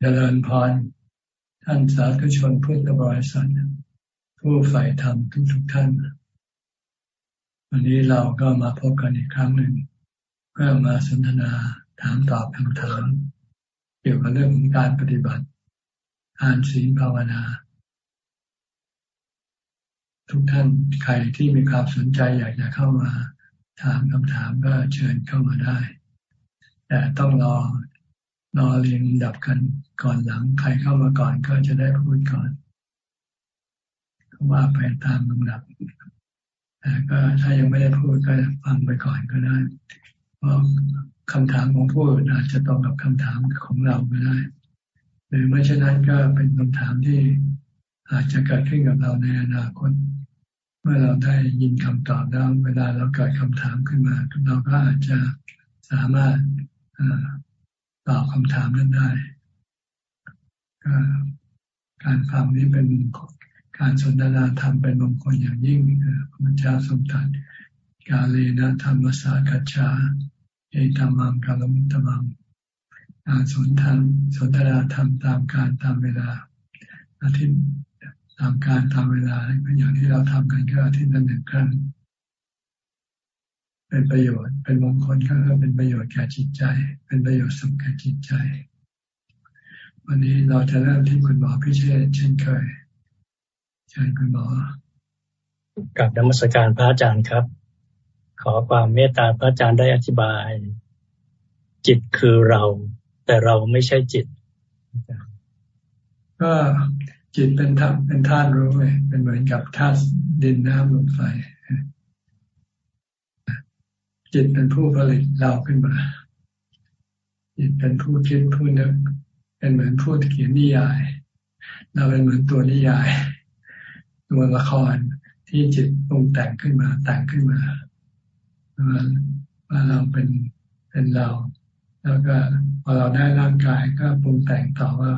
เจริญพร ท่านสาธุชนพุทธบริษัทผู้ใฝ่ธรรมทุกทุกท่าน วันนี้เราก็มาพบกันอีกครั้งหนึ่ง เพื่อมาสนทนาถามตอบคำถาม เกี่ยวกับเรื่องของการปฏิบัติทานศีลภาวนา ทุกท่านใครที่มีความสนใจอยากจะเข้ามาถามคำถามก็เชิญเข้ามาได้ แต่ต้องรอ รอเรียงดับกันก่อนหลัง ใครเข้ามาก่อนก็จะได้พูดก่อนว่าไปตามลำดับแต่ก็ถ้ายังไม่ได้พูดก็ฟังไปก่อนก็ได้ เพราะคำถามของผู้อื่นอาจจะตรงกับคำถามของเราไม่ได้ หรือไม่เช่นนั้นก็เป็นคำถามที่อาจจะเกิดขึ้นกับเราในอนาคต เมื่อเราได้ยินคำตอบแล้วเวลาเราเกิดคำถามขึ้นมา เราก็อาจจะสามารถ ตอบคำถามนั้นได้การฟังนี้เป็นการสนทนาธรรมเป็นมงคลอย่างยิ่งพระเจ้าสมตัดกาเลนะธรรมสากัจฉาเอตมังกาลมุตตมังการสนทานสนทนาธรรมตามการตามเวลา อาทิตย์ตามการตามเวลาเป็นอย่างที่เราทำกันก็อาทิตย์ละหนึ่งครั้ง เป็นประโยชน์ เป็นมงคลก็เป็นประโยชน์แก่จิตใจ เป็นประโยชน์สุขแก่จิตใจ วันนี้เราจะเริ่มที่คุณหมอพิเชษเช่นเคยเชิญคุณหมอกับนมัสการพระอาจารย์ครับ ขอความเมตตาพระอาจารย์ได้อธิบาย จิตคือเรา แต่เราไม่ใช่จิต ก็จิตเป็นธาตุเป็นธาตุรู้เลยเป็นเหมือนกับธาตุดินน้ำลมไฟ จิตเป็นผู้ผลิตเราขึ้นมา จิตเป็นผู้คิดผู้นึกเป็นเหมือนผู้เขียนนิยาย เราเป็นเหมือนตัวนิยาย ตัวละครที่จิตปรุงแต่งขึ้นมาแต่งขึ้นมาว่าเราเป็นเป็นเรา แล้วก็พอเราได้ร่างกายก็ปรุงแต่งต่อว่า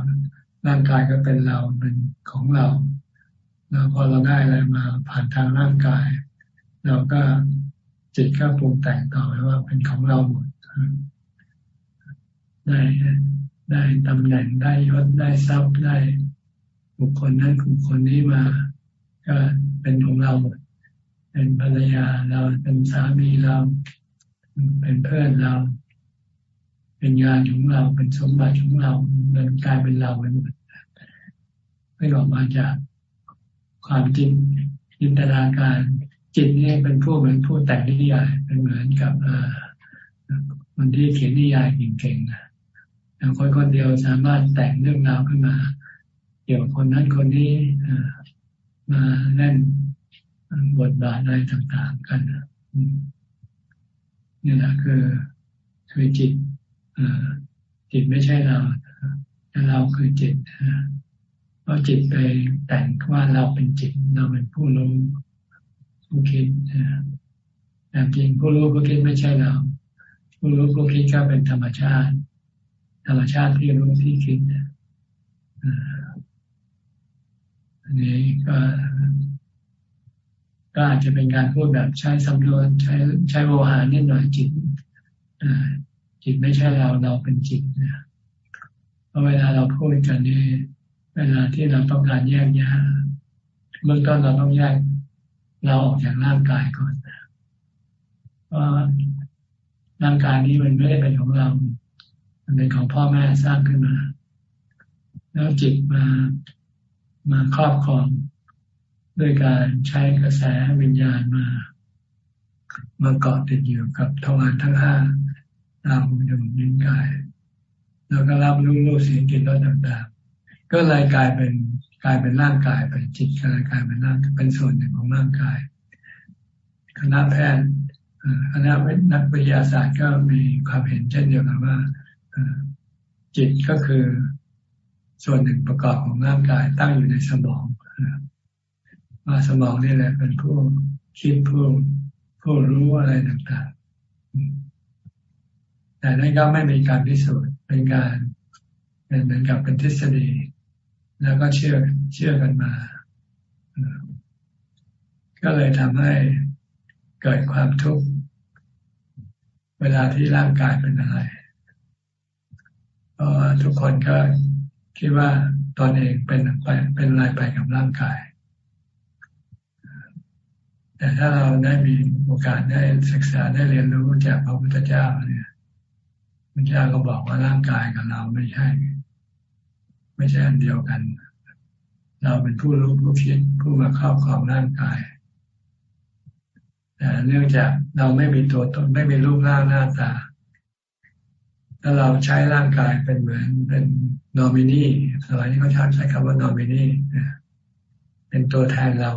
ร่างกายก็เป็นเราเป็นของเรา แล้วพอเราได้อะไรมาผ่านทางร่างกาย เราก็ จิตก็ปรุงแต่งต่อไปว่าเป็นของเราหมดได้ได้ตำแหน่งได้ยศได้ทรัพย์ได้บุคคลนั้นบุคคลนี้มา ก็เป็นของเราหมดเป็นภรรยาเราเป็นสามีเรา เป็นเพื่อนเรา เป็นงานของเราเป็นสมบัติของเรามันกลายเป็นเราไปหมดไม่ออกมาจากความจริงจินตนาการ จิตนี่เป็นผู้เหมือนผู้แต่งนิยายเป็นเหมือนกับคนที่เขียนนิยายเก่งๆนะอย่างคนคนเดียวสามารถแต่งเรื่องราวขึ้นมา เกี่ยวกับคนนั้นคนนี้มาเล่นบทบาทอะไรต่างๆกันนี่แหละคือคือจิตจิตไม่ใช่เราแต่เราคือจิตเพราะจิตไปแต่งว่าเราเป็นจิต เราเป็นผู้รู้ ผู้คิดแต่จริงผู้รู้ผู้คิดไม่ใช่เรา ผู้รู้ผู้คิดก็เป็นธรรมชาติ ธรรมชาติที่รู้ที่คิดอันนี้ก็ก็อาจจะเป็นการพูดแบบใช้สำนวนใช้ใช้โวหารนิดหน่อยจิตจิตไม่ใช่เราเราเป็นจิตนะเพราะเวลาเราพูดกันนี่เวลาที่เราต้องการแยกแยะเมื่อต้นเราต้องแยก เราออกจากร่างกายก่อนเพราะร่างกายนี้มันไม่ได้เป็นของเรา มันเป็นของพ่อแม่สร้างขึ้นมา แล้วจิตมามาครอบครองด้วยการใช้กระแสวิญญาณมา มาเกาะติดอยู่กับทวารทั้งห้าตาหูจมูกลิ้นกาย แล้วก็รับรู้รู้เสียงกลิ่นรสต่างๆ ก็เลยกลายเป็น กลายเป็นร่างกายไปจิตกลายกลายเป็นร่างเป็นส่วนหนึ่งของร่างกาย คณะแพทย์คณะนักวิทยาศาสตร์ก็มีความเห็นเช่นเดียวกันว่าจิตก็คือส่วนหนึ่งประกอบของร่างกายตั้งอยู่ในสมองว่าสมองนี่แหละเป็นผู้คิดผู้ผู้รู้อะไรต่างๆ แต่นั่นก็ไม่มีการพิสูจน์เป็นการเป็นเหมือนกับเป็นทฤษฎี แล้วก็เชื่อเชื่อกันมา ก็เลยทำให้เกิดความทุกข์เวลาที่ร่างกายเป็นอะไรทุกคนก็คิดว่าตนเองเป็นไปเป็นอะไรไปกับร่างกาย แต่ถ้าเราได้มีโอกาสได้ศึกษาได้เรียนรู้จากพระพุทธเจ้าเนี่ยพระเจ้าก็บอกว่าร่างกายกับเราไม่ใช่ ไม่ใช่อันเดียวกัน เราเป็นผู้รู้ผู้คิดผู้มาครอบครองร่างกายแต่เนื่องจากเราไม่มีตัวตนไม่มีรูปร่างหน้าตาถ้าเราใช้ร่างกายเป็นเหมือนเป็นนอมินีสมัยนี้เขาชอบใช้คำว่านอมินีเป็นตัวแทนเรา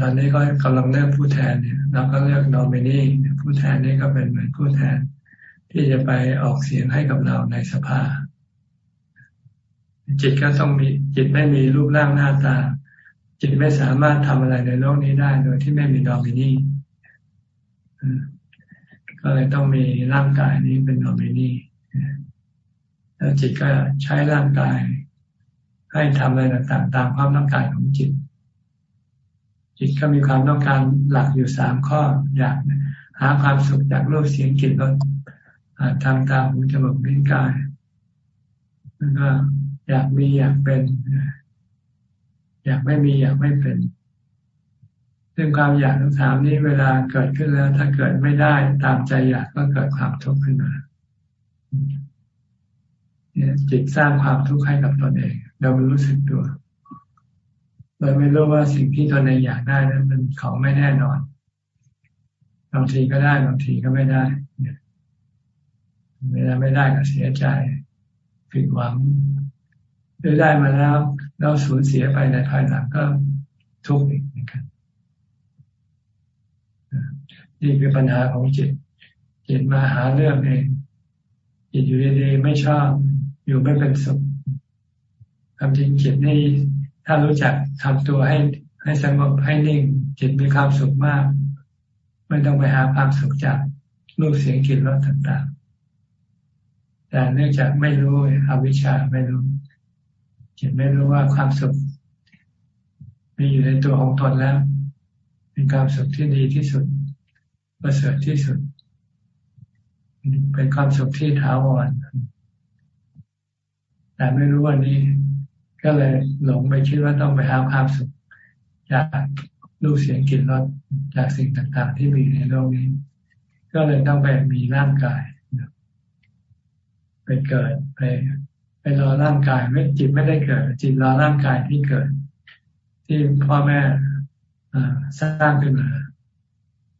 ตอนนี้ก็กำลังเลือกผู้แทนเนี่ยเราก็เลือกนอมินีผู้แทนนี้ก็เป็นเหมือนผู้แทน ที่จะไปออกเสียงให้กับเราในสภา จิตก็ต้องมีจิตไม่มีรูปร่างหน้าตา จิตไม่สามารถทำอะไรในโลกนี้ได้ โดยที่ไม่มีนอมินีก็เลยต้องมีร่างกายนี้เป็นนอมินีแล้วจิตก็ใช้ร่างกาย ให้ทำอะไรต่างๆ ตามความต้องการของจิต จิตก็มีความต้องการหลักอยู่สามข้ออยากหาความสุขจากรูปเสียงกลิ่นรสทางตาหูจมูกลิ้นกายแล้วก็ อยากมีอยากเป็น อยากไม่มีอยากไม่เป็นซึ่งความอยากทั้งสามนี้เวลาเกิดขึ้นแล้ว ถ้าเกิดไม่ได้ตามใจอยากก็เกิดความทุกข์ขึ้นมาเนี่ยจิตสร้างความทุกข์ให้กับตนเองเราไม่รู้สึกตัวโดยไม่รู้ว่าสิ่งที่ตนเองอยากได้นั้นเป็นของไม่แน่นอนบางทีก็ได้บางทีก็ไม่ได้เวลาไม่ได้ก็เสียใจผิดหวัง หรือได้มาแล้วเราสูญเสียไปในภายหลังก็ทุกข์อีกเหมือนกันนี่คือปัญหาของจิต จิตมาหาเรื่องเอง จิตอยู่ดีๆไม่ชอบ อยู่ไม่เป็นสุขคำจริงจิตนี่ถ้ารู้จักทำตัวให้ให้สงบให้นิ่ง จิตมีความสุขมาก ไม่ต้องไปหาความสุขจากรูปเสียงกลิ่นรสต่างๆ แต่เนื่องจากไม่รู้อวิชชาไม่รู้ จิตไม่รู้ว่าความสุขมีอยู่ในตัวของตนแล้ว เป็นความสุขที่ดีที่สุดประเสริฐที่สุด เป็นความสุขที่ถาวรแต่ไม่รู้วันนี้ ก็เลยหลงไปคิดว่าต้องไปหาความสุขจากรูปเสียงกลิ่นรสจากสิ่งต่างๆ ที่มีในโลกนี้ ก็เลยต้องไปมีร่างกายไปเกิดไปไป รอร่างกายไม่จิตไม่ได้เกิด จิตรอร่างกายที่เกิด ที่พ่อแม่สร้างขึ้นมา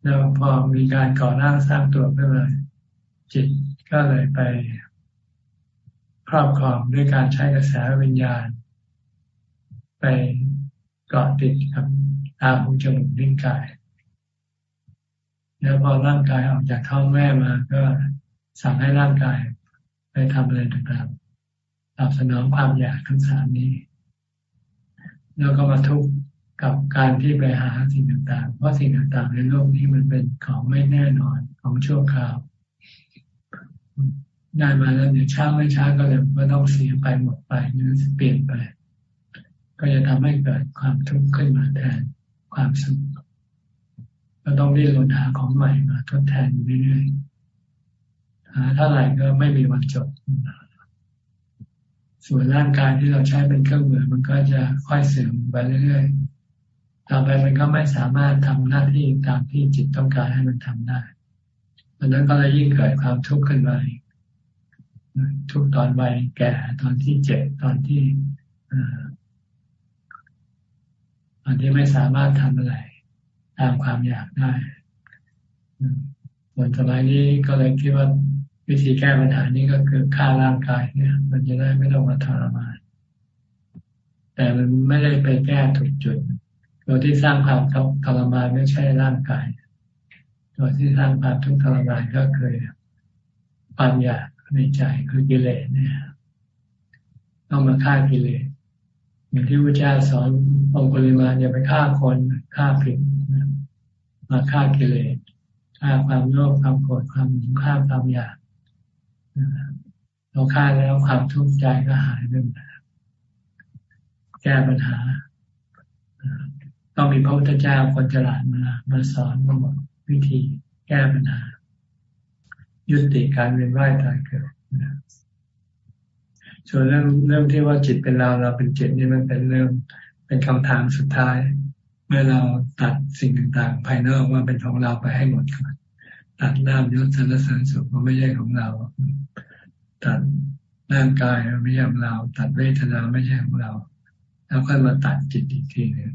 แล้วพอมีการก่อร่างสร้างตัวขึ้นมาจิตก็เลยไปครอบครองด้วยการใช้กระแสวิญญาณ ไปเกาะติดกับตาหูจมูกลิ้นกาย แล้วพอร่างกายออกจากท้องแม่มาก็สั่งให้ร่างกายไปทำอะไรต่างๆ ตอบสนองความอยากทั้งสามนี้ แล้วก็มาทุกข์กับการที่ไปหาสิ่งต่างๆ เพราะสิ่งต่างๆ ในโลกนี้มันเป็นของไม่แน่นอนของชั่วคราวได้มาแล้วเดี๋ยวช้าไม่ช้าก็เลยก็ต้องเสียไปหมดไปหรือเปลี่ยนไป ก็จะทำให้เกิดความทุกข์ขึ้นมาแทนความสุขก็ต้องรีบรนหาของใหม่มาทดแทนเรื่อยๆหาเท่าไหร่ก็ไม่มีวันจบ ส่วนร่างกายที่เราใช้เป็นเครื่องมือมันก็จะค่อยเสื่อมไปเรื่อยๆ ต่อไปมันก็ไม่สามารถทำหน้าที่ตามที่จิตต้องการให้มันทำได้ดังนั้นก็เลยยิ่งเกิดความทุกข์ขึ้นมาทุกตอนวัยแก่ตอนที่เจ็บตอนที่ตอนที่ไม่สามารถทำอะไร ตามความอยากได้ส่วนสมัยนี้ก็เลยคิดว่า วิธีแก้ปัญหานี้ก็คือฆ่าร่างกายเนี่ย มันจะได้ไม่ต้องมาทรมาน แต่มันไม่ได้ไปแก้ถูกจุดตัวที่สร้างความทรมานไม่ใช่ร่างกาย ตัวที่สร้างความทุกข์ทรมานก็คือความอยากในใจคือกิเลสเนี่ยต้องมาฆ่ากิเลสอย่างที่พระเจ้าสอนองค์ปริมาณอย่าไปฆ่าคนฆ่าผิดมาฆ่ากิเลสฆ่าความโลภความโกรธความหลงฆ่าความอยาก เราฆ่าแล้วความทุกข์ใจก็หายไปแก้ปัญหาต้องมีพระพุทธเจ้าคนฉลาดมามาสอนมาบอกวิธีแก้ปัญหา ยุติการเวียนว่ายตายเกิดส่วนเรื่องเรื่องที่ว่าจิตเป็นเราเราเป็นจิตนี่มันเป็นเรื่องเป็นคำถามสุดท้าย เมื่อเราตัดสิ่งต่างๆ ภายนอกว่าเป็นของเราไปให้หมดตัดน้ำยศสารสารสุขมันไม่ใช่ของเรา ตัดร่างกายไม่ใช่ของเรา ตัดเวทนาไม่ใช่ของเรา แล้วค่อยมาตัดจิตอีกทีหนึ่ง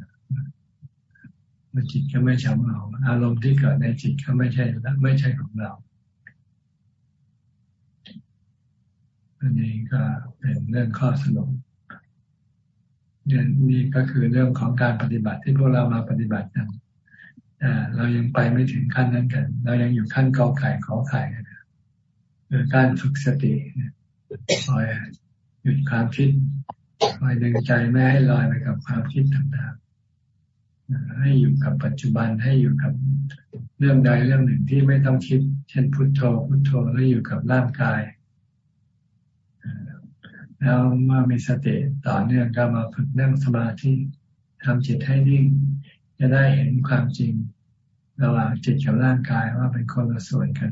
มันจิตก็ไม่ใช่ของเรา อารมณ์ที่เกิดในจิตก็ไม่ใช่ไม่ใช่ของเราอันนี้ก็เป็นเรื่องข้อสรุปเนี่ยนี่ก็คือเรื่องของการปฏิบัติที่พวกเรามาปฏิบัติกันเรายังไปไม่ถึงขั้นนั้นกัน เรายังอยู่ขั้นกอไก่ขอไข่กัน การฝึกสติคอยหยุดความคิดคอยดึงใจไม่ให้ลอยไปกับความคิดต่างๆให้อยู่กับปัจจุบันให้อยู่กับเรื่องใดเรื่องหนึ่งที่ไม่ต้องคิด เช่นพุโทโธพุโทโธแล้วอยู่กับร่างกายแล้วเมื่อมีสติต่อเนื่องก็มาฝึกนั่งสมาธิทำจิตให้นิ่ง จะได้เห็นความจริงระหว่างจิตกับร่างกายว่าเป็นคนละส่วนกัน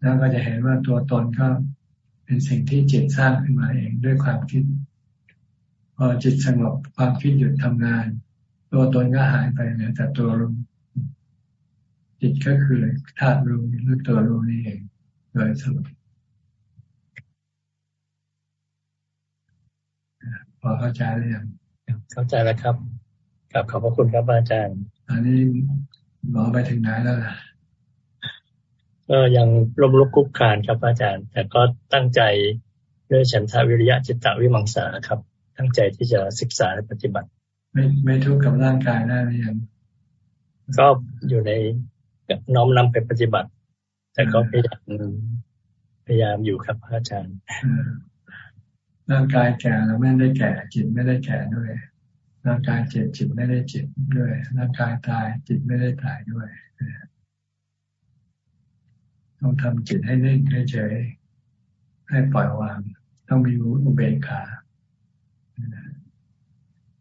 แล้วก็จะเห็นว่าตัวตนก็เป็นสิ่งที่จิตสร้างขึ้นมาเองด้วยความคิด พอจิตสงบความคิดหยุดทำงาน ตัวตนก็หายไปเหลือแต่ตัวรู้จิตก็คือธาตุรู้หรือตัวรู้นี่เองโดยสรุปพอเข้าใจหรือยังเข้าใจแล้วครับกลับขอบพระคุณครับอาจารย์ อันนี้หมอไปถึงไหนแล้วล่ะ ก็ยังลมลุกคุกคานครับ อาจารย์ แต่ก็ตั้งใจด้วยฉันทาวิริยะจิตตวิมังสาครับ ตั้งใจที่จะศึกษาและปฏิบัติ ไม่ไม่ทุกข์กับร่างกายได้หรือยังก็อยู่ในน้อมนำไปปฏิบัติ แต่ก็พยายามพยายามอยู่ครับอาจารย์ร่างกายแก่เราไม่ได้แก่จิตไม่ได้แก่ด้วย ร่างกายเจ็บจิตไม่ได้เจ็บด้วย ร่างกายตายจิตไม่ได้ตายด้วย ต้องทำจิตให้นิ่งให้เฉยให้ปล่อยวาง ต้องมีอุเบกขา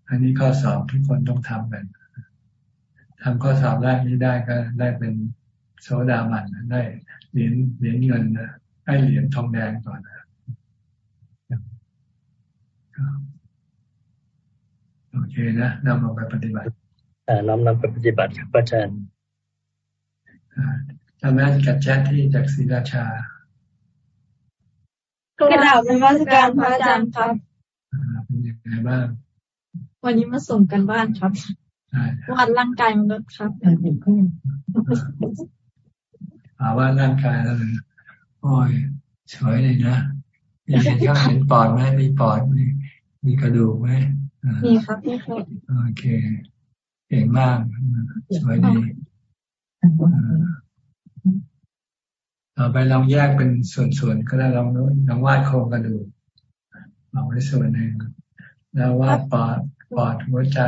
อันนี้ข้อสอบทุกคนต้องทำกันทำข้อสอบแรกนี้ได้ก็ได้เป็นโซดามันได้เหรียญเหรียญเงินนะได้เหรียญทองแดงก่อนนะโอเคนะนำเอาไปปฏิบัติน้อมนำไปปฏิบัติครับอาจารย์ ทำงานกับแชทที่จากศรีราชากระดาษเป็นวัตการพระอาจารย์ครับเป็นยังไงบ้าง วันนี้มาส่งกันบ้านครับวัดร่างกายมนุษย์ครับหาว่าร่างกายแล้วเลยโอ้ยสวยเลยนะมีเห็นก็เห็นปอดไหมมีปอดมีมีกระดูกไหมมีครับพี่ครับโอเคเก่งมากสวยดี ต่อไปลองแยกเป็นส่วนๆก็ได้ลองลองวาดโครงกระดูกเอาไว้ส่วนหนึ่งแล้ววาดปอดปอดหัวใจ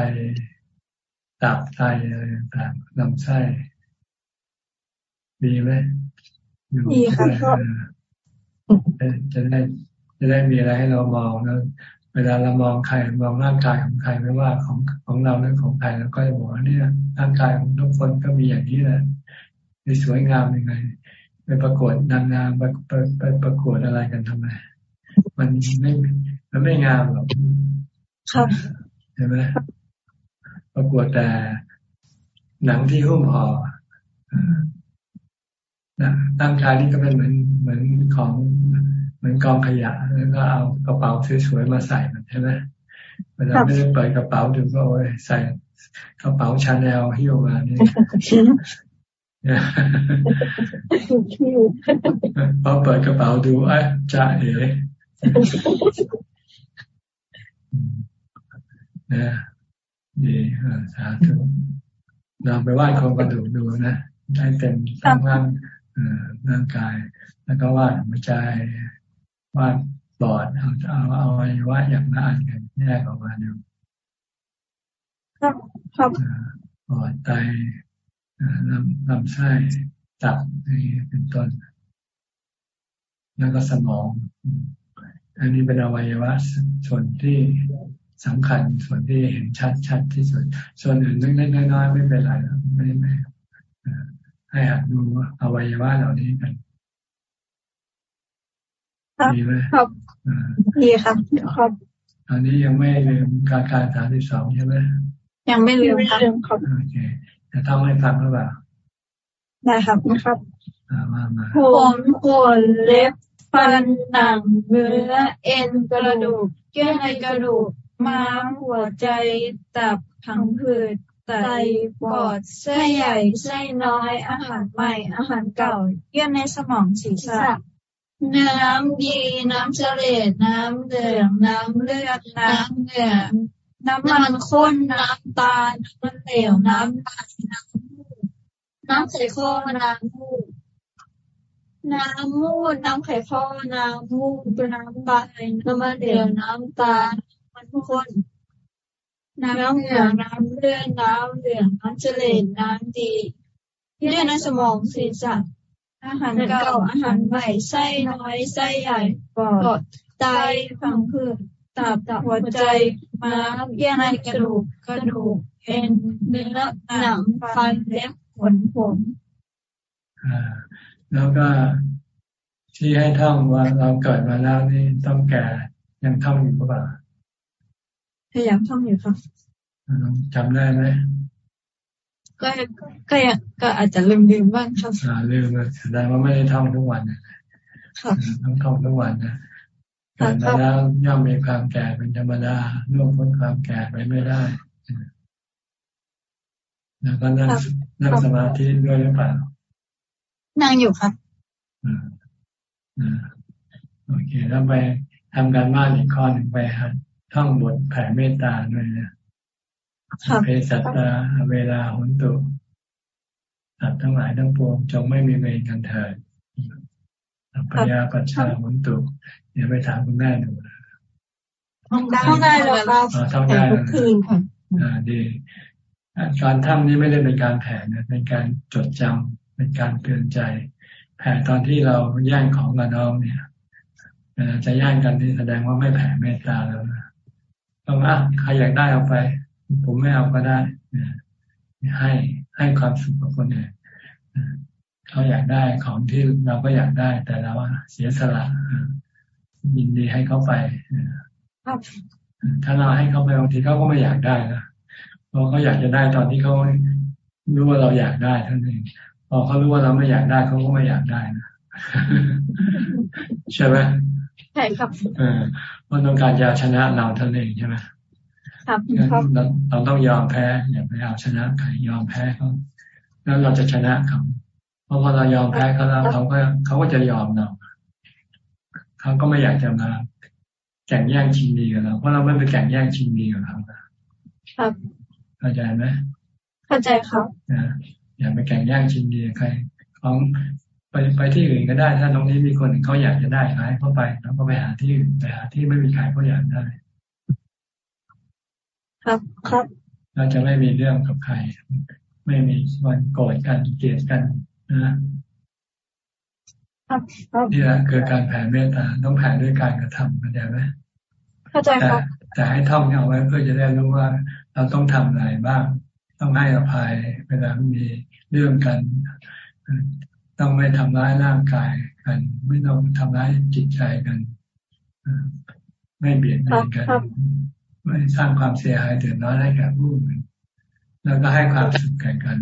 ตับไตอะไรต่างลำไส้ดีไหมดีค่ะจะได้จะได้มีอะไรให้เรามองแล้วเวลาเรามองใครมองร่างกายของใครไม่ว่าของของเราหรือของใครเราก็จะบอกว่าเนี่ยร่างกายของทุกคนก็มีอย่างนี้แหละมีสวยงามยังไง ปประกวดนางงามไปไปไปประกวดอะไรกันทำไม มันไม่มันไม่งามหรอกครับเห็นไหมประกวดแต่หนังที่หุ้มห่อร่างกายนี่ก็เป็นเหมือนเหมือนของเหมือนกองขยะ แล้วก็เอากระเป๋าสวยๆมาใส่มันใช่ไหมเวลาไม่ได้เปิดกระเป๋าดูก็โอ้ยใส่กระเป๋าชาแนลฮิโอมานี่ พอเปิดกระเป๋าดูอะจ้าเอ๋นะดีสาธุเราไปไหว้โครงกระดูกดูนะได้เต็มทั้งร่างร่างกาย แล้วก็วาดหัวใจวาดปอดเอาเอาเอาไว้วาดอย่างน่านกันแยกออกมาดูครับปอดไต ลำลำไส้ตับนี่เป็นต้น แล้วก็สมอง อันนี้เป็นอวัยวะส่วนที่สำคัญส่วนที่เห็นชัดชัดที่สุด ส่วนอื่นเล็กๆน้อยๆไม่เป็นไรไม่ไม่ให้หัดดูอวัยวะเหล่านี้กันดีไหมครับดีครับครับอันนี้ยังไม่ลืมการการฐานที่สองใช่ไหมยังไม่ลืมครับโอเค จะทำให้ฟังหรือเปล่าได้ครับนะครับมามาผมขนเล็บฟันหนังเนื้อเอ็นกระดูกเยื่อในกระดูกม้ามหัวใจตับผังผืดไตปอดไส้ใหญ่ไส้น้อย อาหารใหม่ อาหารเก่า เยื่อในสมองศีรษะน้ำดี น้ำเฉลดน้ำเหลือง น้ำเลือดน้ำเหงื่อ น้ำมันข้นน้ำตาลน้ำมันเหลวน้ำตาลน้ำมูกน้ำไข่ข้อน้ำมูกน้ำมูดน้ำไข่ข้อน้ำมูกน้ำใบน้ำมันเหลวน้ำตาลมันข้นน้ำเหลืองน้ำเลือดน้ำเหลืองน้ำเฉลดน้ำดีเลือดในสมองศีรษะอาหารเก่าอาหารใหม่ไส้น้อยไส้ใหญ่ปอดไตผังผืด ตับหัวใจม้ามเยื่อในกระดูกกระดูกเอ็นเนื้อหนังฟันเล็บขนผมอ่าแล้วก็ที่ให้ท่องว่าเราเกิดมาแล้วนี่ต้องแก่ยังท่องอยู่ปะาพยายามท่องอยู่ครับจำได้ไหมก็ก็ก็อาจจะลืมลืมบ้างครับอ่าลืมเลยแสดงว่าไม่ได้ท่องทุกวันครับต้องท่องทุกวันนะ เกิดมาแล้วย่อมมีความแก่เป็นธรรมดาล่วงพ้นความแก่ไปไม่ได้แล้วก็นั่งนั่งสมาธิด้วยหรือเปล่านั่งอยู่ครับอ่าอ่าโอเคแล้วไปทำการบ้านอีกข้อหนึ่งไปฮะท่องบทแผ่เมตตาด้วยนะเพสัตตาเวลาหุนตุสัตว์ทั้งหลายทั้งปวงจงไม่มีเวรกันเถิดปัญญาปัญชาหุนตุ เดี๋ยวไปถามคุณแม่ดูนะท่องได้ท่องได้แล้วครับท่องได้ทุกคืนค่ะอ่าดีการทำนี้ไม่ได้เป็นการแผ่นะเป็นการจดจำเป็นการเตือนใจ แผ่ตอนที่เราแย่งของกับน้องเนี่ยจะแย่งกันนี่แสดงว่าไม่แผ่เมตตาแล้วนะต้องอะใครอยากได้เอาไป ผมไม่เอาก็ได้ให้ให้ความสุขกับคนอื่นเขาอยากได้ของที่เราก็อยากได้ แต่เราเสียสละ ยินดีให้เขาไปถ้าเราให้เขาไปบางทีเขาก็ไม่อยากได้นะเพราะเขาอยากจะได้ตอนที่เขารู้ว่าเราอยากได้ท่านเองพอเขารู้ว่าเราไม่อยากได้เขาก็ไม่อยากได้นะใช่ไหมใช่ครับเออเพราะต้องการจะชนะเราท่านเองใช่ไหมครับเราเราต้องยอมแพ้อย่าไปเอาชนะใครยอมแพ้เขาแล้วเราจะชนะเขาเพราะพอเรายอมแพ้เขาแล้วเขาก็เขาก็จะยอมเรา เขาก็ไม่อยากจะมาแข่งแย่งชิงดีกับเราเพราะเราไม่ไปแข่งแย่งชิงดีกับเขาครับเข้าใจไหมเข้าใจครับอย่าไปแข่งแย่งชิงดีใครของไปไปที่อื่นก็ได้ ถ้าตรงนี้มีคนเขาอยากจะได้ให้เขาไปแล้วก็ไปหาที่อื่นไปหาที่ไม่มีใครเขาอยากได้ ครับครับเราจะไม่มีเรื่องกับใคร ไม่มีวันโกรธกันเกลียดกันนะ นี่แหละคือการแผ่เมตตาต้องแผ่ด้วยการกระทำเข้าใจไหมเข้าใจครับแต่ให้ท่องเอาไว้เพื่อจะได้รู้ว่า เราต้องทำอะไรบ้าง ต้องให้อภัยเวลามีเรื่องกัน ต้องไม่ทำร้ายร่างกายกัน ไม่ต้องทำร้ายจิตใจกันไม่เบียดเบียนกัน ไม่สร้างความเสียหายเดือดร้อนให้แก่ผู้อื่นแล้วก็ให้ความสุขแก่กัน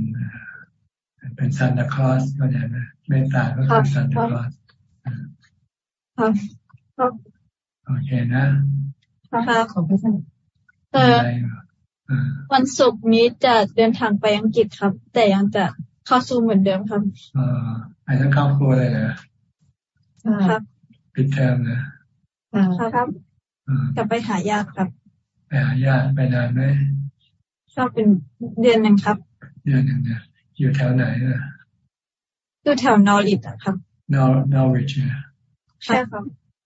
เป็นซันตาคลอสก็อย่างนะเมตตาก็คือซันตาคลอสโอเคนะค่ะขอบคุณเออวันศุกร์นี้จะเดินทางไปอังกฤษครับ แต่ยังจะเข้าซูมเหมือนเดิมครับอ่าไปทั้งครอบครัวเลยเหรอครับปิดเทอมนะครับกลับไปหาญาติครับ ไปหาญาติไปนานไหมก็เป็นเดือนหนึ่งครับ เดือนหนึ่งเนี่ย อยู่แถวไหนนะอยู่แถวนอริทครับนอร์นอริชใช่ครับ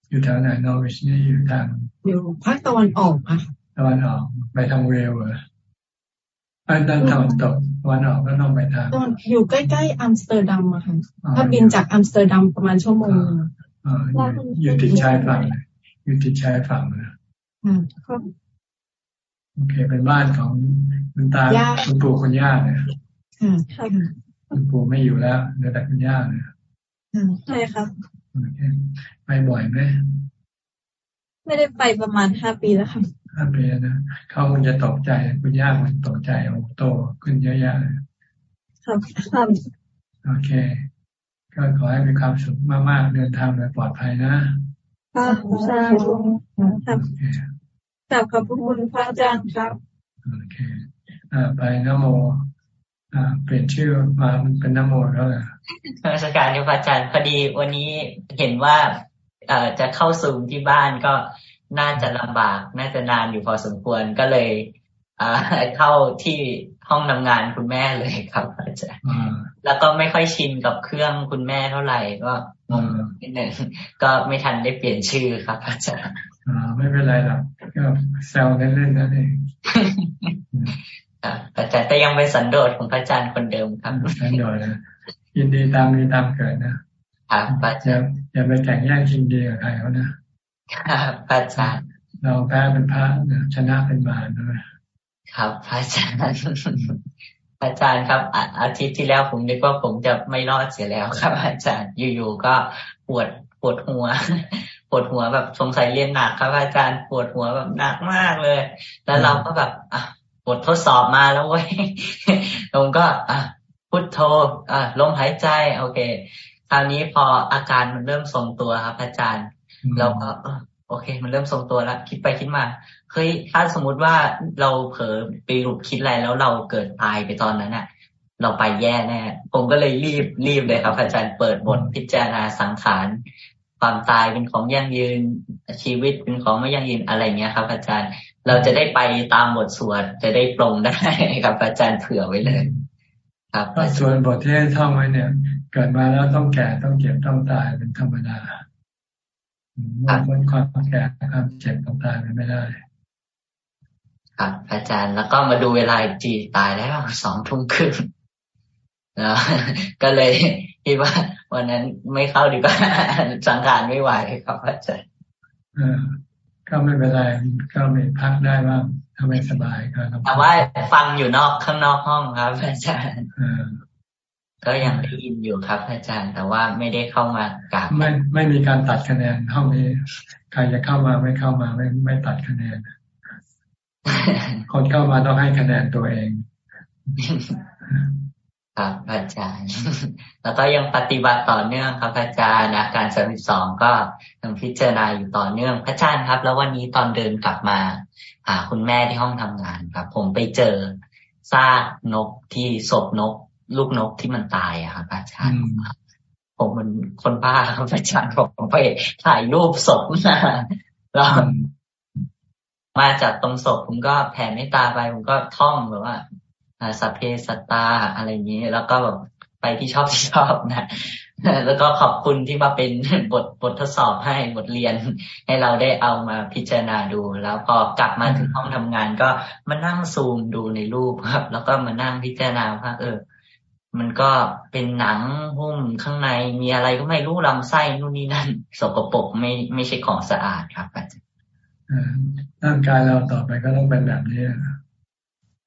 อยู่แถวไหน Norwich นี่อยู่ทางอยู่ภาคตะวันออกค่ะตะวันออกไปทาง Wales เหรอไปทางตะวันตกตะวันออกก็ต้องไปทางอยู่ใกล้ๆอัมสเตอร์ดัมอะค่ะถ้าบินจากอัมสเตอร์ดัมประมาณชั่วโมงอยู่ติดชายฝั่งอยู่ติดชายฝั่งนะโอเค เป็นบ้านของคุณตาคุณปู่คุณย่าเนี่ย คุณปู่ไม่อยู่แล้วเหลือแต่คุณย่าเนี่ยใช่ครับไปบ่อยไหมไม่ได้ไปประมาณห้าปีแล้วค่ะห้าปีนะเขาคงจะตกใจคุณย่ามันตกใจโอ้โตขึ้นเยอะแยะครับครับโอเค ก็ขอให้มีความสุขมากๆเดินทางโดยปลอดภัยนะครับสาธุครับกลับขอบคุณพระอาจารย์ครับโอเคอ่าไปนโมอ่า เปลี่ยนชื่อมาเป็นนโมแล้วเหรอราชการที่พระอาจารย์พอดีวันนี้เห็นว่าเอ่อจะเข้าซูมที่บ้านก็น่าจะลำบาก น่าจะนานอยู่พอสมควรก็เลยอ่าเข้าที่ห้องทำงานคุณแม่เลยครับอาจารย์แล้วก็ไม่ค่อยชินกับเครื่องคุณแม่เท่าไหร่ก็งงนิดหนึ่งก็ไม่ทันได้เปลี่ยนชื่อครับ อาจารย์อ่าไม่เป็นไรหรอกก็แซวเล่นๆนั่นเอง อาจารย์แต่ยังเป็นสันโดษของพระอาจารย์คนเดิมครับสันโดษนะยินดีตามมีตามเกิดนะครับอาจารย์อย่าไปแข่งแย่งชิงดีกับใครเขานะครับอาจารย์เราแพ้เป็นพระชนะเป็นมารนะครับพระอาจารย์อาจารย์ครับ อาทิตย์ที่แล้วผมนึกว่าผมจะไม่รอดเสียแล้วครับ อาจารย์อยู่ๆก็ปวดปวดหัวปวดหัวแบบสงสัยเรียนหนักครับอาจารย์ปวดหัวแบบหนักมากเลย แล้วเราก็แบบอะ ปวดทดสอบมาแล้วเว้ยผมก็อะพุทโธอะลมหายใจ โอเค คราวนี้พออาการมันเริ่มทรงตัวครับ อาจารย์ เราก็โอเค มันเริ่มทรงตัวแล้วคิดไปคิดมาเฮ้ยถ้าสมมุติว่าเราเผลอไปหลุดคิดอะไรแล้วเราเกิดตายไปตอนนั้นอะเราไปแย่แน่ผมก็เลยรีบรีบเลยครับ อาจารย์เปิดบทพิจารณาสังขารความตายเป็นของยั่งยืนชีวิตเป็นของไม่ยั่งยืนอะไรเงี้ยครับ อาจารย์ เราจะได้ไปตามบทสวดจะได้ปรงได้ครับ อาจารย์เผื่อไว้เลย ครับส่วนบทที่ให้ท่องไว้เนี่ย เกิดมาแล้วต้องแก่ต้องเจ็บต้องตายเป็นธรรมดาพ้นความแก่ความเจ็บต้องตายไม่ได้ ครับ อาจารย์แล้วก็มาดูเวลาจีตายแล้วสองทุ่มครึ่งนะก็เลยคิดว่าวันนั้นไม่เข้าดีกว่าสังขารไม่ไหวครับอาจารย์ ก็ไม่เป็นไรก็ไม่พักได้ว่าถ้าไม่สบายก็แต่ว่าฟังอยู่นอกข้างนอกห้องครับอาจารย์ก็ยังได้ยินอยู่ครับ อาจารย์ แต่ว่าไม่ได้เข้ามากราบไม่ไม่มีการตัดคะแนนห้องนี้ ใครจะเข้ามาไม่เข้ามาไม่ไม่ตัดคะแนนคนเข้ามาต้องให้คะแนนตัวเอง ครับอาจารย์ แล้วก็ยังปฏิบัติต่อเนื่องครับอาจารย์อาการสามสิบสองก็ยังพิจารณาอยู่ต่อเนื่องพระอาจารย์ครับ แล้ววันนี้ตอนเดินกลับมาหาคุณแม่ที่ห้องทำงานครับ ผมไปเจอซากนกที่ศพนก ลูกนกที่มันตายอะครับอาจารย์ผมมันคนบ้าครับอาจารย์ผมไปถ่ายรูปศพมาแล้วมาจากตรงศพผมก็แผ่เมตตาไปผมก็ท่องแบบว่า สัพเพสัตตาอะไรอย่างนี้ แล้วก็แบบไปที่ชอบที่ชอบนะ แล้วก็ขอบคุณที่มาเป็นบทบททดสอบให้บทเรียน ให้เราได้เอามาพิจารณาดู แล้วพอกลับมาถึงห้องทำงานก็มานั่งซูมดูในรูปครับ แล้วก็มานั่งพิจารณาว่าเออ มันก็เป็นหนังหุ้มข้างในมีอะไรก็ไม่รู้ลำไส้นู่นนี่นั่นสกปรกไม่ไม่ใช่ของสะอาดครับอาจารย์ร่างกายเราต่อไปก็ต้องเป็นแบบนี้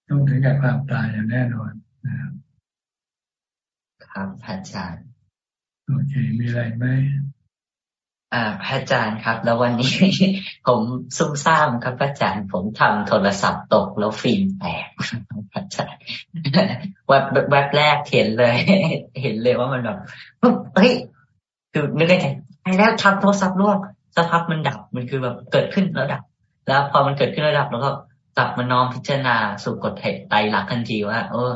ต้องถึงแก่ความตายอย่างแน่นอนนะครับครับพระอาจารย์โอเค มีอะไรไหมอ่าพระอาจารย์ครับ แล้ววันนี้ ผมซุ่มซ่ามครับพระอาจารย์ ผมทำโทรศัพท์ตกแล้วฟิล์มแตกพระอาจารย์แวบแวบแรกเห็นเลย เห็นเลยว่ามันแบบเฮ้ยคือนึกได้ไงแล้วทำโทรศัพท์ร่วงสักพักมันดับมันคือแบบเกิดขึ้นแล้วดับ แล้วพอมันเกิดขึ้นแล้วดับแล้วก็ กลับมาน้อมพิจารณาสู่กฎเหตุไตรลักษณ์ทันทีว่า เออ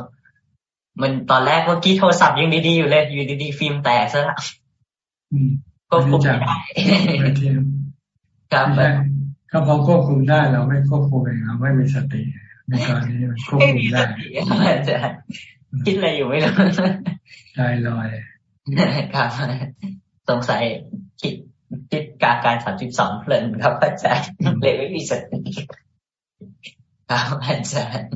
มันตอนแรกเมื่อกี้โทรศัพท์ยังดีๆอยู่เลยอยู่ดีๆฟิล์มแตกซะละก็ควบคุมได้ครับก็พอควบคุมได้เราไม่ควบคุมเองเราไม่มีสติในกรณีมันควบคุมได้จะคิดอะไรอยู่ไม่รู้ใจลอยครับสงสัยคิดคิดการการสามสิบสองเพลินครับอาจารย์เลยไม่มีสติ ครับอาจารย์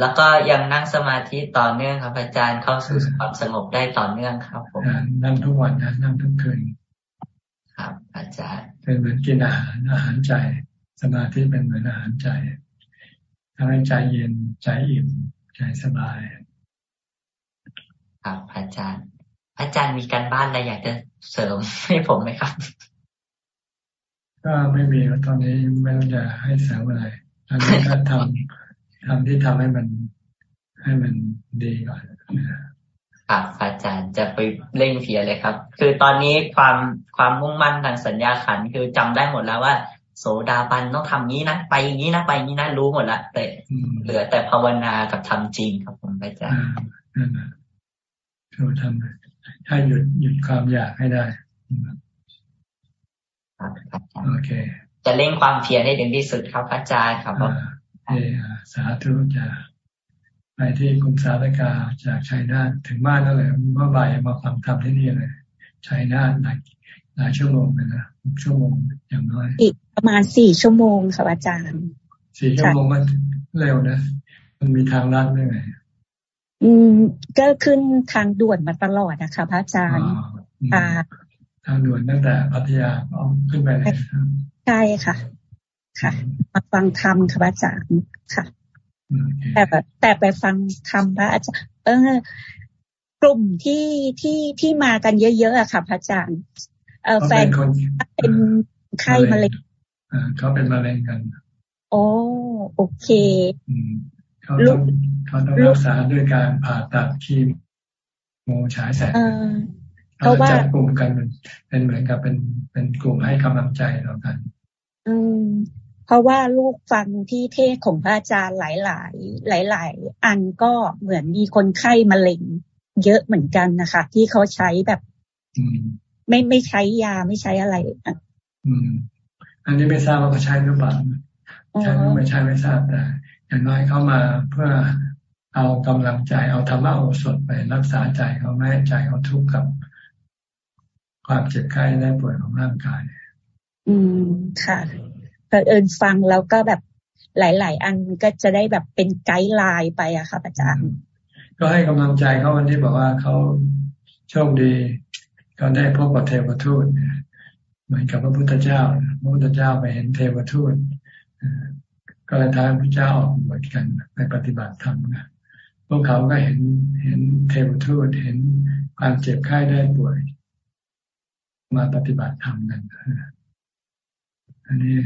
แล้วก็ยังนั่งสมาธิต่อเนื่องครับอาจารย์เข้าสู่ความสงบได้ต่อเนื่องครับผมนั่งทุกวันนะนั่งทุกคืนครับ อาจารย์เป็นเหมือนกินอาหารอาหารใจ สมาธิเป็นเหมือนอาหารใจทำให้ใจเย็นใจอิ่มใจสบาย ครับ อาจารย์ อาจารย์มีการบ้านอะไรอยากจะเสริมให้ผมไหมครับ ก็ไม่มีตอนนี้ไม่ต้องจะให้เสริมอะไรต อนนี้ก็ทำทำที่ทำให้มันให้มันดีก่อนครับอาจารย์จะไปเร่งเพียเลยครับ คือตอนนี้ความความมุ่งมั่นทางสัญญาขันคือจำได้หมดแล้วว่า โสดาบันต้องทำนี้นะไปอย่างนี้นะไปอย่างนี้นะรู้หมดละแต่เหลือแต่ภาวนากับทำจริงครับผมอาจารย์นั่นแหละเราทำถ้าหยุดหยุดความอยากให้ได้ ครับโอเค จะเร่งความเพียรให้ถึงที่สุดครับอาจารย์ครับเอสาธุจะไปที่คุณสาธกาจากชัยนาทถึงบ้านแล้วเลยเมื่อบ่ายมาความทำที่นี่เลยชัยนาทหลายหลายชั่วโมงเลยนะชั่วโมงอย่างน้อยอีกประมาณสี่ชั่วโมงค่ะอาจารย์สี่ชั่วโมงมันเร็วนะมันมีทางลัดได้ไหมอืมก็ขึ้นทางด่วนมาตลอดนะคะพระอาจารย์ค่ะทางด่วนตั้งแต่พัทยาขึ้นไปเลย ใช่ค่ะ ค่ะ มาฟังธรรมค่ะพระอาจารย์ค่ะ แต่แต่ไปฟังธรรมพระอาจารย์เออกลุ่มที่ที่ที่มากันเยอะๆอะค่ะพระอาจารย์เออแฟนเป็นไข้มะเร็งเขาเป็นมะเร็งกัน โอ้โอเคเขาต้องเขาต้องรักษาด้วยการผ่าตัดคีโมฉายแสงเขาจะจับกลุ่มกันเป็นเหมือนกับเป็นเป็นกลุ่มให้กำลังใจเรากัน อืม เพราะว่าลูกฟังที่เทศของพระอาจารย์หลายหลายหลายหลายอันก็เหมือนมีคนไข้มะเร็ง เยอะเหมือนกันนะคะ ที่เขาใช้แบบไม่ไม่ใช้ยาไม่ใช้อะไรอะอืม อันนี้ไม่ทราบว่าเขาใช้หรือเปล่าใช้หรือไม่ใช่ไม่ทราบแต่อย่างน้อยเข้ามาเพื่อเอากำลังใจเอาธรรมะโอสถไปรักษาใจเขาไม่ให้ใจเขาทุกข์กับ ความเจ็บไข้ได้ป่วยของร่างกาย อืมค่ะเอิญฟังแล้วก็แบบหลาย ๆ อันก็จะได้แบบเป็นไกด์ไลน์ไปอะค่ะอาจารย์ ก็ให้กำลังใจเขาวันที่บอกว่าเขาโชคดีเขาได้พบกับเทวทูตเหมือนกับพระพุทธเจ้าพระพุทธเจ้าไปเห็นเทวทูตก็เลยท้ายพระเจ้าออกบวชกันไปปฏิบัติธรรมนะพวกเขาก็เห็นเห็นเทวทูตเห็นความเจ็บไข้ได้ป่วย มาปฏิบัติธรรมกัน อันนี้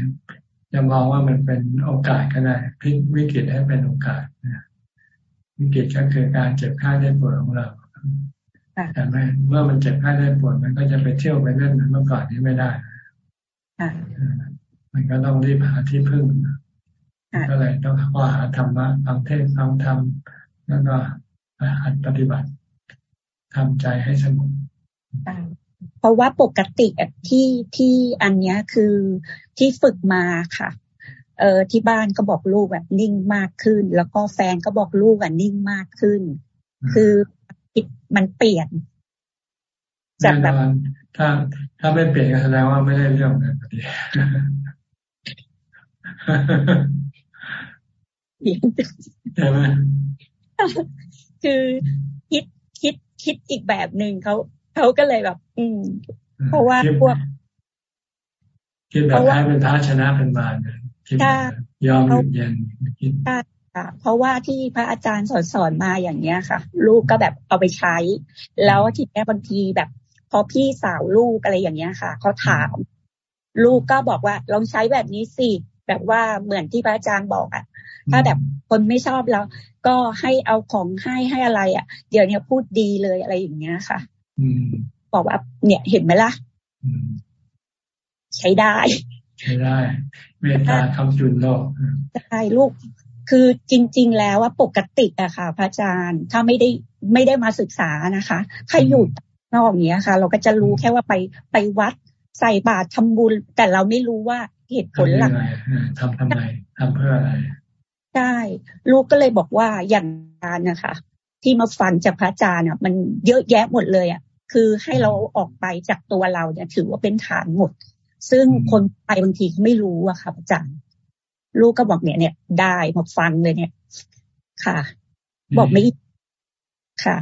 จะมองว่ามันเป็นโอกาสก็ได้พลิกวิกฤตให้เป็นโอกาสนะวิกฤตก็คือการเจ็บไข้ได้ป่วยของเราแต่ไม่เมื่อมันเจ็บไข้ได้ป่วยมันก็จะไปเที่ยวไปเล่นเมื่อก่อนนี้ไม่ได้มันก็ต้องรีบหาที่พึ่งก็เลยต้องข้อหาธรรมะฟังเทศฟังธรรมแล้วก็หัดปฏิบัติทำใจให้สงบ เพราะว่าปกติที่ที่อันนี้คือที่ฝึกมาค่ะเออที่บ้านก็บอกลูกแบบนิ่งมากขึ้น แล้วก็แฟนก็บอกลูกอะนิ่งมากขึ้น คือมันเปลี่ยนจากแบบถ้าถ้าไม่เปลี่ยนก็แสดงว่าไม่ได้เรื่องเลยพอดีใช่ไหมคือคิดคิดคิดอีกแบบหนึ่งเขา เขาก็เลยแบบ อืม เพราะว่าพวกคิดแบบท้ายเป็นท้าชนะเป็นบานคิดยอมหยุดเย็นคิดค่ะเพราะว่าที่พระอาจารย์สอนสอนมาอย่างเนี้ยค่ะ ลูกก็แบบเอาไปใช้ แล้วทีนี้บางทีแบบพอพี่สาวลูกอะไรอย่างเงี้ยค่ะเขาถาม ลูกก็บอกว่าลองใช้แบบนี้สิแบบว่าเหมือนที่พระอาจารย์บอกอะ ถ้าแบบคนไม่ชอบแล้วก็ให้เอาของให้ให้อะไรอะ เดี๋ยวนี้พูดดีเลยอะไรอย่างเงี้ยค่ะ บอกว่า เนี่ยเห็นไหมล่ะใช้ได้ ใช้ได้เมตตาคำจุนโลกใช่ลูก คือจริง ๆ แล้วว่าปกติอะค่ะ พระอาจารย์ถ้าไม่ได้ไม่ได้มาศึกษานะคะใครอยู่นอกเนี้ยค่ะ เราก็จะรู้แค่ว่าไปไปวัดใส่บาตรทำบุญ แต่เราไม่รู้ว่าเหตุผลหลักทำทำไมทำเพื่ออะไรใช่ลูกก็เลยบอกว่าอย่างการนะคะที่มาฟังจากพระอาจารย์อะ มันเยอะแยะหมดเลยอะ คือให้เราออกไปจากตัวเราเนี่ย ถือว่าเป็นฐานหมด ซึ่งคนไปบางทีเขาไม่รู้อะค่ะอาจารย์ ลูกก็บอกเนี่ยเนี่ยได้มาฟังเลยเนี่ย ค่ะ บอกไม่ค่ะ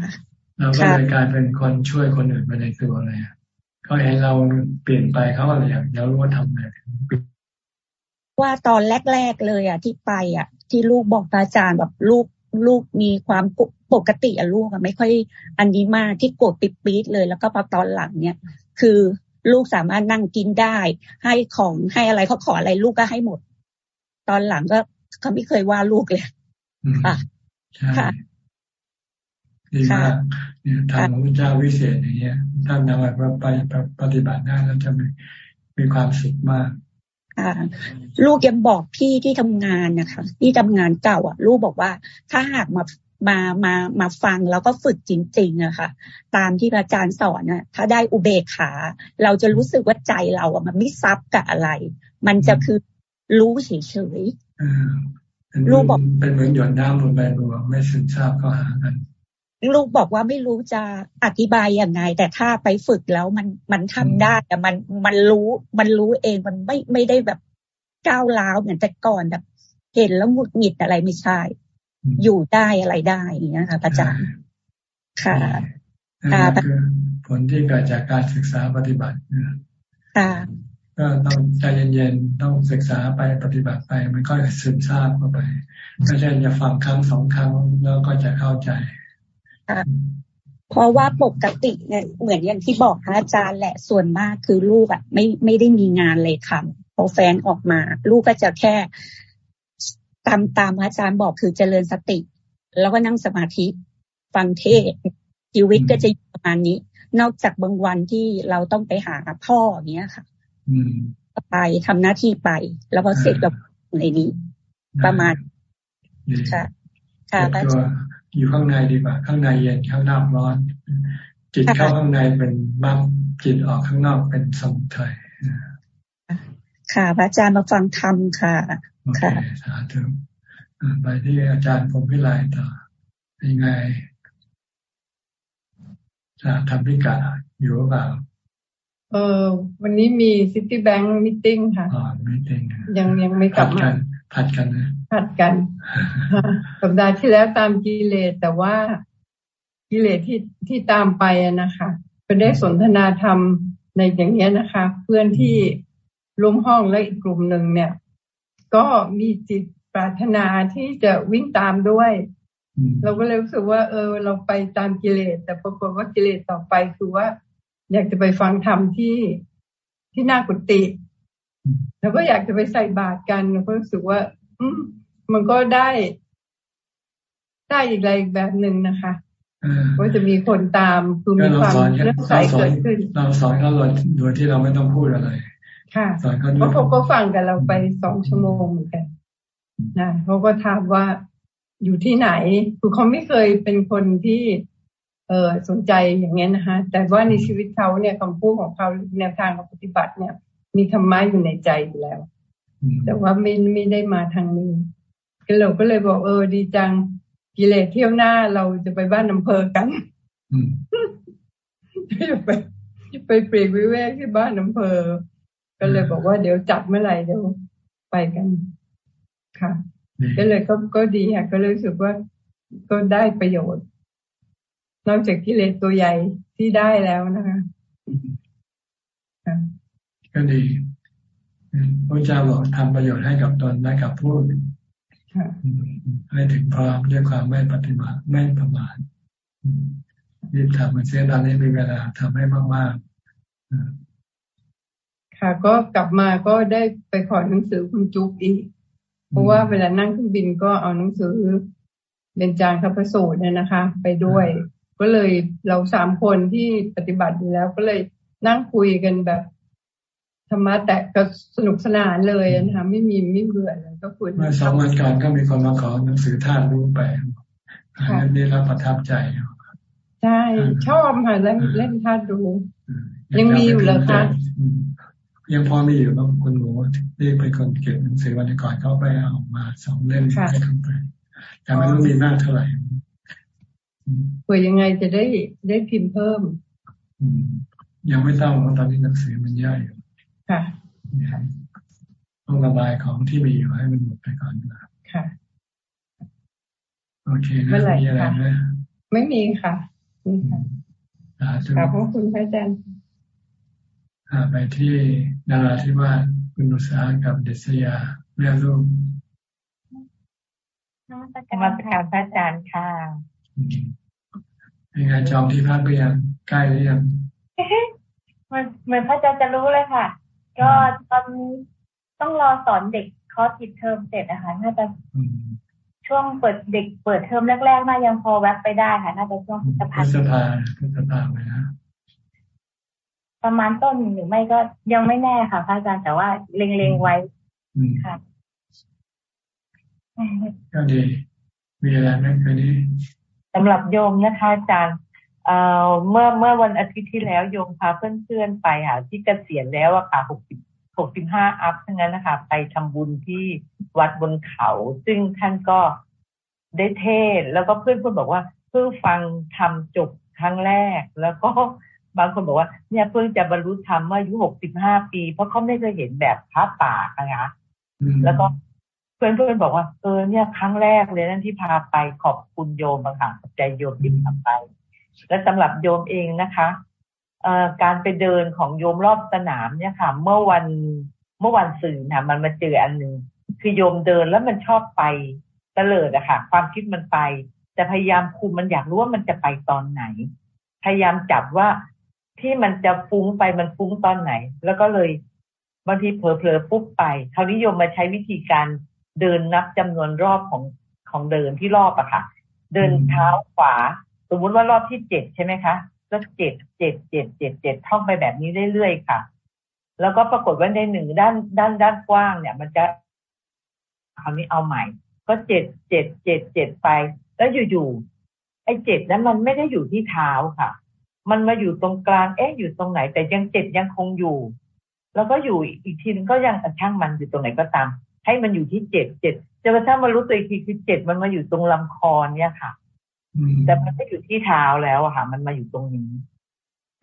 เราก็เลยกลายเป็นคนช่วยคนอื่นไปในตัวเลยเขาเห็นเราเปลี่ยนไปเขาอะไรอย่างเดียวรู้ว่าทำอะไรว่าตอนแรกๆเลยอะที่ไปอะ ที่ลูกบอกอาจารย์แบบลูก ลูกมีความปกติอะลูกอะไม่ค่อยอันนี้มากที่โกรธปิดปี๊ดเลย แล้วก็พอตอนหลังเนี่ย คือลูกสามารถนั่งกินได้ ให้ของให้อะไรเขาขออะไรลูกก็ให้หมด ตอนหลังก็เขาไม่เคยว่าลูกเลยค่ะใช่ดีมากเนี่ยทางพระเจ้าวิเศษอย่างเงี้ยถ้านำมาไปปฏิบัติได้แล้วจะมีมีความสุขมาก ลูกยังบอกพี่ที่ทำงานนะคะ ที่ทำงานเก่าอะ ลูกบอกว่า ถ้าหากมามามามาฟังแล้วก็ฝึกจริงๆอะค่ะ ตามที่อาจารย์สอนอะถ้าได้อุเบกขา เราจะรู้สึกว่าใจเราอะมันไม่ซับกับอะไร มันจะคือรู้เฉยๆลูกบอกเป็นเหมือนหยดน้ำลงไปรวมไม่ซึมซาบก็หากัน ลูกบอกว่าไม่รู้จะอธิบายยังไง แต่ถ้าไปฝึกแล้วมันมันทำได้แต่มันมันรู้มันรู้เองมันไม่ไม่ได้แบบก้าวล้าวเหมือนแต่ก่อนแบบ เห็นแล้วหงุดหงิดอะไรไม่ใช่ อยู่ได้อะไรได้อย่างนี้ค่ะอาจารย์ค่ะค่ะผลที่เกิดจากการศึกษาปฏิบัติค่ะก็ต้องใจเย็นๆต้องศึกษาไปปฏิบัติไป มันก็ซึมซาบเข้าไปไม่ใช่จะฟังครั้งสองครั้งแล้วก็จะเข้าใจ เพราะว่าปกติเนี่ยเหมือนอย่างที่บอกพระอาจารย์แหละส่วนมากคือลูกอะไม่ไม่ได้มีงานเลยทำพอแฟนออกมา ลูกก็จะแค่ตามตามพระอาจารย์บอกคือเจริญสติ แล้วก็นั่งสมาธิฟังเทศชีวิตก็จะอยู่ประมาณนี้ นอกจากบางวันที่เราต้องไปหาพ่ออย่างเงี้ยค่ะไปทำหน้าที่ไป แล้วพอเสร็จกับในนี้ ประมาณค่ะ ค่ะพระอาจารย์ อยู่ข้างในดีกว่า ข้างในเย็นข้างนอกร้อน จิตเข้าข้างในเป็นบ้างจิตออกข้างนอกเป็นสมุทัยค่ะพระอาจารย์มาฟังธรรมค่ะค่ะสาธุไปที่อาจารย์ผมพิไลต่อยังไงจะทำพิกาอยู่หรือเปล่าเออวันนี้มี Citibank meeting ค่ะอ๋อ meeting ยังยังไม่กลับมาผัดกันนะ ผัดกันสัปดาห์ที่แล้วตามกิเลสแต่ว่ากิเลสที่ที่ตามไปนะคะก็นได้สนทนาธรรมในอย่างเงี้ยนะคะ เพื่อนที่ร่วมห้องและอีกกลุ่มหนึ่งเนี่ย ก็มีจิตปรารถนาที่จะวิ่งตามด้วย เราก็เลยรู้สึกว่า เออ เราไปตามกิเลส แต่ปรากฏว่ากิเลสต่อไปคือว่า อยากจะไปฟังธรรมที่ที่น่ากุฏิแล้วก็อยากจะไปใส่บาตรกันเราก็รู้สึกว่า มมันก็ได้ ได้อีกอะไรแบบหนึ่งนะคะว่าจะมีคนตามคือมีความเรื่องใสเกิดขึ้นเราสอนเขาโดยที่เราไม่ต้องพูดอะไร ค่ะสอนเขาเพราะเขาก็ฟังกันเราไปสองชั่วโมงเหมือนกันนะเขาก็ถามว่าอยู่ที่ไหนคือเขาไม่เคยเป็นคนที่ เออสนใจอย่างเงี้ยนะคะ แต่ว่าในชีวิตเขาเนี่ยคำพูดของเขาแนวทางของปฏิบัติเนี่ย มีธรรมะอยู่ในใจอยู่แล้ว แต่ว่าไม่ไม่ได้มาทางนี้เราก็เลยบอกเออดีจังกิเลสเที่ยวหน้าเราจะไปบ้านอำเภอกันไปไปปรีกวิเวกที่บ้านอำเภอ ก็เลยบอกว่าเดี๋ยวจัดเมื่อไหร่เดี๋ยวไปกันค่ะ ก็เลยก็ก็ดีค่ะ ก็เลยรู้สึกว่าก็ได้ประโยชน์ นอกจากกิเลสตัวใหญ่ที่ได้แล้วนะคะก็ดี พระเจ้าบอกทำประโยชน์ให้กับตนและกับผู้ให้ถึงพร้อมด้วยความไม่ปฏิบัติไม่ประมาทรีบทำมันเสียตอนนี้มีเวลาทำให้มากๆค่ะ ก็กลับมาก็ได้ไปขอหนังสือคุณจุ๊กอีก เพราะว่าเวลานั่งเครื่องบินก็เอาหนังสือเบญจางคัพสูตรเนี่ยนะคะ ไปด้วย ก็เลยเราสามคนที่ปฏิบัติอยู่แล้ว ก็เลยนั่งคุยกันแบบ ธรรมะแต่ก็สนุกสนานเลยนะคะไม่มีไม่เบื่อเลยก็คุยมาสองวันก่อนก็มีคนมาขอหนังสือท่านรู้ไปอันนี้รับประทับใจใช่ชอบค่ะเล่นเล่นท่านดูยังมีอยู่เลยค่ะยังพอมีอยู่บางคนรู้นี่เป็นคนเก็บหนังสือวันก่อนเขาไปเอามาสองเล่มให้เขาไปแต่ไม่รู้มีมากเท่าไหร่คุยยังไงจะได้ได้พิมพ์เพิ่ม ยังไม่ต้องเพราะตอนนี้หนังสือมันย่อยอยู่ ค่ะต้องระบายของที่มีอยู่ให้มันหมดไปก่อนนะค่ะ โอเคนะมีอะไรไหมไม่มีค่ะนี่ค่ะขอบคุณพระอาจารย์ไปที่นาราธิวาสคุณนุสากับเดษยาแม่ลูกนมัสการพระอาจารย์ค่ะเป็นไงจองที่พักไปยังใกล้หรือยังมันเหมือนพระอาจารย์จะรู้เลยค่ะ ก็ตอนต้องรอสอนเด็กคอร์สปิดเทอมเสร็จนะคะน่าจะช่วงเปิดเด็กเปิดเทอมแรกๆน่ายังพอแวบไปได้ค่ะ น่าจะช่วงพฤษภาพฤษภาพฤษภาไปนะประมาณต้นหรือไม่ก็ยังไม่แน่ค่ะพระอาจารย์แต่ว่าเล็งๆไว้ค่ะก็ดีมีอะไรไหมคืนนี้สำหรับโยมนะคะอาจารย์ เอ่อเมื่อเมื่อวันอาทิตย์ที่แล้วโยมพาเพื่อนๆไปค่ะที่เกษียณแล้วอะค่ะหกสิบหกสิบห้าอัพทั้งนั้นนะคะ ไปทำบุญที่วัดบนเขา ซึ่งท่านก็ได้เทศ แล้วก็เพื่อนๆบอกว่า เพิ่งฟังทำจบครั้งแรก แล้วก็บางคนบอกว่าเนี่ยเพิ่งจะบรรลุธรรมเมื่ออายุหกสิบห้าปี เพราะเขาไม่เคยเห็นแบบพระป่านะคะแล้วก็เพื่อนเพื่อนบอกว่าเออเนี่ยครั้งแรกเลยนั่นที่พาไปขอบคุณโยมอะค่ะใจโยมที่ทำไป และสำหรับโยมเองนะคะเอ่อการไปเดินของโยมรอบสนามเนี่ยค่ะ เมื่อวันเมื่อวันสื่อนะมันมาเจออันหนึ่งคือโยมเดินแล้วมันชอบไปเตลิดอะค่ะ ความคิดมันไป แต่พยายามคุมมันอยากรู้ว่ามันจะไปตอนไหน พยายามจับว่าที่มันจะฟุ้งไปมันฟุ้งตอนไหน แล้วก็เลยบางทีเผลอๆปุ๊บไปเขานิยมมาใช้วิธีการเดินนับจำนวนรอบของของเดินที่รอบอะค่ะ เดินเท้าขวา สมมุติว่ารอบที่เจ็ดใช่ไหมคะก็เจ็ดเจ็ดเจ็ดเจ็ดเจ็ดท่องไปแบบนี้เรื่อยๆค่ะ แล้วก็ปรากฏว่าในหนึ่งด้านด้านด้านกว้างเนี่ย มันจะคราวนี้เอาใหม่ ก็เจ็ดเจ็ดเจ็ดเจ็ดไป แล้วอยู่ๆไอ้เจ็ดนั้นมันไม่ได้อยู่ที่เท้าค่ะ มันมาอยู่ตรงกลางเอ๊ะอยู่ตรงไหน แต่ยังเจ็ดยังคงอยู่ แล้วก็อยู่อีกทีนึงก็ยังช่างมันอยู่ตรงไหนก็ตาม ให้มันอยู่ที่เจ็ดเจ็ดจนกระทั่งมารู้ตัวอีกทีคือเจ็ดมันมาอยู่ตรงลำคอเนี่ยค่ะ แต่มันไม่อยู่ที่เท้าแล้วอะค่ะ มันมาอยู่ตรงนี้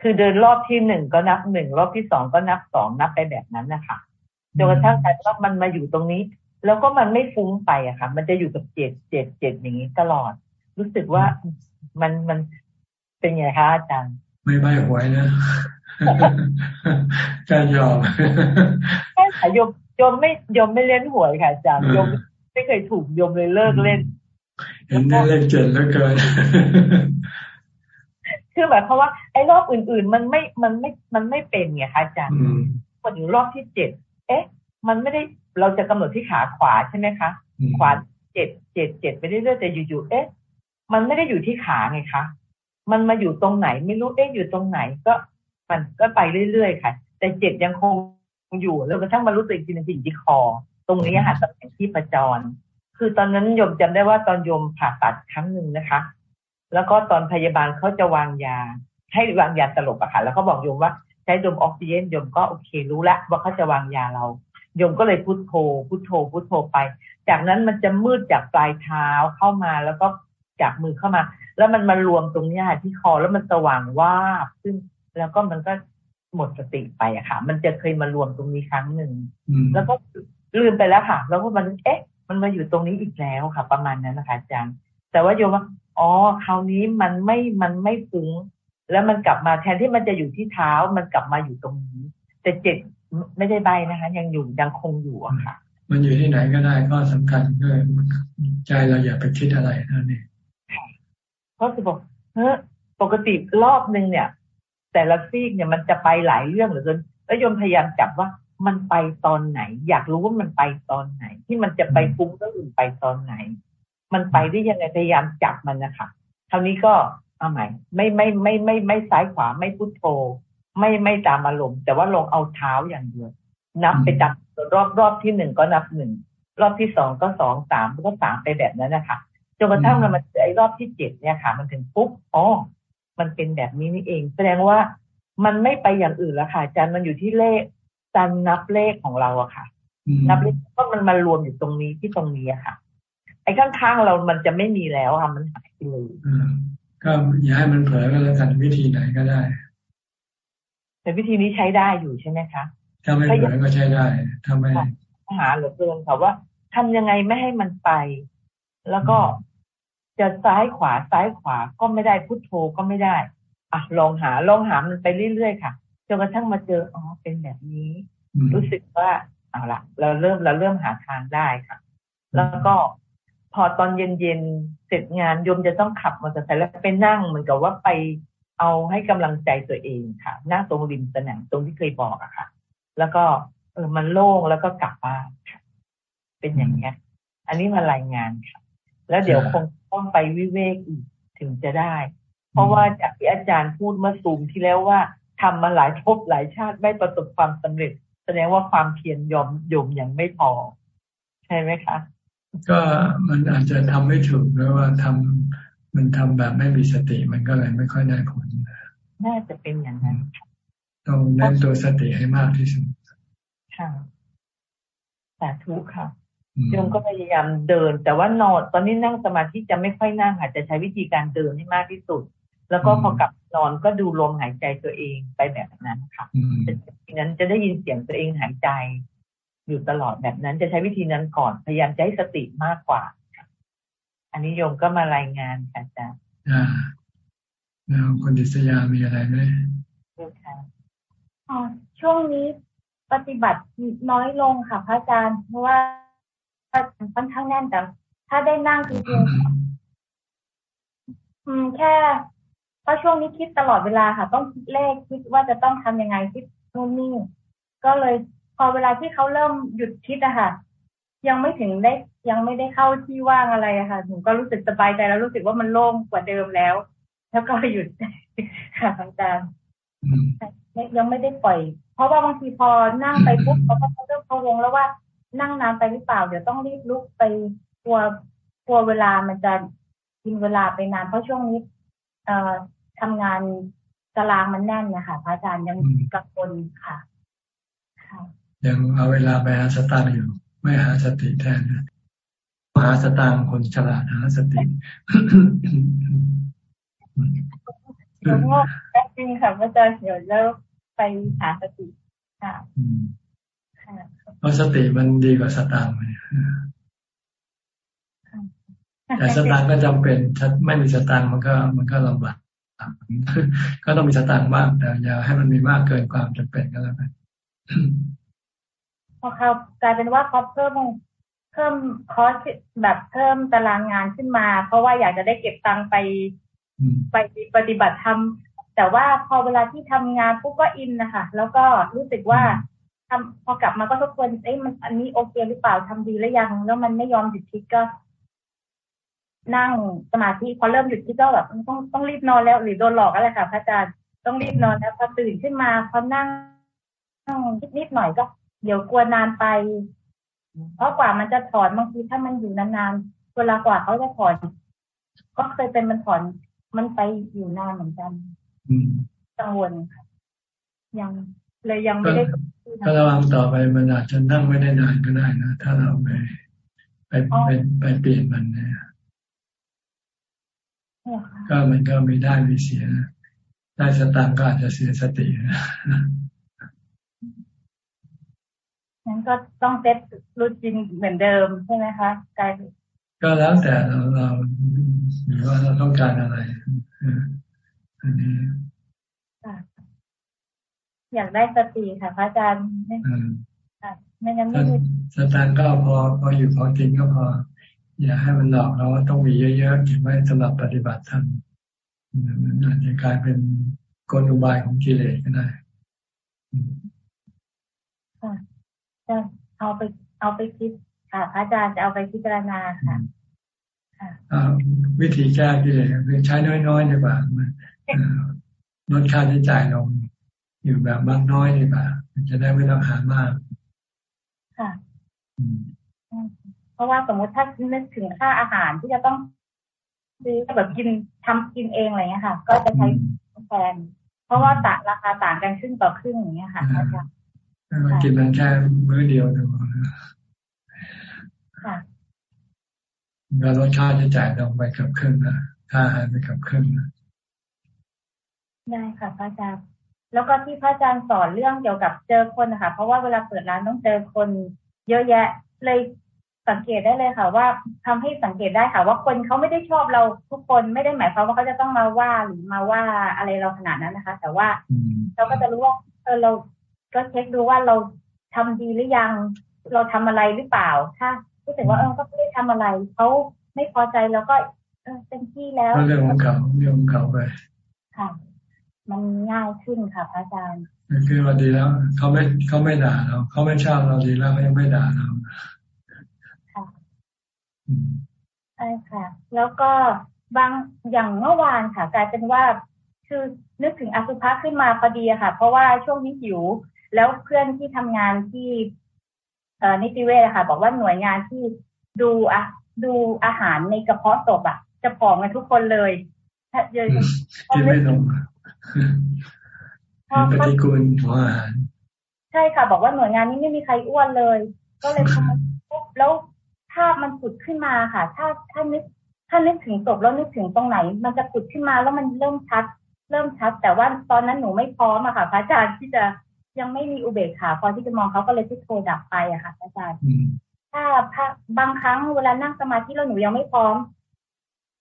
คือเดินรอบที่หนึ่งก็นับหนึ่งรอบที่สองก็นับสองนับไปแบบนั้นนะคะจนกระทั่งกลายว่ามันมาอยู่ตรงนี้ แล้วก็มันไม่ฟุ้งไปอะค่ะ มันจะอยู่กับเจ็ดเจ็ดเจ็ดอย่างนี้ตลอด รู้สึกว่ามันมันเป็นไงคะอาจารย์ไม่ไม่หวยนะการยอมใช่ค่ะโยมโยมไม่โยมไม่เล่นหวยค่ะอาจารย์โยมไม่เคยถูกโยมเลยเลิกเล่น เห็นได้เลขเจ็ดแล้วเกินคือแบบเพราะว่าไอ้รอบอื่น ๆ มันไม่มันไม่มันไม่เป็นไงคะอาจารย์พอถึงรอบที่เจ็ดเอ๊ะ มันไม่ได้เราจะกำหนดที่ขาขวาใช่ไหมคะขวาเจ็ดเจ็ดเจ็ดไปเรื่อยๆแต่อยู่ๆเอ๊ะ มันไม่ได้อยู่ที่ขาไงคะมันมาอยู่ตรงไหนไม่รู้เอ๊ะอยู่ตรงไหนก็ มันก็ไปเรื่อยๆค่ะ แต่เจ็ดยังคงอยู่แล้วกระทั่งมารู้สึกทีนึงที่คอ ตรงนี้ค่ะตำแหน่งที่ประจร คือตอนนั้นโยมจำได้ว่าตอนโยมผ่าตัดครั้งหนึ่งนะคะ แล้วก็ตอนพยาบาลเขาจะวางยา ให้วางยาสลบอะค่ะ แล้วเขาบอกโยมว่าใช้ดมออกซิเจนโยมก็โอเครู้แล้วว่าเขาจะวางยาเราโยมก็เลยพุโทโธพุโทโธพุโทโธไป จากนั้นมันจะมืดจากปลายเท้าเข้ามาแล้วก็จากมือเข้ามา แล้วมันมารวมตรงนี้ที่คอแล้วมันสว่างว่าซึ่งแล้วก็มันก็หมดสติไปอะค่ะ มันจะเคยมารวมตรงนี้ครั้งหนึ่งแล้วก็ลืมไปแล้วค่ะ แล้วก็มันเอ๊ะ มันมาอยู่ตรงนี้อีกแล้วค่ะ ประมาณนั้นนะคะอาจารย์ แต่ว่าโยมว่าอ๋อคราวนี้มันไม่มันไม่ฟุ้งแล้วมันกลับมาแทนที่มันจะอยู่ที่เท้ามันกลับมาอยู่ตรงนี้ แต่เจ็ดไม่ได้ใบนะคะ ยังอยู่ยังคงอยู่อะค่ะ มันอยู่ที่ไหนก็ได้ก็สำคัญก็ใจเราอย่าไปคิดอะไรนั่นเองเพราะคือบอกเฮ้ปกติรอบหนึ่งเนี่ย แต่ละซีกเนี่ยมันจะไปหลายเรื่องเหลือเกินแล้วโยมพยายามจับว่า มันไปตอนไหน อยากรู้ว่ามันไปตอนไหน ที่มันจะไปฟุ้งก็อื่นไปตอนไหน มันไปได้ยังไงพยายามจับมันนะคะคราวนี้ก็เอาใหม่ไม่ไม่ไม่ไม่ไม่ซ้ายขวาไม่พุทโธ ไม่ไม่ตามอารมณ์ แต่ว่าลงเอาเท้าอย่างเดียวนับไปจับรอบรอบที่หนึ่งก็นับหนึ่งรอบที่สองก็สองสามก็สามไปแบบนั้นนะคะจนกระทั่งมันไอ้รอบที่เจ็ดเนี่ยค่ะ มันถึงปุ๊บอ๋อมันเป็นแบบนี้นี่เอง แสดงว่ามันไม่ไปอย่างอื่นแล้วค่ะอาจารย์มันอยู่ที่เลข การนับเลขของเราอะค่ะ นับเลขก็มันมารวมอยู่ตรงนี้ที่ตรงนี้อะค่ะ ไอ้ข้างๆเรามันจะไม่มีแล้วค่ะมันหายไปเลยก็อย่าให้มันเผลอก็แล้วกันวิธีไหนก็ได้ แต่วิธีนี้ใช้ได้อยู่ใช่ไหมคะถ้าไม่เผลอก็ใช้ได้ถ้าไม่หาเหลือเกินค่ะว่าทำยังไงไม่ให้มันไป แล้วก็จะซ้ายขวาซ้ายขวาก็ไม่ได้พุทโธก็ไม่ได้ อะลองหาลองหามันไปเรื่อยๆค่ะ จนกระทั่งมาเจออ๋อเป็นแบบนี้ รู้สึกว่าเอาละเราเริ่มเราเริ่มหาทางได้ค่ะ แล้วก็พอตอนเย็นๆเสร็จงานโยมจะต้องขับมอเตอร์ไซค์แล้วไปนั่งเหมือนกับว่าไปเอาให้กำลังใจตัวเองค่ะนั่งตรงริมสนามตรงที่เคยบอกอะค่ะ แล้วก็เออมันโล่งแล้วก็กลับบ้านค่ะเป็นอย่างนี้อันนี้มารายงานค่ะ แล้วเดี๋ยวคงต้องไปวิเวกอีกถึงจะได้ เพราะว่าจากที่อาจารย์พูดเมื่อซูมที่แล้วว่า ทำมาหลายภพหลายชาติไม่ประสบความสำเร็จ แสดงว่าความเพียรยอมยมยังไม่พอ ใช่ไหมคะ ก็มันอาจจะทำไม่ถูกหรือว่าทำมันทำแบบไม่มีสติมันก็เลยไม่ค่อยได้ผลน่าจะเป็นอย่างนั้นต้องเน้นตัวสติให้มากที่สุดค่ะสาธุค่ะโยมก็พยายามเดิน แต่ว่านอนตอนนี้นั่งสมาธิจะไม่ค่อยนั่งอาจจะใช้วิธีการเดินให้มากที่สุด แล้วก็พอกลับนอนก็ดูลมหายใจตัวเองไปแบบนั้นค่ะดังนั้นจะได้ยินเสียงตัวเองหายใจ อยู่ตลอดแบบนั้น จะใช้วิธีนั้นก่อนพยายามใช้สติมากกว่า อันนี้โยมก็มารายงานค่ะอาจารย์แล้วคนดิษยามีอะไรไหมช่วงนี้ปฏิบัติน้อยลงค่ะพระอาจารย์ เพราะว่าค่อนข้างแน่นแต่ถ้าได้นั่งคืออืมแค่ เพราะช่วงนี้คิดตลอดเวลาค่ะ ต้องคิดเลขคิดว่าจะต้องทำยังไงคิดนู่นนี่ ก็เลยพอเวลาที่เขาเริ่มหยุดคิดอะค่ะ ยังไม่ถึงได้ยังไม่ได้เข้าที่ว่างอะไรอะค่ะหนูก็รู้สึกสบายใจแล้วรู้สึกว่ามันโล่งกว่าเดิมแล้ว แล้วก็หยุดค่ะอาจารย์ยังไม่ได้ปล่อย เพราะว่าบางทีพอนั่งไปปุ๊บเขาก็เริ่มพะวงแล้วว่านั่งนานไปหรือเปล่า เดี๋ยวต้องรีบลุกไปกลัวกลัวเวลามันจะกินเวลาไปนานเพราะช่วงนี้ เอ่อ ทำงานตารางมันแน่นนะคะพระอาจารย์ยังกังวลค่ะ ยังเอาเวลาไปหาสตางค์อยู่ ไม่หาสติแทนหาสตางค์คนฉลาดหาสติหลวงพ่อจริงค่ะพระอาจารย์เดี๋ยวแล้วไปหาสติค่ะเพราะสติมันดีกว่าสตางค์แต่สตางค์ก็จำเป็นไม่มีสตางค์มันก็มันก็ลำบาก ก็ต้องมีสตางค์บ้างแต่อย่าให้มันมีมากเกินความจำเป็นก็แล้วกันพอเขากลายเป็นว่าเขาเพิ่มเพิ่มคอสแบบเพิ่มตารางงานขึ้นมา เพราะว่าอยากจะได้เก็บตังค์ไปไปปฏิบัติธรรมแต่ว่าพอเวลาที่ทำงานปุ๊บก็อินนะคะแล้วก็รู้สึกว่าทำพอกลับมาก็ทบทวนเอ้ยมันอันนี้โอเคหรือเปล่าทำดีหรือยัง แล้วมันไม่ยอมหยุดคิดก็ นั่งสมาธิพอเริ่มหยุดคิดก็แบบต้องต้องรีบนอนแล้วหรือโดนหลอกอะไรค่ะ พระอาจารย์ต้องรีบนอนแล้วพอตื่นขึ้นมาพอนั่งคิดนิดหน่อยก็เดี๋ยวกลัวนานไป เพราะกว่ามันจะถอนบางทีถ้ามันอยู่นานๆเวลากว่าเขาจะถอน ก็เคยเป็นมันถอนมันไปอยู่นานเหมือนกันกังวลค่ะยังเลยยังไม่ได้ถ้าระวังต่อไปมันอาจจะนั่งไม่ได้นานก็ได้นะถ้าเราไปไปไปไปเปลี่ยนมันเนี่ย ก็มันก็มีได้มีเสีย ได้สตางก็อาจจะเสียสตินะงั้นก็ต้องเซตรูจินเหมือนเดิมใช่ไหมคะกายก็แล้วแต่เราเราหรือว่าเราต้องการอะไรอันนี้อยากได้สติค่ะพระอาจารย์ไม่งั้นไม่สตางก็พอพออยู่พอกินก็พอ อย่าให้มันหลอกเราว่าต้องมีเยอะๆเก็บไว้สำหรับปฏิบัติธรรมมันอาจจะกลายเป็นกลอุบายของกิเลสก็ได้ค่ะจะเอาไปเอาไปคิดค่ะพระอาจารย์จะเอาไปพิจารณาค่ะวิธีแก้กิเลสคือใช้น้อยๆดีกว่าลดค่าใช้จ่ายลง อยู่แบบบางน้อยดีกว่าจะได้ไม่ต้องหามาก ค่ะ เพราะว่าสมมติถ้านึกถึงค่าอาหารที่จะต้องซื้อแบบกินทำกินเองอะไรเงี้ยค่ะ ก็จะใช้แฟนเพราะว่าต่างราคาต่างกันครึ่งต่อครึ่งอย่างเงี้ยค่ะอาจารย์กินมันแค่มื้อเดียวนะค่ะก็ลดค่าใช้จ่ายลงไปกับครึ่งนะค่าอาหารไปกับครึ่งนะได้ค่ะพระอาจารย์แล้วก็ที่พระอาจารย์สอนเรื่องเกี่ยวกับเจอคนนะคะเพราะว่าเวลาเปิดร้านต้องเจอคน เยอะแยะ เลย สังเกตได้เลยค่ะ ว่าทำให้สังเกตได้ค่ะ ว่าคนเขาไม่ได้ชอบเราทุกคนไม่ได้หมายความว่าเขาจะต้องมาว่าหรือมาว่าอะไรเราขนาดนั้นนะคะ แต่ว่าเราก็จะรู้ว่าเออเราก็เช็คดูว่าเราทำดีหรือยัง เราทำอะไรหรือเปล่า ถ้ารู้สึกว่าเออก็ไม่ได้ทำอะไรเขาไม่พอใจแล้วก็เออเต็มที่แล้วเรื่องของเขาเรื่องของเขาไปค่ะ มันง่ายขึ้นค่ะพระอาจารย์คือว่าดีแล้วเขาไม่เขาไม่ด่าเราเขาไม่ชอบเราดีแล้วเขายังไม่ด่าเราค่ะ ใช่ค่ะ แล้วก็บางอย่างเมื่อวานค่ะ กลายเป็นว่าคือนึกถึงอสุภะขึ้นมาพอดีค่ะ เพราะว่าช่วงนี้หิว แล้วเพื่อนที่ทำงานที่เอ่อนิติเวชค่ะ บอกว่าหน่วยงานที่ดูอะดูอาหารในกระเพาะศพอะจะผอมกันทุกคนเลยเยอะที่ไม่ลงปฏิกูลหัวอาหารใช่ค่ะ บอกว่าหน่วยงานนี้ไม่มีใครอ้วนเลย ก็เลยทำแล้ว ภาพมันผุดขึ้นมาค่ะ ถ้าถ้านึกถ้านึกถึงศพแล้วนึกถึงตรงไหน มันจะผุดขึ้นมาแล้วมันเริ่มชัด เริ่มชัด แต่ว่าตอนนั้นหนูไม่พร้อมอะค่ะพระอาจารย์ที่จะยังไม่มีอุเบกขาพอที่จะมองเขาก็เลยที่โทรดับไปอะค่ะพระอาจารย์ถ้าบางครั้งเวลานั่งสมาธิแล้วหนูยังไม่พร้อม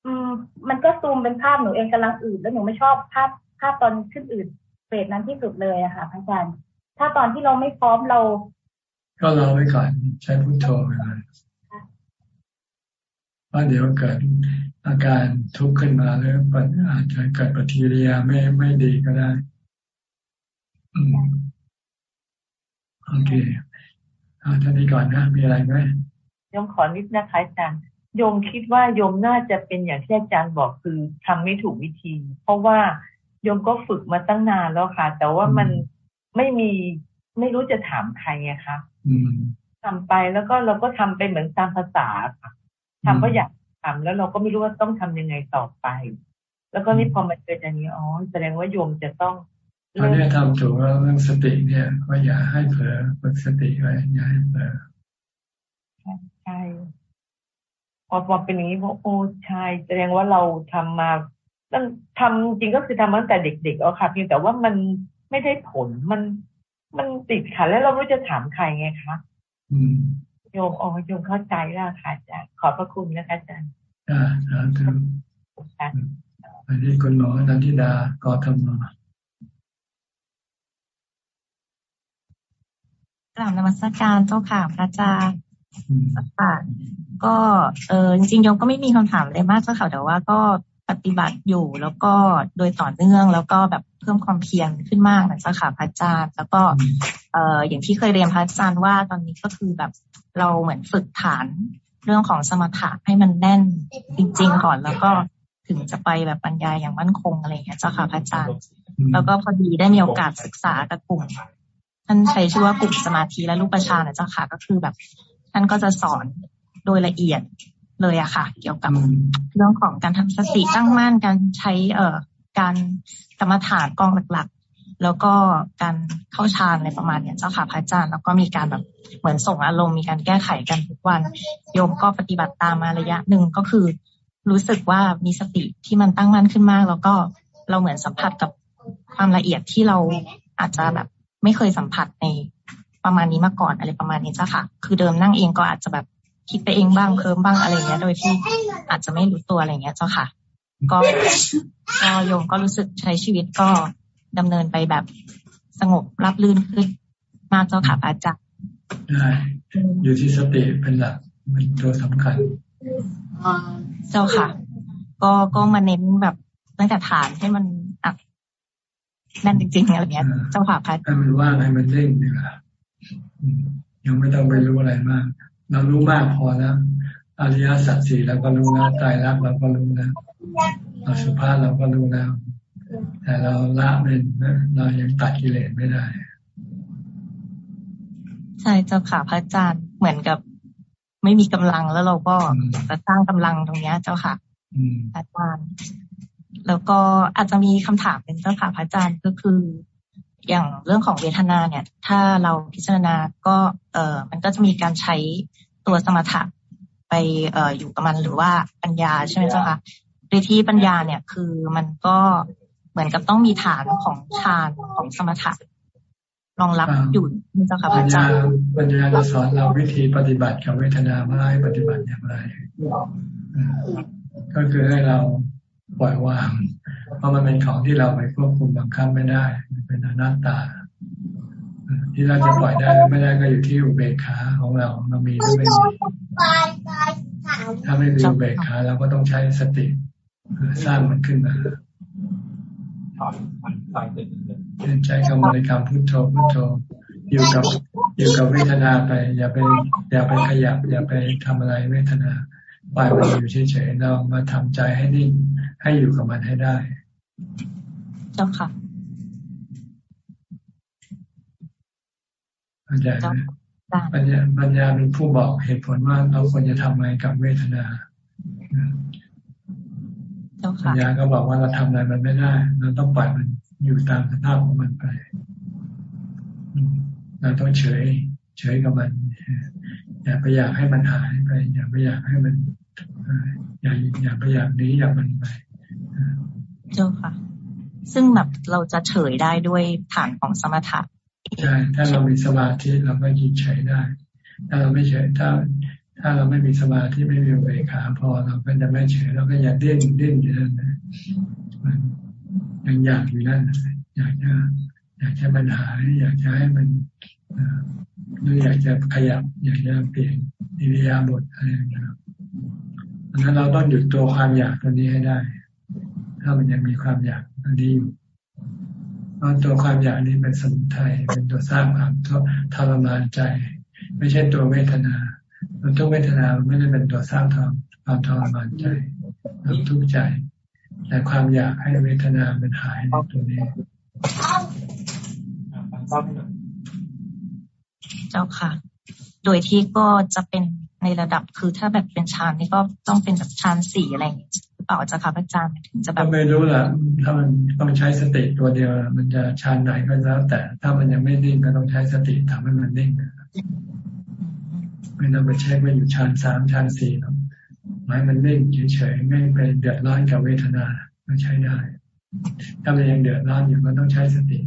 อืม มันก็ซูมเป็นภาพหนูเองกำลังอืดแล้วหนูไม่ชอบภาพภาพตอนขึ้นอืดเฟสนั้นที่สุดเลยอะค่ะพระอาจารย์ ถ้าตอนที่เราไม่พร้อมเรา ก็รอไว้ก่อนใช้พุทโธไป เลยว่าเดี๋ยวเกิดอาการทุกข์ขึ้นมาแล้วอาจจะเกิดปฏิกิริยาไม่ไม่ดีก็ได้โอเคเอาท่านี้ก่อนนะ มีอะไรไหมยมขอนิดนะคะอาจารย์โยมคิดว่าโยมน่าจะเป็นอย่างที่อาจารย์บอกคือทำไม่ถูกวิธี เพราะว่าโยมก็ฝึกมาตั้งนานแล้วค่ะ แต่ว่ามันไม่มีไม่รู้จะถามใครอะค่ะทำไปแล้วก็เราก็ทำไปเหมือนตามภาษาค่ะ ทำเพราะอยากทำแล้วเราก็ไม่รู้ว่าต้องทำยังไงต่อไป แล้วก็นี่พอมาเจออย่างนี้อ๋อแสดงว่าโยมจะต้องอันนี้ทำถูกแล้วเรื่องสติเนี่ยก็อย่าให้เผลอฝึกสติไว้อย่าให้เผลอใช่พอพอเป็นอย่างนี้ว่าโอ้ใช่แสดงว่าเราทำมาตั้งทำจริงก็คือทำตั้งแต่เด็กๆเอาค่ะเพียงแต่ว่ามันไม่ได้ผลมันมันติดค่ะแล้วเราไม่รู้จะถามใครไงคะ โยมอ๋อโยมเข้าใจแล้วค่ะอาจารย์ขอบพระคุณนะคะอาจารย์อ่าสาธุอันนี้คุณหมอนันทิดากอธรรมกล่าวนมัสการเจ้าค่ะพระอาจารย์ค่ะก็เออจริงๆโยมก็ไม่มีคำถามอะไรมากเจ้าค่ะแต่ว่าก็ปฏิบัติอยู่แล้วก็โดยต่อเนื่องแล้วก็แบบเพิ่มความเพียรขึ้นมากนะเจ้าค่ะพระอาจารย์ แล้วก็เอออย่างที่เคยเรียนพระอาจารย์ว่าตอนนี้ก็คือแบบ เราเหมือนฝึกฐานเรื่องของสมถะให้มันแน่นจริง ๆ ก่อนแล้วก็ถึงจะไปแบบปัญญาอย่างมั่นคงอะไรอย่างเงี้ยเจ้าค่ะพระอาจารย์ แล้วก็พอดีได้มีโอกาสศึกษากับกลุ่มท่านใช้ชื่อว่ากลุ่มสมาธิและรูปฌานนะเจ้าค่ะก็คือแบบท่านก็จะสอนโดยละเอียดเลยอะค่ะ เกี่ยวกับเรื่องของการทำสติตั้งมั่นการใช้เอ่อการกรรมฐานกองหลักๆ แล้วก็การเข้าฌานอะไรประมาณเนี้ยเจ้าค่ะพระอาจารย์แล้วก็มีการแบบเหมือนส่งอารมณ์มีการแก้ไขกันทุกวันโยมก็ปฏิบัติตามมาระยะหนึ่งก็คือ รู้สึกว่ามีสติที่มันตั้งมั่นขึ้นมาก แล้วก็เราเหมือนสัมผัสกับความละเอียดที่เราอาจจะแบบไม่เคยสัมผัสในประมาณนี้มาก่อนอะไรประมาณนี้เจ้ะค่ะ คือเดิมนั่งเองก็อาจจะแบบคิดไปเองบ้างเคิมบ้างอะไรเงี้ย โดยที่อาจจะไม่รู้ตัวอะไรเงี้ยเจ้าค่ะ ก็ก็โยมก็รู้สึกใช้ชีวิตก็ ดำเนินไปแบบสงบรับลื่นขึ้นมากเจ้าค่ะอาจารย์ได้อยู่ที่สติเป็นหลักมันตัวสำคัญเจ้าค่ะ ก็ก็มาเน้นแบบตั้งแต่ฐานให้มันอักนั่นจริงๆอะไรเงี้ยเจ้าค่ะพัดให้มันว่างให้มันเร่งนี่แหละยังไม่ต้องไปรู้อะไรมาก เรารู้มากพอแล้วอริยสัจสี่เราก็รู้แล้วตายรักเราก็รู้แล้วอสุภาพเราก็รู้แล้ว แต่เราละเป็นเรายังตัดกิเลสไม่ได้ ใช่เจ้าค่ะพระอาจารย์เหมือนกับ ไม่มีกำลังแล้วเราก็จะสร้างกำลังตรงนี้เจ้าค่ะอาจารย์ แล้วก็อาจจะมีคำถามเป็นเจ้าค่ะพระอาจารย์ก็คือ อย่างเรื่องของเวทนาเนี่ย ถ้าเราพิจารณาก็เออมันก็จะมีการใช้ตัวสมถะไปเอ่ออยู่กับมันหรือว่าปัญญาใช่ไหมเจ้าค่ะโดยที่ปัญญาเนี่ยคือมันก็ เหมือนกับต้องมีฐานของฌานของสมถะรองรับอยู่นี่เจ้าค่ะพระอาจารย์ปัญญาจะสอนเราวิธีปฏิบัติกับเวทนาไม่ปฏิบัติอย่างไรก็คือให้เราปล่อยวาง เพราะมันเป็นของที่เราไปควบคุมบังคับไม่ได้ มันเป็นอนัตตา ที่เราจะปล่อยได้ไม่ได้ก็อยู่ที่อุเบกขาของเราเรามีหรือไม่มีถ้าไม่มีเบกขาเราก็ต้องใช้สติสร้างมันขึ้นมา ใช้คำบริกรรมพุทโธพุทโธอยู่กับอยู่กับเวทนาไป อย่าไปอย่าไปขยับ อย่าไปทำอะไรเวทนาปล่อยมันอยู่เฉยๆเรามาทำใจให้นิ่งให้อยู่กับมันให้ได้ เจ้าค่ะปัญญาปัญญาปัญญาเป็นผู้บอกเหตุผลว่าเราควรจะทำอะไรกับเวทนา ปัญญาก็บอกว่าเราทำอะไรมันไม่ได้ เราต้องปล่อยมันอยู่ตามสภาพของมันไปเราต้องเฉย เฉยกับมัน อย่าไปอยากให้มันหายไป อย่าไปอยากให้มันอย่าอย่าไปอยากนี้อยากมันไปเจ้าค่ะ ซึ่งแบบเราจะเฉยได้ด้วยฐานของสมถะใช่ถ้าเรามีสมาธิเราก็ยินเฉยได้ ถ้าเราไม่เฉยถ้า ถ้าเราไม่มีสมาธิไม่มีเวขาพอเราก็จะไม่เฉยเราก็อย่าเด้งเด้งอยู่นั่นนะมันยังอยากอยู่นั่นอยากจะอยากจะมันหายอยากจะให้มันหรืออยากจะขยับ อยากจะเปลี่ยนอิริยาบถอะไรอย่างเงี้ยดังนั้นเราต้องหยุดตัวความอยากตัวนี้ให้ได้ ถ้ามันยังมีความอยากอันนี้อยู่เพราะตัวความอยากนี้เป็นสมุทัยเป็นตัวสร้างความทรมานใจ ไม่ใช่ตัวเวทนา ตัวเวทนาไม่ได้เป็นตัวสร้างความทรมานใจทุกข์ใจ แต่ความอยากให้เวทนาเป็นหายในตัวนี้เจ้าค่ะ โดยที่ก็จะเป็นในระดับคือถ้าแบบเป็นฌานนี่ก็ต้องเป็นแบบฌานสี่อะไรอย่างเงี้ยต่อจะค่ะอาจารย์ถึงจะแบบไม่รู้แหละถ้ามันต้องใช้สติตัวเดียว มันจะฌานไหนก็แล้ว แต่ถ้ามันยังไม่นิ่งก็ต้องใช้สติทำให้มันนิ่ง ไม่ต้องไปเช็คว่าอยู่ฌานสามฌานสี่หรอกหมายมันนิ่งเฉยๆไม่ไปเดือดร้อนกับเวทนาก็ใช้ได้ ถ้ามันยังเดือดร้อนอยู่ก็ต้องใช้สติ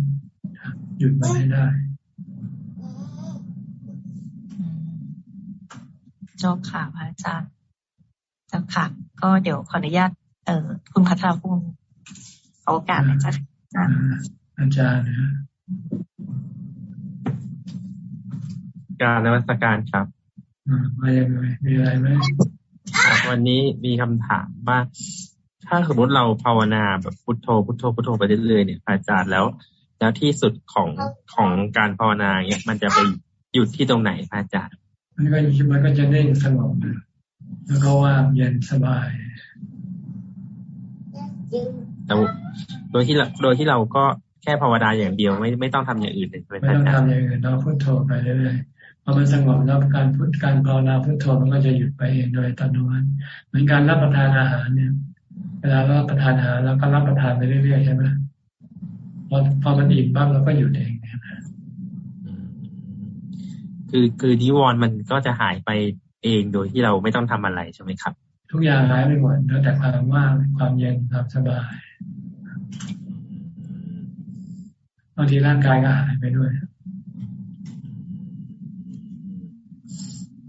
หยุดมันให้ได้เจ้าค่ะพระอาจารย์เจ้าค่ะ ก็เดี๋ยวขออนุญาตเอ่อคุณพัทรภูมิโอกาสนะจ๊ะอาจารย์นะการนวัตการครับ มาอย่างไรมีอะไรไหมวันนี้มีคำถามว่า ถ้าสมมติเราภาวนาแบบพุทโธพุทโธพุทโธไปเรื่อยๆเนี่ยอาจารย์แล้ว แล้วที่สุดของของการภาวนาเนี่ยมันจะไปหยุดที่ตรงไหนอาจารย์ มันก็มันก็จะนิ่งสงบแล้วก็ว่างเย็นสบายแต่โดยที่เราโดยที่เราก็แค่ภาวนาอย่างเดียวไม่ไม่ต้องทำอย่างอื่นเลยไม่ต้องทำอย่างอื่นเราพุทโธไปเรื่อยๆ พอมันสงบแล้วการพุทการภาวนาพุทโธมันก็จะหยุดไปเองโดยอัตโนมัติเหมือนการรับประทานอาหารเนี่ย เวลารับประทานอาหารแล้วก็รับประทานไปเรื่อยๆใช่ไหมพอพอมันอิ่มบ้างเราก็หยุดเองคือคือนิวรณ์มันก็จะหายไปเองโดยที่เราไม่ต้องทำอะไรใช่ไหมครับ ทุกอย่างหายไปหมดแล้วแต่ความว่างความเย็นความสบายบางทีร่างกายก็หายไปด้วย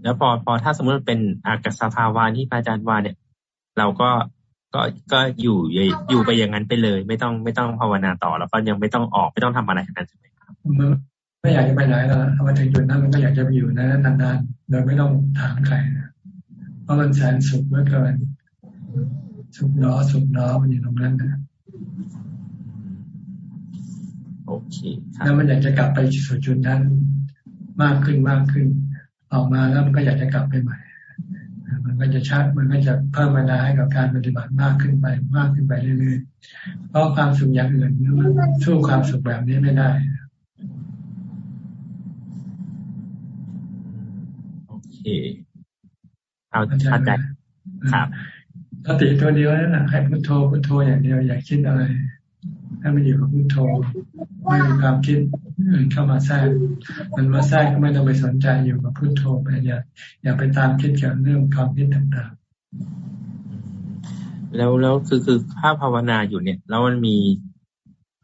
แล้วพอพอถ้าสมมติเป็นอากาศภาวะที่พระอาจารย์ว่าเนี่ย เราก็ก็ก็อยู่อยู่ไปอย่างนั้นไปเลย ไม่ต้องไม่ต้องภาวนาต่อ แล้วก็ยังไม่ต้องออกไม่ต้องทำอะไรทั้งนั้นใช่ไหมครับไม่อยากจะไปไหนแล้วพอมาถึงจุดนั้นมันก็อยากจะไปอยู่นั้นนานๆโดยไม่ต้องถามใครนะเพราะมันแสนสุขเมื่อเกินสุขน้อสุขน้อมันอยู่ตรงนั้นนะโอเคแล้วมันอยากจะกลับไปสู่จุดนั้นมากขึ้นมากขึ้น ออกมาแล้วมันก็อยากจะกลับไปใหม่ มันก็จะชัดมันก็จะเพิ่มเวลาให้กับการปฏิบัติมากขึ้นไปมากขึ้นไปเรื่อยๆเพราะความสุขอย่างอื่นมันสู้ความสุขแบบนี้ไม่ได้เอาเข้าใจครับสติตัวเดียวนั่นแหละให้พุทโธพุทโธอย่างเดียวอย่าคิดอะไร ให้มันอยู่กับพุทโธไม่มีความคิดอื่นเข้ามาแทรกมันมาแทรกก็ไม่ต้องไปสนใจอยู่กับพุทโธไปอย่าอย่าไปตามคิดเกี่ยวเรื่องความคิดต่างๆ แล้วแล้วคือคือภาพภาวนาอยู่เนี่ย แล้วมันมี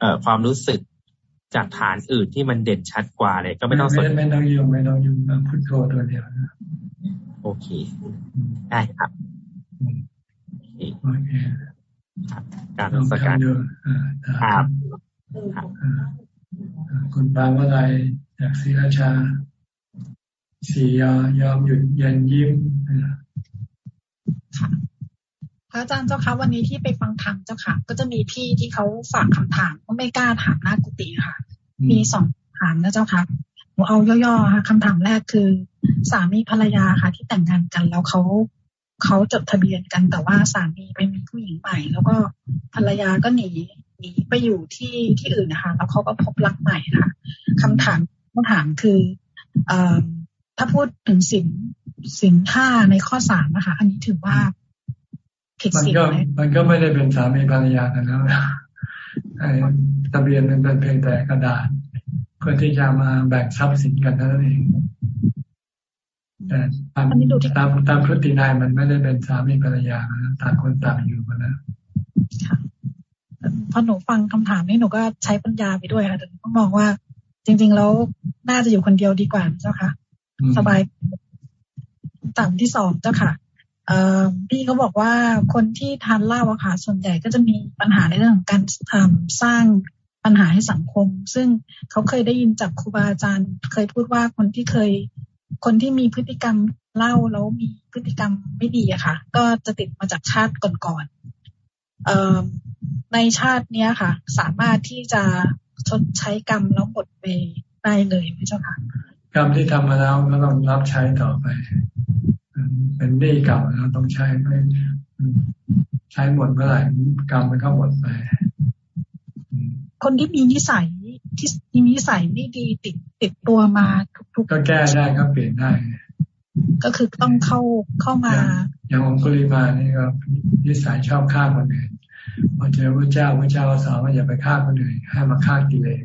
เอ่อความรู้สึกจากฐานอื่นที่มันเด่นชัดกว่าเลยก็ไม่ต้องสนไม่ต้องยุ่งไม่ต้องยุ่งพุทโธตัวเดียวโอเค ได้ครับโอเคครับ การสกัดครับคุณปางว่าอะไรจากศรีราชาสี่ยอยอมหยุดยันยิ้มค่ะพระอาจารย์เจ้าคะวันนี้ที่ไปฟังธรรมเจ้าค่ะ ก็จะมีพี่ที่เขาฝากคำถามก็ไม่กล้าถามหน้ากุฏิค่ะ มีสองถามนะเจ้าค่ะหนูเอาย่อๆค่ะคำถามแรกคือ สามีภรรยาค่ะ ที่แต่งงานกันแล้วเขา เขาจดทะเบียนกันแต่ว่าสามีไปมีผู้หญิงใหม่ แล้วก็ภรรยาก็หนีหนีไปอยู่ที่ที่อื่นนะคะ แล้วเขาก็พบรักใหม่ค่ะคำถามคำถามคืออถ้าพูดถึงสินสินท่าในข้อสามนะคะ อันนี้ถือว่าผิดสินไหมมันก็ไม่ได้เป็นสามีภรรยากันแล้วทะเบียนมันเป็นเพียงแต่กระดาษ เพื่อที่จะมาแบ่งทรัพย์สินกันเท่านั้นเอง แต่ตามตามตามพฤตินัยมันไม่ได้เป็นสามีภรรยาต่างคนต่างอยู่กันแล้วพอหนูฟังคำถามนี้หนูก็ใช้ปัญญาไปด้วยค่ะแต่ก็มองว่า จริง ๆ แล้วน่าจะอยู่คนเดียวดีกว่าเจ้าค่ะ สบายต่างที่สองเจ้าค่ะเอ่อพี่เขาบอกว่าคนที่ทานเหล้าอะค่ะส่วนใหญ่ก็จะมีปัญหาในเรื่องของการสร้างปัญหาให้สังคม ซึ่งเขาเคยได้ยินจากครูบาอาจารย์ เคยพูดว่าคนที่เคย คนที่มีพฤติกรรมเล่าแล้วมีพฤติกรรมไม่ดีอะค่ะ ก็จะติดมาจากชาติก่อนๆในชาติเนี้ยค่ะ สามารถที่จะชดใช้กรรมแล้วหมดไปได้เลยไหมเจ้าค่ะกรรมที่ทำมาแล้วก็ต้องรับใช้ต่อไป เป็นหนี้เก่าเราต้องใช้ไม่ใช้หมดเมื่อไหร่กรรมมันก็หมดไป คนที่มีนิสัยที่มีนิสัยไม่ดีติด ติดตัวมาทุกๆ ก็แก้ได้ก็เปลี่ยนได้ ก็คือต้องเข้าเข้ามา อย่างองคุลิมานี่ก็นิสัยชอบฆ่าคนอื่นพอเจอพระเจ้าพระเจ้าสอนว่าอย่าไปฆ่าคนอื่นให้มาฆ่ากิเลส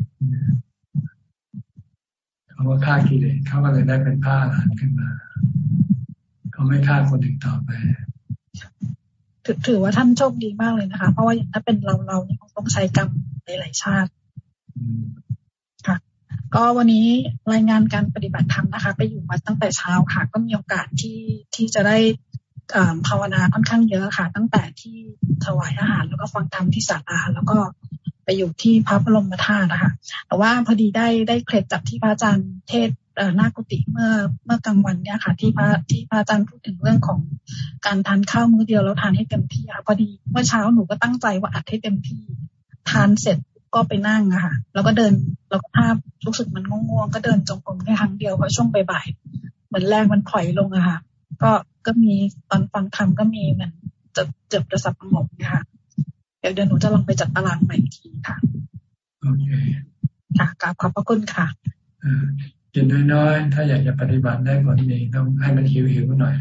เขาว่าฆ่ากิเลสเขาก็เลยได้เป็นผ้าหลานขึ้นมาเขาไม่ฆ่าคนอื่นต่อไปถือถือว่าท่านโชคดีมากเลยนะคะ เพราะว่าอย่างถ้าเป็นเราเรานี่คงต้องใช้กรรมหลายชาติค่ะ ก็วันนี้รายงานการปฏิบัติธรรมนะคะ ไปอยู่วัดตั้งแต่เช้าค่ะ ก็มีโอกาสที่ที่จะได้ภาวนาค่อนข้างเยอะค่ะ ตั้งแต่ที่ถวายอาหาร แล้วก็ฟังธรรมที่ศาลาแล้วก็ไปอยู่ที่พระบรมธาตุนะคะแต่ว่าพอดีได้ได้เคล็ดจากที่พระอาจารย์เทศหน้ากุฏิเมื่อเมื่อกลางวันเนี่ยค่ะ ที่พระที่พระอาจารย์พูดถึงเรื่องของการทานข้าวมื้อเดียวแล้วทานให้เต็มที่ค่ะพอดีเมื่อเช้าหนูก็ตั้งใจว่าอัดให้เต็มที่ทานเสร็จ ก็ไปนั่งอะค่ะ แล้วก็เดินแล้วก็ภาพรู้สึกมันง่วงๆก็เดินจงกรมแค่ครั้งเดียวเพราะช่วงบ่ายๆเหมือนแรงมันถอยลงอะค่ะ ก็ก็มีตอนฟังธรรมก็มีเหมือนจะเจ็บจะสับประงกค่ะเดี๋ยวเดี๋ยวหนูจะลองไปจัดตารางใหม่อีกทีค่ะโอเคค่ะกราบขอบพระคุณค่ะกินน้อยๆ ถ้าอยากจะปฏิบัติได้ผลดีต้องให้มันหิวหิวหน่อย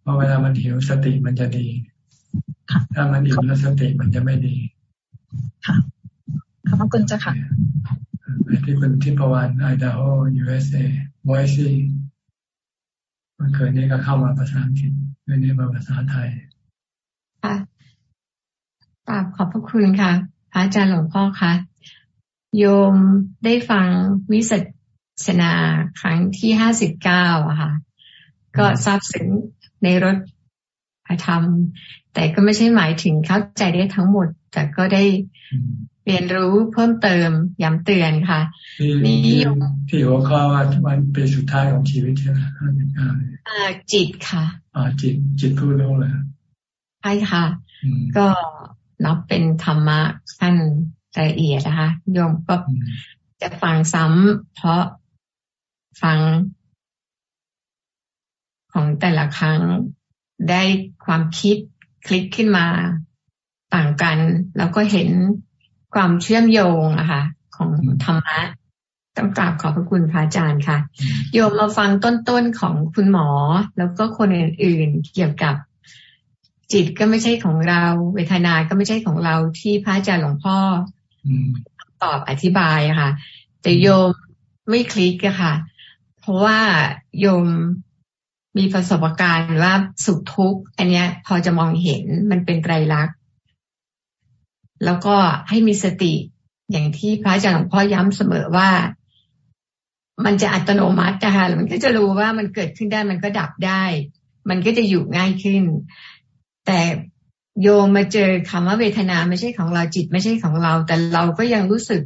เพราะเวลามันหิวสติมันจะดี ถ้ามันอิ่มแล้วสติมันจะไม่ดี ค่ะ ขอบคุณเจ้าค่ะที่คุณทิพวรรณ Idaho USA Boise มันเคยนี้ก็เข้ามาภาษาอังกฤษเรื่องนี้มาภาษาไทยค่ะกราบขอบพระคุณค่ะ พระอาจารย์หลวงพ่อคะโยมได้ฟังวิสัชนาครั้งที่ห้าสิบเก้าอะค่ะ ก็ทราบซึ้งในรถพระธรรม แต่ก็ไม่ใช่หมายถึงเข้าใจได้ทั้งหมด แต่ก็ได้ เรียนรู้เพิ่มเติมย้ำเตือนค่ะนี่ที่หัวข้อว่าวันเป็นสุดท้ายของชีวิตใช่ไหมจิตค่ะอ่าจิตจิตพูดรู้เลยใช่ค่ะ ก็นับเป็นธรรมะขั้นละเอียดนะคะโยมก็จะฟังซ้ำเพราะฟังของแต่ละครั้งได้ความคิดคลิกขึ้นมาต่างกัน แล้วก็เห็น ความเชื่อมโยงอะค่ะ ของธรรมะต้องกราบขอบพระคุณพระอาจารย์ค่ะ โยมมาฟังต้นๆของคุณหมอ แล้วก็คนอื่นๆเกี่ยวกับจิตก็ไม่ใช่ของเรา เวทนาก็ไม่ใช่ของเราที่พระอาจารย์หลวงพ่อตอบอธิบายค่ะ แต่โยมไม่คลิกอะค่ะ เพราะว่าโยมมีประสบการณ์ว่าสุขทุกข์ อันเนี้ย พอจะมองเห็นมันเป็นไตรลักษณ์ แล้วก็ให้มีสติ อย่างที่พระอาจารย์หลวงพ่อย้ำเสมอว่า มันจะอัตโนมัตินะคะมันก็จะรู้ว่ามันเกิดขึ้นได้มันก็ดับได้ มันก็จะอยู่ง่ายขึ้น แต่โยมมาเจอคำว่าเวทนาไม่ใช่ของเราจิตไม่ใช่ของเรา แต่เราก็ยังรู้สึก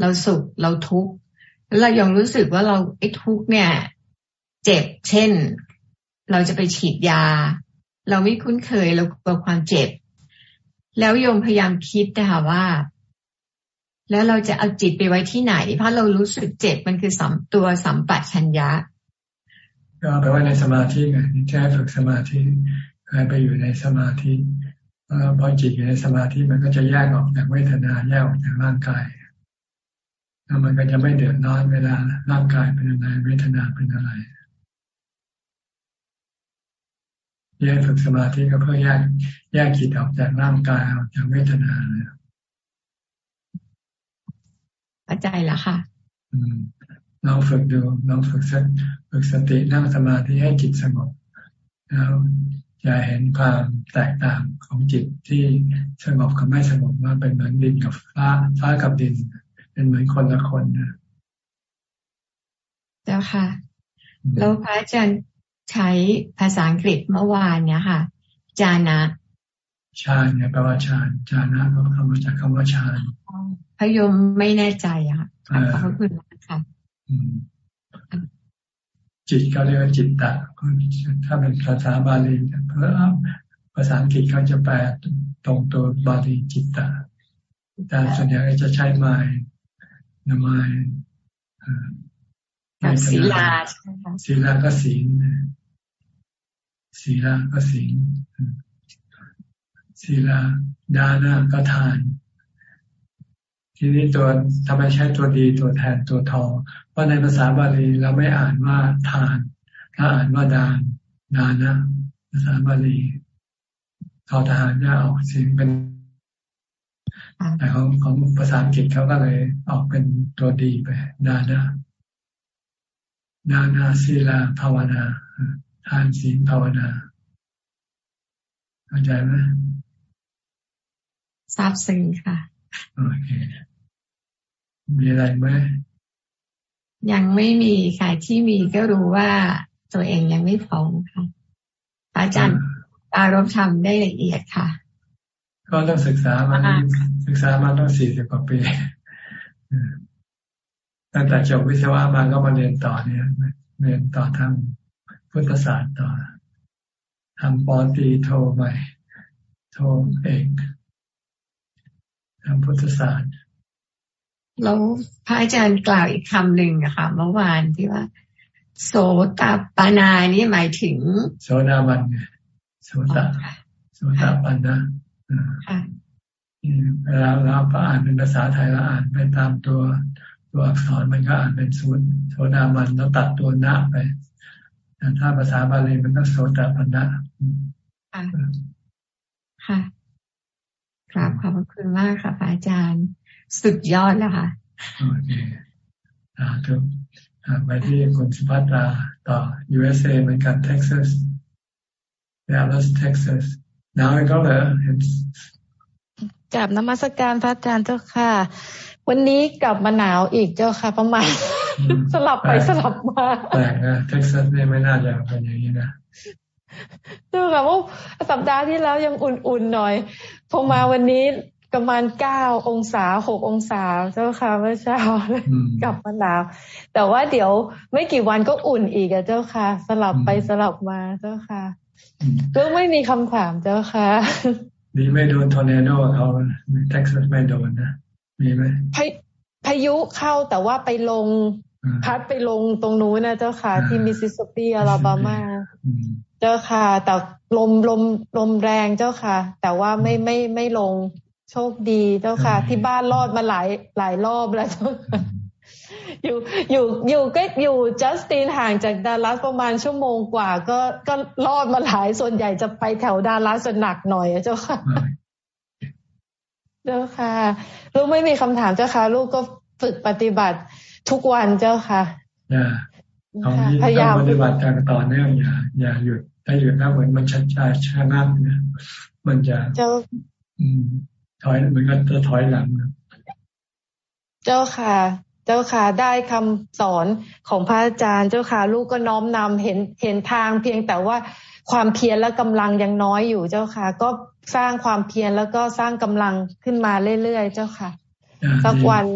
เราสุขเราทุกข์แล้วเรายังรู้สึกว่าเราไอ้ทุกข์เนี่ย เจ็บ เช่น เราจะไปฉีดยา เราไม่คุ้นเคยเรากลัวความเจ็บ แล้วโยมพยายามคิดนะคะว่า แล้วเราจะเอาจิตไปไว้ที่ไหน เพราะเรารู้สึกเจ็บมันคือสัมตัวสัมปัชัญญะก็ไปไว้ในสมาธิไงแค่ฝึกสมาธิให้ไปอยู่ในสมาธิพอจิตอยู่ในสมาธิมันก็จะแยกออกจากเวทนาแยกออกจากร่างกายแล้วมันก็จะไม่เดือดร้อนเวลาร่างกายเป็นอะไรเวทนาเป็นอะไร แยกฝึกสมาธิก็เพื่อแยกแยกจิตออกจากร่างกายออกจากเวทนาเลยเข้าใจแล้วค่ะลองฝึกดูลองฝึกสักฝึกสตินั่งสมาธิให้จิตสงบแล้วจะเห็นความแตกต่างของจิตที่สงบกับไม่สงบว่าเป็นเหมือนดินกับฟ้าฟ้ากับดิน เป็นเหมือนคนละคนนะเจ้าค่ะ แล้วพระอาจารย์ ใช้ภาษาอังกฤษเมื่อวานเนี้ยค่ะ จานะชาเนี่ยแปลว่าชาจานะก็คำมาจากคำว่าชาพยมไม่แน่ใจอะขอบคุณค่ะจิตเขาเรียกว่าจิตตะถ้าเป็นภาษาบาลีเพราะภาษาอังกฤษเขาจะแปลตรงตัวบาลีจิตตะแต่ส่วนใหญ่จะใช้ไม้นไม้ศีลาใช่ไหมคะศีลาก็ศีล ศีลาก็ศีลศีลาดานาก็ทาน ทีนี้ตัวทำไมใช้ตัวดีตัวแทนตัวทอเพราะในภาษาบาลีเราไม่อ่านว่าทานถ้าอ่านว่าดานดานะภาษาบาลีทอทหารจะออกเสียงเป็นแต่ของของภาษาอังกฤษเขาก็เลยออกเป็นตัวดีไป ดานะ ดานาศีลาภาวนา ทานศีลภาวนาเข้าใจไหมทราบซึ้งค่ะ โอเค มีอะไรไหมยังไม่มีค่ะ ที่มีก็รู้ว่าตัวเองยังไม่พร้อมค่ะอาจารย์อารมณ์ทำได้ละเอียดค่ะ ก็ต้องศึกษามาศึกษามาต้องสี่สิบกว่าปีตั้งแต่จบวิศวะมาก็มาเรียนต่อเนี่ยเรียนต่อทาง พุทธศาสตร์ต่อทำปอตีโทใหม่โทเอกทางพุทธศาสตร์แล้วพระอาจารย์กล่าวอีกคำหนึ่งอะค่ะเมื่อวานที่ว่า โสตปานานี่หมายถึง โสดาบันโสตโสตปันนะเวลาเราอ่านเป็นภาษาไทยเราอ่านไปตามตัวตัวอักษรมันก็อ่านเป็นสูตรโสดามันแล้วตัดตัวนะไปแต่ ถ้าภาษาบาลีมันก็โสตปันนะค่ะค่ะครับขอบคุณมากค่ะอาจารย์ สุดยอดแล้วค่ะโอเคอ่าทุกไปที่คุณสุภัตราต่อ USA เหมือนกันเท็กซัสเดลัสเท็กซัสหนาวก็เลยกราบนมัสการพระอาจารย์เจ้าค่ะ วันนี้กลับมาหนาวอีกเจ้าค่ะ ประมาณ สลับไปสลับมาแปลกนะเท็กซัสเนี่ยไม่น่าจะเป็นอย่างนี้นะดูค่ะว่าสัปดาห์ที่แล้วยังอุ่นๆหน่อยพอมาวันนี้ประมาณเก้าองศาหกองศาเจ้าค่ะเมื่อเช้ากลับมาหนาวแต่ว่าเดี๋ยวไม่กี่วันก็อุ่นอีกอะเจ้าค่ะ สลับไปสลับมาเจ้าค่ะก็ไม่มีคำถามเจ้าค่ะดีไม่โดนทอร์เนโดเขาเท็กซัสไม่โดนนะมีไหมพายุเข้าแต่ว่าไปลง พัดไปลงตรงนู้นนะเจ้าค่ะ ที่มิสซิสซิปปีอลาบามา เจ้าค่ะ แต่ลมลมลมแรงเจ้าค่ะ แต่ว่าไม่ไม่ไม่ลงโชคดีเจ้าค่ะ ที่บ้านรอดมาหลายหลายรอบแล้วเจ้าค่ะอยู่อยู่อยู่ก็อยู่จัสตินห่างจากดารัสประมาณชั่วโมงกว่า ก็ก็รอดมาหลายส่วนใหญ่จะไปแถวดารัสจะหนักหน่อยเจ้าค่ะเจ้าค่ะลูกไม่มีคำถามเจ้าค่ะ ลูกก็ฝึกปฏิบัติ ทุกวันเจ้าค่ะพยายามปฏิบัติการต่อเนื่องอย่าอย่าหยุดถ้าหยุดแล้วเหมือนมันชัดใจชะงักเนี่ยมันจะเจ้าถอยเหมือนกันจะถอยหลังเจ้าค่ะ เจ้าค่ะ ได้คำสอนของพระอาจารย์เจ้าค่ะ ลูกก็น้อมนำเห็นเห็นทางเพียงแต่ว่าความเพียรและกำลังยังน้อยอยู่เจ้าค่ะ ก็สร้างความเพียรแล้วก็สร้างกำลังขึ้นมาเรื่อยๆเจ้าค่ะสักวัน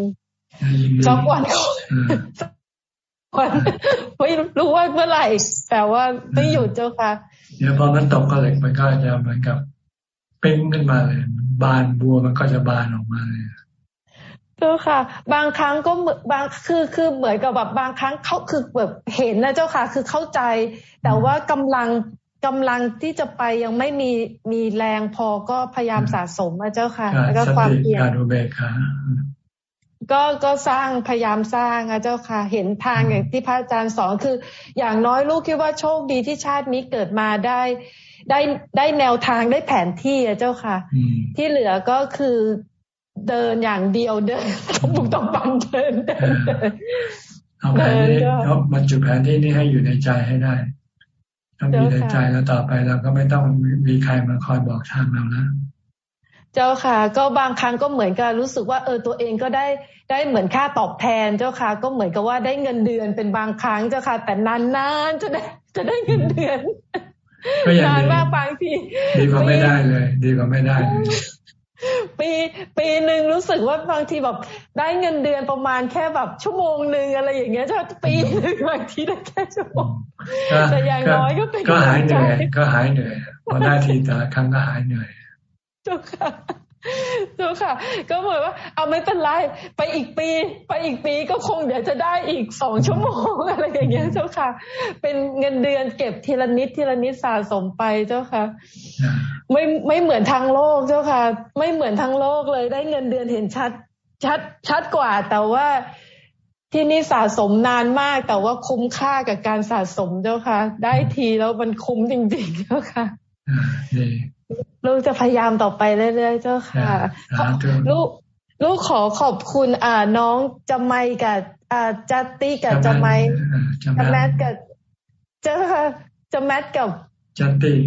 สักวันวัน ไม่รู้ว่าเมื่อไหร่แต่ว่าไม่หยุดเจ้าค่ะเดี๋ยวพอมันตกก็เหล็กมันก็จะเหมือนกับเป้งขึ้นมาเลย บานบัวมันก็จะบานออกมาเลยเจ้าค่ะ บางครั้งก็บางคือคือเหมือนกับแบบบางครั้งเขาคือแบบเห็นนะเจ้าค่ะ คือเข้าใจ แต่ว่ากำลังกำลังที่จะไปยังไม่มีมีแรงพอก็พยายามสะสมนะเจ้าค่ะ แล้วก็ความเพียรการอุเบกขา ก็ก็สร้างพยายามสร้างนะเจ้าค่ะ เห็นทางอย่างที่พระอาจารย์สอนคือ อย่างน้อยลูกคิดว่าโชคดีที่ชาตินี้เกิดมาได้ได้ได้แนวทางได้แผนที่อะเจ้าค่ะ ที่เหลือก็คือเดินอย่างเดียวเดินต้องบุกต้องบันเดินเดินเอาแผนนี้เอาบรรจุแผนที่นี้ให้อยู่ในใจให้ได้ถ้ามีในใจแล้วต่อไปเราก็ไม่ต้องมีใครมาคอยบอกทางเราแล้ว เจ้าค่ะ ก็บางครั้งก็เหมือนกับรู้สึกว่าเออตัวเองก็ได้ได้เหมือนค่าตอบแทนเจ้าค่ะ ก็เหมือนกับว่าได้เงินเดือนเป็นบางครั้งเจ้าค่ะ แต่นานๆจะได้จะได้เงินเดือนนานมากบางทีดีกว่าไม่ได้เลย ดีกว่าไม่ได้ปีปีหนึ่งรู้สึกว่าบางทีแบบได้เงินเดือนประมาณแค่แบบชั่วโมงหนึ่งอะไรอย่างเงี้ยจะปีหนึ่งบางทีได้แค่ชั่วโมงแต่อย่างน้อยก็เป็นก็หายเหนื่อยก็หายเหนื่อยพอได้ทีแต่ละครั้งก็หายเหนื่อย จ้าค่ะเจ้าค่ะ ก็เหมือนว่า เอาไม่เป็นไร ไปอีกปี ไปอีกปีก็คงเดี๋ยวจะได้อีกสองชั่วโมงอะไรอย่างเงี้ยเจ้าค่ะ เป็นเงินเดือนเก็บทีละนิดทีละนิดสะสมไปเจ้าค่ะ ไม่ไม่เหมือนทางโลกเจ้าค่ะ ไม่เหมือนทางโลกเลย ได้เงินเดือนเห็นชัด ชัดชัดกว่า แต่ว่าที่นี่สะสมนานมาก แต่ว่าคุ้มค่ากับการสะสมเจ้าค่ะ ได้ทีแล้วมันคุ้มจริงๆเจ้าค่ะ ลูกจะพยายามต่อไปเรื่อยๆเจ้าค่ะลูกลูกขอขอบคุณ อ่าน้องจะไม่กับอ่าจัตตี้กับจะไม่จะแมทกับเจ้าค่ะจะแมทกับจัตตี้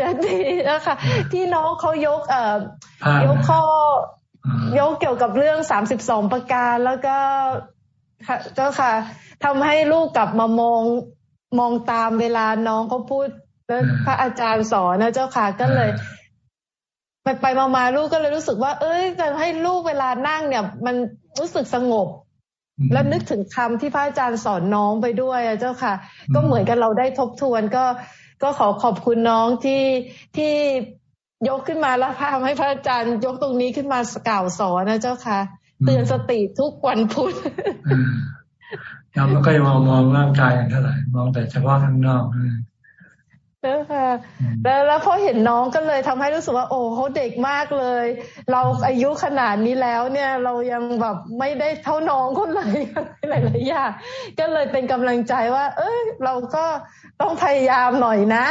จัตตี้นะคะที่น้องเขายกเอ่อยกข้อยกเกี่ยวกับเรื่องสามสิบสองประการแล้วก็เจ้าค่ะทำให้ลูกกลับมามองมองตามเวลาน้องเขาพูด แล้วพระอาจารย์สอนนะเจ้าค่ะก็เลยไปไปมาๆลูกก็เลยรู้สึกว่า เอ้ยจะให้ลูกเวลานั่งเนี่ย มันรู้สึกสงบ แล้วนึกถึงคำที่พระอาจารย์สอนน้องไปด้วยอะเจ้าค่ะ ก็เหมือนกันเราได้ทบทวนก็ก็ขอขอบคุณน้องที่ที่ยกขึ้นมาแล้วทำให้พระอาจารย์ยกตรงนี้ขึ้นมากล่าวสอนนะเจ้าค่ะ เตือนสติทุกวันพุธเราไม่ค่อยมองมองร่างกายกันเท่าไหร่มองแต่เฉพาะข้างนอก เจ้าค่ะ แล้วแล้วพอเห็นน้องก็เลยทำให้รู้สึกว่า โอ้เขาเด็กมากเลย เราอายุขนาดนี้แล้วเนี่ย เรายังแบบไม่ได้เท่าน้องคนเลยหลายๆอย่างก็เลยเป็นกำลังใจว่า เอ้ยเราก็ต้องพยายามหน่อยนะ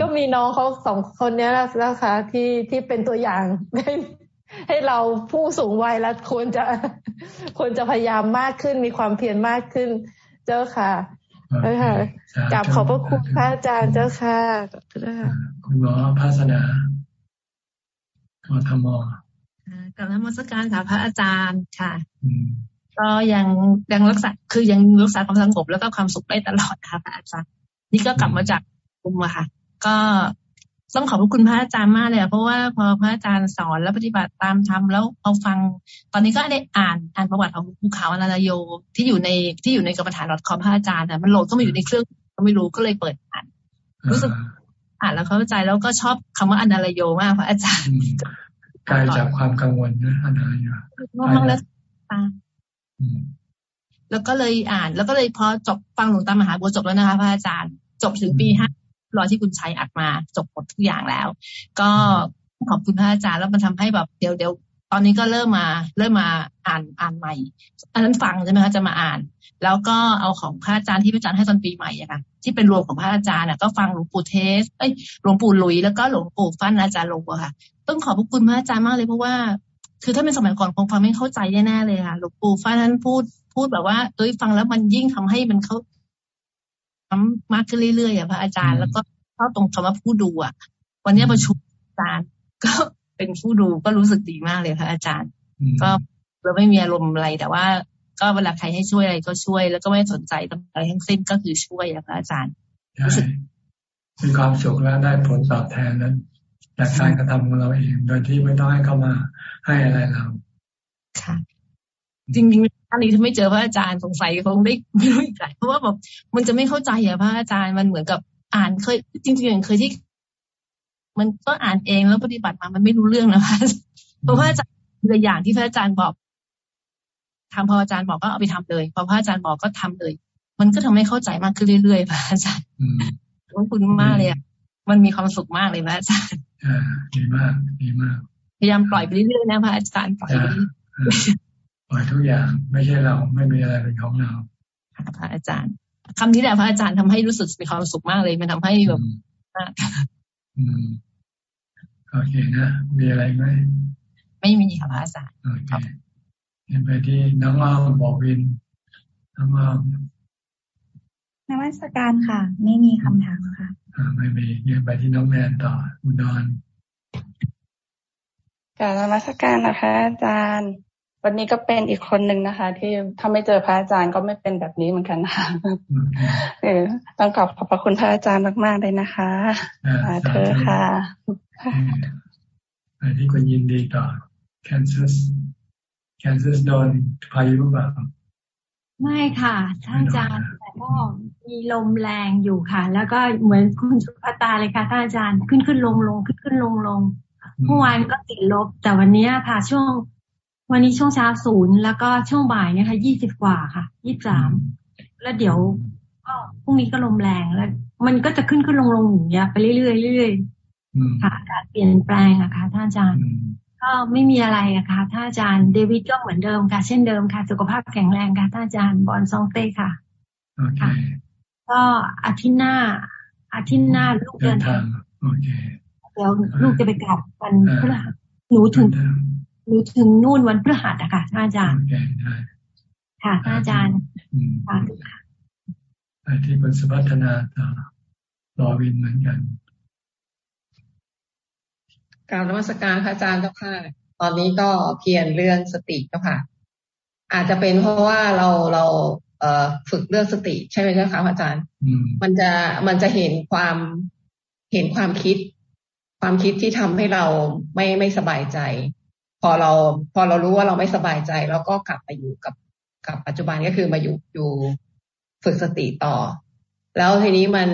ก็มีน้องเขาสองคนนี้แล้วค่ะที่ที่เป็นตัวอย่างให้ให้เราผู้สูงวัยแล้วควรจะควรจะพยายามมากขึ้นมีความเพียรมากขึ้น เจ้าค่ะ เจ้าค่ะกลับขอบพระคุณพระอาจารย์เจ้าค่ะคุณหมอภาสนากทมกับนมัสการค่ะพระอาจารย์ค่ะก็ยังยังรักษาคือยังรักษาความสงบแล้วก็ความสุขได้ตลอดค่ะพระอาจารย์ นี่ก็กลับมาจากคุมอะค่ะ ก็ ต้องขอบคุณพระอาจารย์มากเลยเพราะว่าพอพระอาจารย์สอนแล้วปฏิบัติตามทำแล้วเอาฟัง ตอนนี้ก็ได้อ่านอ่านประวัติของภูเขาอนาลโย ที่อยู่ในที่อยู่ในกรรมฐานรอดคอมพระอาจารย์แต่มันโหลดก็มาอยู่ในเครื่องก็ไม่รู้ก็เลยเปิดอ่าน รู้สึกอ่านแล้วเข้าใจแล้วก็ชอบคำว่าอนาลโยมากพระอาจารย์กลายจากความกังวลนะอนาลโยมากแล้วตาแล้วก็เลยอ่าน แล้วก็เลยพอจบฟังหลวงตามหาบัวจบแล้วนะคะพระอาจารย์ จบถึงปีห้า รอที่คุณชัยอัดมาจบหมดทุกอย่างแล้ว ก็ขอบคุณพระอาจารย์แล้วมันทำให้แบบเดี๋ยวเดี๋ยวตอนนี้ก็เริ่มมาเริ่มมาอ่านอ่านใหม่ อันนั้นฟังใช่ไหมคะจะมาอ่าน แล้วก็เอาของพระอาจารย์ที่พระอาจารย์ให้ตอนปีใหม่อะค่ะที่เป็นรวมของพระอาจารย์อะก็ฟังหลวงปู่เทสเอ้ยหลวงปู่หลุยแล้วก็หลวงปู่ฟันอาจารย์ลงอะค่ะต้องขอบพระคุณพระอาจารย์มากเลยเพราะว่า คือถ้าเป็นสมัยก่อนคงฟังไม่เข้าใจแน่ๆเลยค่ะหลวงปู่ฟันนั้นพูดพูดแบบว่าเอ้ยฟังแล้วมันยิ่งทำให้มันเขา มากขึ้นเรื่อยๆอะพระอาจารย์ แล้วก็ชอบตรงคำว่าผู้ดูอะ วันนี้ประชุมอาจารย์ ก็เป็นผู้ดูก็รู้สึกดีมากเลยค่ะอาจารย์ ก็เราไม่มีอารมณ์อะไรแต่ว่า ก็เวลาใครให้ช่วยอะไรก็ช่วย แล้วก็ไม่สนใจต้องอะไรทั้งสิ้นก็คือช่วยอะค่ะอาจารย์รู้สึกมีความสุขแล้วได้ผลตอบแทนนั้นจากการกระทำของเราเอง โดยที่ไม่ต้องให้เข้ามาให้อะไรเรา ค่ะ จริง อันนี้ถ้าไม่เจอพระอาจารย์สงสัยคงได้ไม่รู้อีกหลายเพราะว่าแบบมันจะไม่เข้าใจอะพระอาจารย์มันเหมือนกับอ่านเคย จริงๆเคยที่ มันก็อ่านเองแล้วปฏิบัติมามันไม่รู้เรื่องนะคะเพราะพระอาจารย์ตัวอย่างที่พระอาจารย์บอกทำพออาจารย์บอกก็เอาไปทำเลยพอพระอาจารย์บอกก็ทำเลย มันก็ทำให้เข้าใจมากขึ้นเรื่อยๆพระอาจารย์ขอบคุณมากเลยอะมันมีความสุขมากเลยพระอาจารย์อ่าดีมากดีมาก พยายามปล่อยไปเรื่อยๆนะพระอาจารย์ปล่อยไป ปล่อยทุกอย่างไม่ใช่เราไม่มีอะไรเป็นของเราพระอาจารย์คำนี้แหละพระอาจารย์ทำให้รู้สึกมีความสุขมากเลย มันทำให้แบบมากอืมโอเคนะ มีอะไรไหมไม่มีค่ะพระอาจารย์โอเคเห็นไปที่น้องอ้อมบอกวินน้องอ้อมนวัตการค่ะ ไม่มีคำถามค่ะอ่าไม่มียืนไปที่น้องแนนต่ออุดรกาบนมัสการนะคะอาจารย์ วันนี้ก็เป็นอีกคนหนึ่งนะคะ ที่ถ้าไม่เจอพระอาจารย์ก็ไม่เป็นแบบนี้เหมือนกันค่ะเออต้องขอบขอบพระคุณพระอาจารย์มาก ๆ เลยนะคะมาเธอค่ะไปที่คุณยินดีต่อแคนซัสแคนซัสโดนพายุแบบไม่ค่ะท่านอาจารย์แต่ก็มีลมแรงอยู่ค่ะ แล้วก็เหมือนคุณสุภตาเลยค่ะท่านอาจารย์ขึ้นขึ้นลงลงขึ้นขึ้นลงลงเมื่อวานก็ติดลบ แต่วันนี้ค่ะช่วง วันนี้ช่วงเช้าศูนย์แล้วก็ช่วงบ่ายเนี่ยค่ะยี่สิบกว่าค่ะยี่สามแล้วเดี๋ยวก็พรุ่งนี้ก็ลมแรงแล้ว มันก็จะขึ้นขึ้นลงลงอย่างเงี้ยไปเรื่อยๆเรื่อยๆค่ะการเปลี่ยนแปลงอะค่ะท่านอาจารย์ ก็ไม่มีอะไรอะค่ะท่านอาจารย์เดวิดก็เหมือนเดิมค่ะ เช่นเดิมค่ะ สุขภาพแข็งแรงค่ะท่านอาจารย์บอลซองเต้ค่ะค่ะ ก็อาทิตย์หน้า อาทิตย์หน้าลูกเดินทางโอเคเดี๋ยวลูกจะไปกลับวันพฤหัสหนูถึง หนูถึงนู่นวันพฤหัสอะค่ะท่านอาจารย์ค่ะท่านอาจารย์ค่ะไปที่คุณสพัฒนาต่อรอวินเหมือนกันกล่าวนมัสการพระอาจารย์เจ้าค่ะ ตอนนี้ก็เพียรเรื่องสติเจ้าค่ะ อาจจะเป็นเพราะว่าเราเราเอ่อฝึกเรื่องสติ ใช่ไหมเจ้าค่ะพระอาจารย์ มันจะมันจะเห็นความเห็นความคิด ความคิดที่ทำให้เราไม่ไม่สบายใจ พอเราพอเรารู้ว่าเราไม่สบายใจ แล้วก็กลับไปอยู่กับกับปัจจุบันก็คือมาอยู่อยู่ฝึกสติต่อ แล้วทีนี้มัน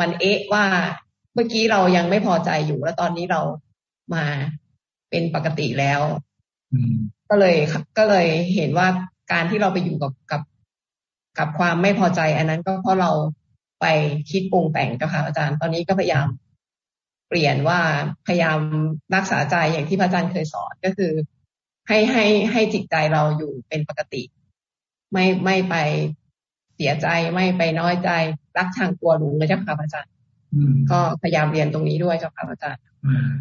มันเอ๊ะว่าเมื่อกี้เรายังไม่พอใจอยู่ แล้วตอนนี้เรามาเป็นปกติแล้วก็เลยก็เลยเห็นว่าการที่เราไปอยู่กับกับกับความไม่พอใจ อันนั้นก็เพราะเราไปคิดปรุงแต่งเจ้าค่ะอาจารย์ ตอนนี้ก็พยายาม เปลี่ยนว่าพยายามรักษาใจอย่างที่พระอาจารย์เคยสอนก็คือ ให้ให้ให้จิตใจเราอยู่เป็นปกติ ไม่ไม่ไปเสียใจไม่ไปน้อยใจรักชังกลัวหลงเลยเจ้าค่ะอาจารย์ก็พยายามเรียนตรงนี้ด้วยเจ้าค่ะอาจารย์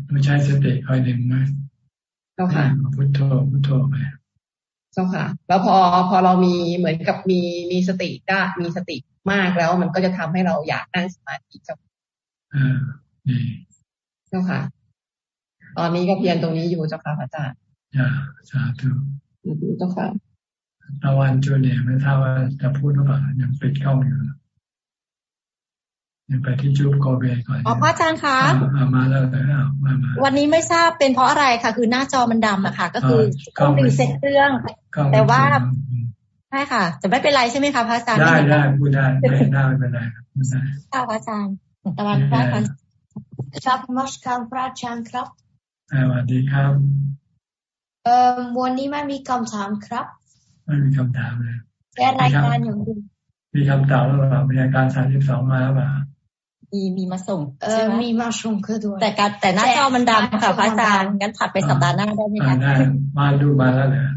ต้องใช้สติคอยดึงไหมเจ้าค่ะพุทโธพุทโธไปเจ้าค่ะ แล้วพอพอเรามีเหมือนกับมีมีสติได้มีสติมากแล้วมันก็จะทำให้เราอยากนั่งสมาธิเจ้าอ่าดี เจ้าค่ะ ตอนนี้ก็เพียรตรงนี้อยู่เจ้าค่ะอาจารย์อ่าสาธุเจ้าค่ะตะวันจูเนี่ยไม่ทราบว่าจะพูดหรือเปล่ายังปิดกล้องอยู่ไปที่จูบโกเบก่อนอ๋อพระอาจารย์คะมาแล้วมามาวันนี้ไม่ทราบเป็นเพราะอะไรค่ะ คือหน้าจอมันดำอะค่ะ ก็คือต้องรีเซ็ตเครื่อง แต่ว่าใช่ค่ะ จะไม่เป็นไรใช่ไหมคะพระอาจารย์ได้ได้พูดได้ไม่ได้ไม่เป็นไรครับค่ะพระอาจารย์ตะวันพระอาจารย์ ครับมัสการพระอาจารย์ครับสวัสดีครับเอ่อวันนี้ไม่มีคำถามครับ ไม่มีคำถามเลยแค่รายการอย่างเดียวมีคำตอบหรือเปล่ามีอาการสามสิบสองมาหรือเปล่ามีมีมาส่งเออมีมาส่งคือด้วยแต่การแต่หน้าจอมันดำค่ะพระอาจารย์งั้นถัดไปสัปดาห์หน้าได้ไหมคะได้มาดูมาแล้วเหรอ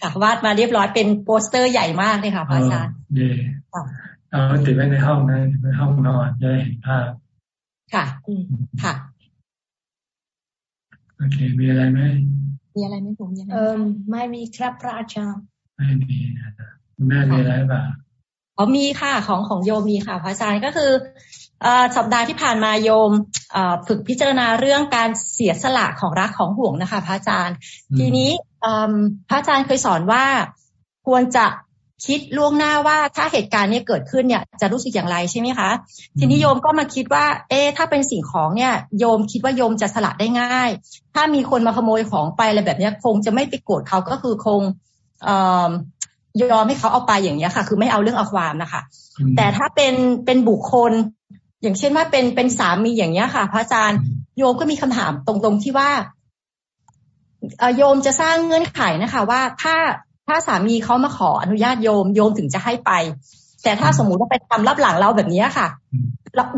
ค่ะวาดมาเรียบร้อยเป็นโปสเตอร์ใหญ่มากเลยค่ะพระอาจารย์ดีเอาติดไว้ในห้องนะในห้องนอนจะเห็นภาพ ค่ะค่ะโอเค มีอะไรไหมมีอะไรไหมผมยังเออไม่มีครับพระอาจารย์ไม่มีนะแม่มีอะไรบ้างอ๋อมีค่ะ ของของโยมีค่ะ พระอาจารย์ก็คือสัปดาห์ที่ผ่านมาโยมฝึกพิจารณาเรื่องการเสียสละของรักของห่วงนะคะ พระอาจารย์ ทีนี้พระอาจารย์เคยสอนว่าควรจะ คิดล่วงหน้าว่าถ้าเหตุการณ์นี้เกิดขึ้นเนี่ย จะรู้สึกอย่างไรใช่ไหมคะ ทีนี้โยมก็มาคิดว่า เอ๊ถ้าเป็นสิ่งของเนี่ย โยมคิดว่าโยมจะสละได้ง่าย ถ้ามีคนมาขโมยของไปอะไรแบบนี้คงจะไม่ไปโกรธเขาก็คือคงยอมให้เขาเอาไปอย่างเงี้ยค่ะ คือไม่เอาเรื่องเอาความนะคะ แต่ถ้าเป็นเป็นบุคคล อย่างเช่นว่าเป็นเป็นสามีอย่างเงี้ยค่ะ พระอาจารย์โยมก็มีคำถามตรงๆที่ว่าโยมจะสร้างเงื่อนไขนะคะ ว่าถ้า ถ้าสามีเขามาขออนุญาตโยมโยมถึงจะให้ไป แต่ถ้าสมมุติว่าไปทำรับหลังเราแบบนี้ค่ะ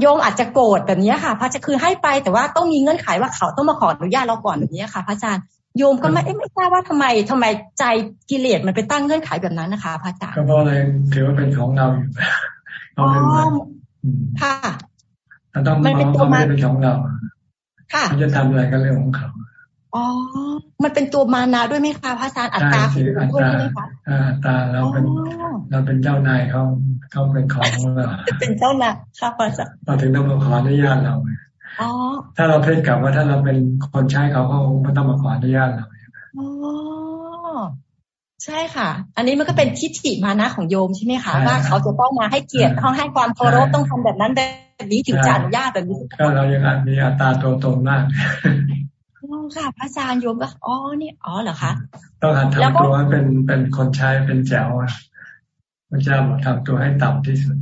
โยมอาจจะโกรธแบบนี้ค่ะ พระจะคือให้ไปแต่ว่าต้องมีเงื่อนไขว่าเขาต้องมาขออนุญาตเราก่อนแบบนี้ค่ะ พระอาจารย์โยมก็ไม่ไม่ทราบว่าทำไมทำไมใจกิเลสมันไปตั้งเงื่อนไขแบบนั้นนะคะ พระอาจารย์ก็เพราะอะไรถือว่าเป็นของเราอยู่เราเป็นค่ะเราต้องมองเขาไม่เป็นของเราค่ะเขาจะทำอะไรก็เรื่องของเขา อ๋อ มันเป็นตัวมานาด้วยไหมคะพระอาจารย์อัตตาคืออัตตาอัตตาเราเป็นเราเป็นเจ้านายเขาเขาเป็นของของเราเป็นเจ้านายค่ะพระอาจารย์เราถึงต้องมาขออนุญาตเราถ้าเราเพ่งกลับว่าถ้าเราเป็นคนใช้เขาเขาไม่ต้องมาขออนุญาตเราอ๋อใช่ค่ะ อันนี้มันก็เป็นทิฏฐิมานะของโยมใช่ไหมคะว่าเขาจะต้องมาให้เกียรติต้องให้ความเคารพต้องทำแบบนั้นแบบนี้ถึงจะอนุญาตแบบนี้ก็เรายังมีอัตราตัวตนมาก ค่ะพระอาจารย์โยมก็อ๋อนี่อ๋อเหรอคะต้องหัดทำตัวเป็นเป็นคนใช้เป็นแจ๋วพระเจ้าบอกทำตัวให้ต่ำที่สุด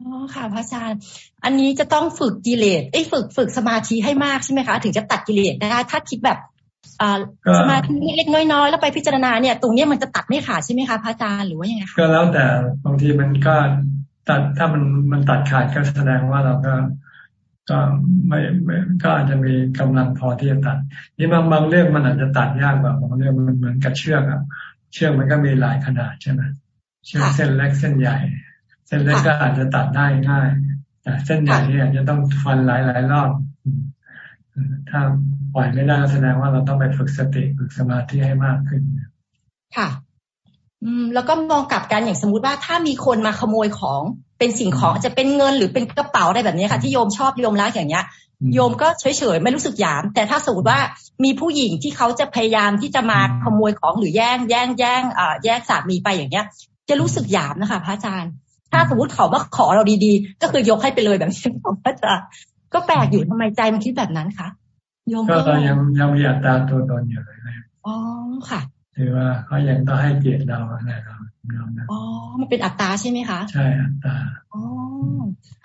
อ๋อค่ะพระอาจารย์ อันนี้จะต้องฝึกกิเลสเอ้ฝึกฝึกสมาธิให้มากใช่ไหมคะ ถึงจะตัดกิเลสได้ถ้าคิดแบบสมาธิเล็กน้อยๆแล้วไปพิจารณาเนี่ย ตรงนี้มันจะตัดไม่ขาดใช่ไหมคะพระอาจารย์หรือว่ายังไงคะก็แล้วแต่บางทีมันก็ตัดถ้ามันมันตัดขาดก็แสดงว่าเราก็ ก็ไม่ไม่ก็อาจจะมีกำลังพอที่จะตัด นี่บางบางเรื่องมันอาจจะตัดยากกว่าบางเรื่องมันเหมือนกับเชือกอะเชือกมันก็มีหลายขนาดใช่ไหมเชือกเส้นเล็กเส้นใหญ่ เส้นเล็กก็อาจจะตัดได้ง่ายแต่เส้นใหญ่นี่อาจจะต้องฟันหลายหลายรอบถ้าปล่อยไม่ได้แสดงว่าเราต้องไปฝึกสติฝึกสมาธิให้มากขึ้นค่ะ อืม แล้วก็มองกลับกันอย่างสมมุติว่าถ้ามีคนมาขโมยของ เป็นสิ่งของจะเป็นเงินหรือเป็นกระเป๋าอะไรแบบนี้ค่ะ ที่โยมชอบโยมรักอย่างเงี้ย โยมก็เฉยๆไม่รู้สึกหยาม แต่ถ้าสมมติว่ามีผู้หญิงที่เขาจะพยายามที่จะมาขโมยของหรือแย่งแย่งแย่งอ่าแย่งสามีไปอย่างเงี้ย จะรู้สึกหยามนะคะ พระอาจารย์ ถ้าสมมติเขามาขอเราดีๆ ก็คือยกให้ไปเลยแบบนี้พระอาจารย์ก็แปลกอยู่ทำไมใจมันคิดแบบนั้นคะโยมก็ยังยังมีอัตราตัวตนอยู่เลยนะอ๋อค่ะ ถือว่าเขายังต้องให้เกียรติเราอะไรเราเรานะ อ๋อ มันเป็นอัตราใช่ไหมคะ ใช่อัตราอ๋อ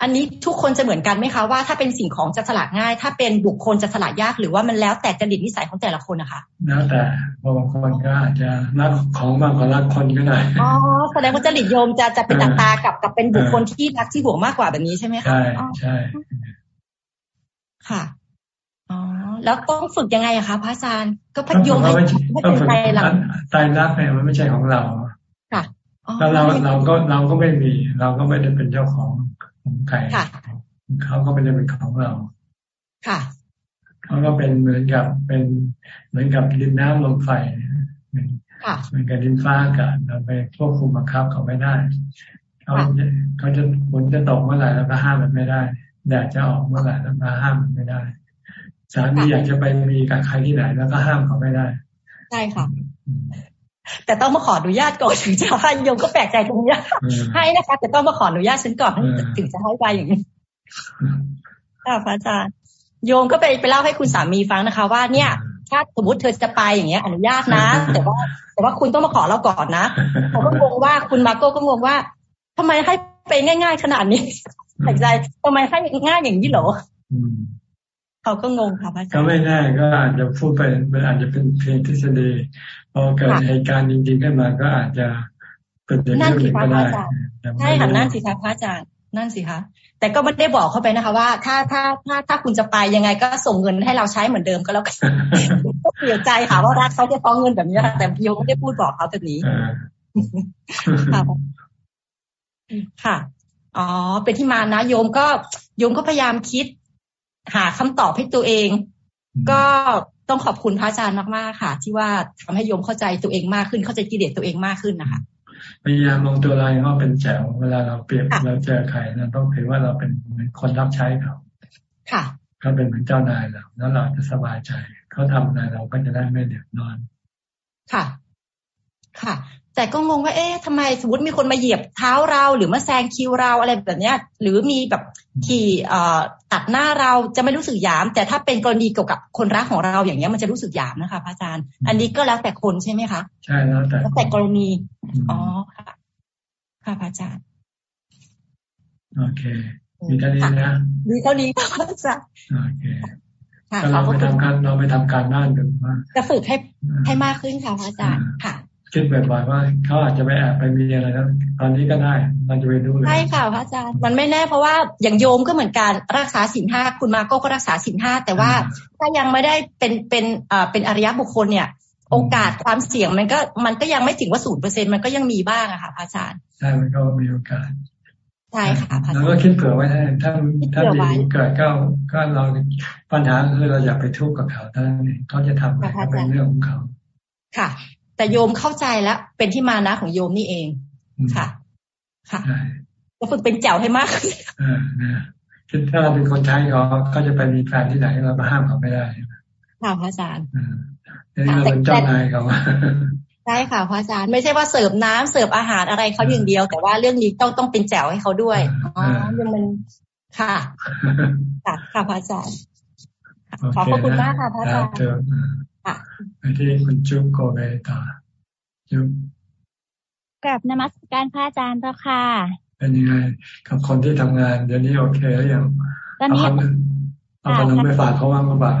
อันนี้ทุกคนจะเหมือนกันไหมคะว่าถ้าเป็นสิ่งของจะสละง่าย ถ้าเป็นบุคคลจะสละยากหรือว่ามันแล้วแต่จริตนิสัยของแต่ละคนนะคะแล้วแต่บางคนก็อาจจะรักของมากกว่ารักคนก็ได้อ๋อแสดงว่าจริตโยมจะจะเป็นอัตรากับกับเป็นบุคคลที่รักที่ห่วงมากกว่าแบบนี้ใช่ไหมคะใช่ใช่ค่ะอ๋อแล้วต้องฝึกยังไงอะคะพระอาจารย์ก็พยมให้เป็นใจรักใจรักเนี่ยมันไม่ใช่ของเราค่ะ แล้วเราเราก็เราก็ไม่มี เราก็ไม่ได้เป็นเจ้าของของใครเขาก็ไม่ได้เป็นของเรา ค่ะเขาก็เป็นเหมือนกับเป็นเหมือนกับดินน้ำลมไฟเหมือนกับดินฟ้าอากาศเราไปควบคุมบังคับเขาไม่ได้เขาเขาจะฝนจะตกเมื่อไหร่เราก็ห้ามมันไม่ได้แดดจะออกเมื่อไหร่เราก็ห้ามมันไม่ได้สามีอยากจะไปมีกับใครที่ไหนแล้วก็ห้ามเขาไม่ได้ ใช่ค่ะ แต่ต้องมาขออนุญาตก่อนถึงจะให้โยมก็แปลกใจตรงนี้ให้นะคะ แต่ต้องมาขออนุญาตฉันก่อนถึงจะให้ไปอย่างนี้ค่ะพระอาจารย์โยมก็ไปไปเล่าให้คุณสามีฟังนะคะ ว่าเนี่ย ถ้าสมมติเธอจะไปอย่างเงี้ย อนุญาตนะ แต่ว่า แต่ว่าคุณต้องมาขอเราก่อนนะเขาก็งงว่าคุณมาโก้ก็งงว่าทำไมให้ไปง่าย ๆ ขนาดนี้แปลกใจทำไมให้ง่ายอย่างนี้เหรอ เขาก็งงค่ะพระอาจารย์ก็ไม่แน่ก็อาจจะพูดไปมันอาจจะเป็นเพียงทฤษฎีพอเกิดเหตุการณ์จริงๆขึ้นมาก็อาจจะเป็นอย่างนี้ก็ได้ใช่ค่ะนั่นสิคะพระอาจารย์นั่นสิคะแต่ก็ไม่ได้บอกเข้าไปนะคะ ว่า ถ้าถ้าถ้าถ้าคุณจะไปยังไงก็ส่งเงินให้เราใช้เหมือนเดิมก็แล้วกันก็เสียใจค่ะว่ารักเขาจะฟ้องเงินแบบนี้แต่โยมไม่ได้พูดบอกเขาแบบนี้ค่ะค่ะ อ๋อ เป็นที่มานะ โยมก็โยมก็พยายามคิด หาคำตอบให้ตัวเอง ก็ต้องขอบคุณพระอาจารย์มากๆค่ะ ที่ว่าทำให้โยมเข้าใจตัวเองมากขึ้น เข้าใจกิเลสตัวเองมากขึ้นนะคะพยายามมองตัวเราว่าเป็นแจ๋วเวลาเราเปรียบเราเจอใครเราต้องถือว่าเราเป็นคนรับใช้เขาค่ะเขาเป็นเหมือนเจ้านายเราแล้วเราจะสบายใจ เขาทำอะไรเราก็จะได้ไม่เดือดร้อน ค่ะ ค่ะ แต่ก็งงว่าเอ๊ะทำไมสมมติมีคนมาเหยียบเท้าเรา หรือมาแซงคิวเราอะไรแบบเนี้ย หรือมีแบบขี่เอ่อตัดหน้าเราจะไม่รู้สึกหยาม แต่ถ้าเป็นกรณีเกี่ยวกับคนรักของเราอย่างเงี้ยมันจะรู้สึกหยามนะคะพระอาจารย์ อันนี้ก็แล้วแต่คนใช่ไหมคะใช่แล้วแต่แล้วแต่กรณีอ๋อค่ะค่ะพระอาจารย์โอเคมีเท่านี้นะมีเท่านี้ค่ะพระอาจารย์โอเคเราไปทำการเราไปทำการบ้านกันมาจะฝึกให้ให้มากขึ้นค่ะพระอาจารย์ค่ะ คิดบ่อยๆว่าเขาอาจจะไปแอบไปมีอะไรนะตอนนี้ก็ได้เราจะไปดูเลยใช่ค่ะพระอาจารย์มันไม่แน่เพราะว่าอย่างโยมก็เหมือนกันรักษาสินห้าคุณมาโก้ก็รักษาสินห้าแต่ว่าถ้ายังไม่ได้เป็นเป็นอ่าเป็นอริยบุคคลเนี่ย โอกาสความเสี่ยงมันก็มันก็ยังไม่ถึงว่าศูนย์เปอร์เซ็นมันก็ยังมีบ้างอะค่ะพระอาจารย์ใช่มันก็มีโอกาสใช่ค่ะเราก็คิดเผื่อไว้ให้ถ้าถ้ามีเกิดก็ก็เราปัญหาคือเราอยากไปทุกข์กับเขาท่านเขาจะทำอะไรก็เป็นเรื่องของเขาค่ะ แต่โยมเข้าใจแล้ว เป็นที่มานะของโยมนี่เองค่ะ ค่ะจะฝึกเป็นเจ้าให้มากอ่านะถ้าเราเป็นคนใช้เขาเขาจะไปมีแฟนที่ไหนเรามาห้ามเขาไม่ได้ค่ะพระอาจารย์นี่เราเป็นเจ้านายเขาใช่ค่ะพระอาจารย์ไม่ใช่ว่าเสิร์ฟน้ำเสิร์ฟอาหารอะไรเขาอย่างเดียว แต่ว่าเรื่องนี้ต้องต้องเป็นแจ๋วให้เขาด้วยอ๋อยังมันค่ะ ค่ะค่ะพระอาจารย์ขอบคุณมากค่ะพระอาจารย์ ไปที่คุณจุ๊บโกเบตาจุ๊บกับนมัสการพระอาจารย์เจ้าค่ะ เป็นยังไง กับคนที่ทำงานเดี๋ยวนี้โอเคหรือยังตอนนี้เอาขนมไปฝากเขาว่างหรือเปล่า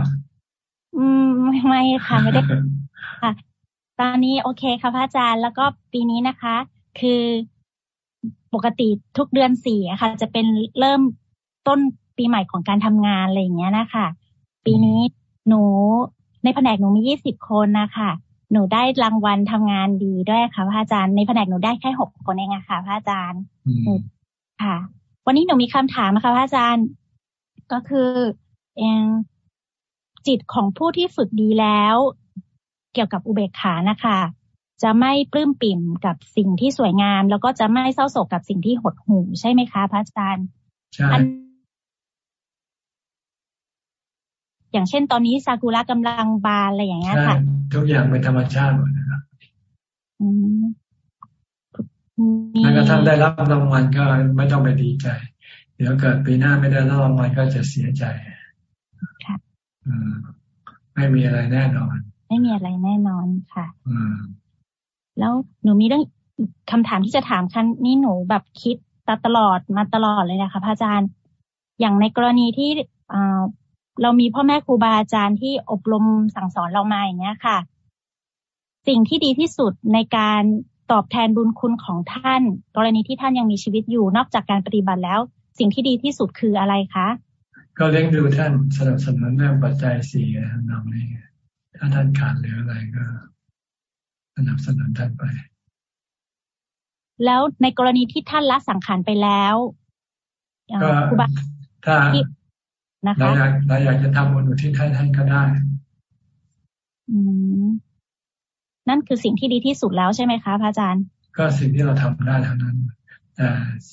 อืมไม่ค่ะไม่ได้ค่ะ ตอนนี้โอเคค่ะพระอาจารย์แล้วก็ปีนี้นะคะ คือปกติทุกเดือนสี่ค่ะ จะเป็นเริ่มต้นปีใหม่ของการทำงานอะไรอย่างเงี้ยนะคะ ปีนี้หนู ในแผนกหนูมียี่สิบคนนะคะหนูได้รางวัลทำงานดีด้วยค่ะพระอาจารย์ในแผนกหนูได้แค่หกคนเองอะค่ะ พระอาจารย์ค่ะ วันนี้หนูมีคำถามนะคะพระอาจารย์ ก็คือเองจิตของผู้ที่ฝึกดีแล้ว เกี่ยวกับอุเบกขานะคะ จะไม่ปลื้มปิ่มกับสิ่งที่สวยงาม แล้วก็จะไม่เศร้าโศกกับสิ่งที่หดหู่ใช่ไหมคะ พระอาจารย์ใช่ อย่างเช่นตอนนี้ซากุระกำลังบานอะไรอย่างเงี้ยค่ะทุกอย่างเป็นธรรมชาติหมดนะครับแม้กระทั่งได้รับรางวัลก็ไม่ต้องไปดีใจ เดี๋ยวเกิดปีหน้าไม่ได้รับรางวัลก็จะเสียใจค่ะไม่มีอะไรแน่นอน ไม่มีอะไรแน่นอนค่ะแล้วหนูมีเรื่องคำถามที่จะถามคันนี้หนูแบบคิดตลอดมาตลอดเลยนะคะพระอาจารย์ อย่างในกรณีที่ เรามีพ่อแม่ครูบาอาจารย์ที่อบรมสั่งสอนเรามาอย่างนี้ค่ะ สิ่งที่ดีที่สุดในการตอบแทนบุญคุณของท่าน กรณีที่ท่านยังมีชีวิตอยู่นอกจากการปฏิบัติแล้ว สิ่งที่ดีที่สุดคืออะไรคะ ก็เลี้ยงดูท่านสนับสนุนเรื่องปัจจัยสี่นำนี้ถ้าท่านขาดเหลืออะไรก็สนับสนุนท่านไป แล้วในกรณีที่ท่านละสังขารไปแล้วครูบาถ้า นะคะเราอยากเราอยากจะทำบุญอุทิศให้ท่านก็ได้ อืมนั่นคือสิ่งที่ดีที่สุดแล้วใช่ไหมคะพระอาจารย์ ก็สิ่งที่เราทำได้เท่านั้นแต่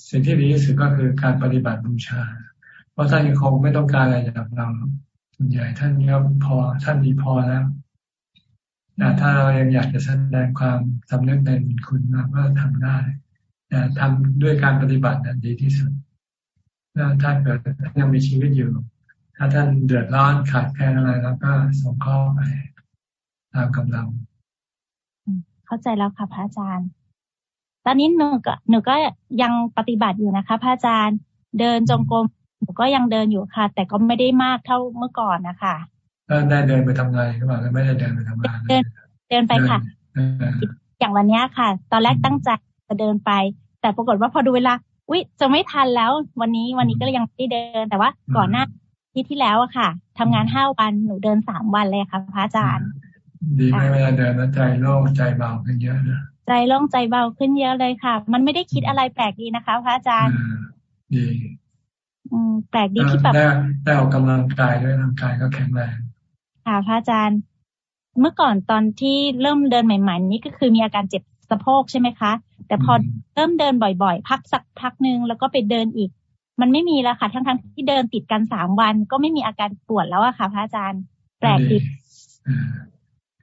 สิ่งที่ดีที่สุดก็คือการปฏิบัติบูชา เพราะท่านยังคงไม่ต้องการอะไรจากเราส่วนใหญ่ท่านก็พอท่านดีพอแล้วแต่ถ้าเรายังอยากจะแสดงความสำนึกในคุณเราก็ทำได้แต่ทำด้วยการปฏิบัตินั้นดีที่สุดถ้าเกิดยังมีชีวิตอยู่ ถ้าท่านเดือดร้อนขาดแคลนอะไรแล้วก็ส่งข้อไปตามกำลัง เข้าใจแล้วค่ะพระอาจารย์ ตอนนี้หนูก็หนูก็ยังปฏิบัติอยู่นะคะพระอาจารย์เดินจงกรมหนูก็ยังเดินอยู่ค่ะ แต่ก็ไม่ได้มากเท่าเมื่อก่อนนะคะก็ได้เดินไปทำงานก็บอกไม่ได้เดินไปทำงานเดินเดินไปค่ะอย่างวันนี้ค่ะ ตอนแรกตั้งใจจะเดินไป แต่ปรากฏว่าพอดูเวลาอุ๊ยจะไม่ทันแล้ว วันนี้วันนี้ก็ยังไม่ได้เดินแต่ว่าก่อนหน้า ที่ที่แล้วอะค่ะทำงานห้าวันหนูเดินสามวันเลยค่ะพระอาจารย์ ดีไหมเวลาเดินแล้วใจโล่งใจเบาขึ้นเยอะนะใจโล่งใจเบาขึ้นเยอะเลยค่ะ มันไม่ได้คิดอะไรแปลกดีนะคะพระอาจารย์ดีอืมแปลกดีที่แบบได้ได้ออกกำลังกายด้วยร่างกายก็แข็งแรงค่ะพระอาจารย์ เมื่อก่อนตอนที่เริ่มเดินใหม่ๆ นี้ก็คือมีอาการเจ็บสะโพกใช่ไหมคะ แต่พอเริ่มเดินบ่อยๆ พักสักพักหนึ่งแล้วก็ไปเดินอีก มันไม่มีแล้วค่ะ ทั้งๆที่เดินติดกันสามวันก็ไม่มีอาการปวดแล้วอะค่ะพระอาจารย์แปลกดี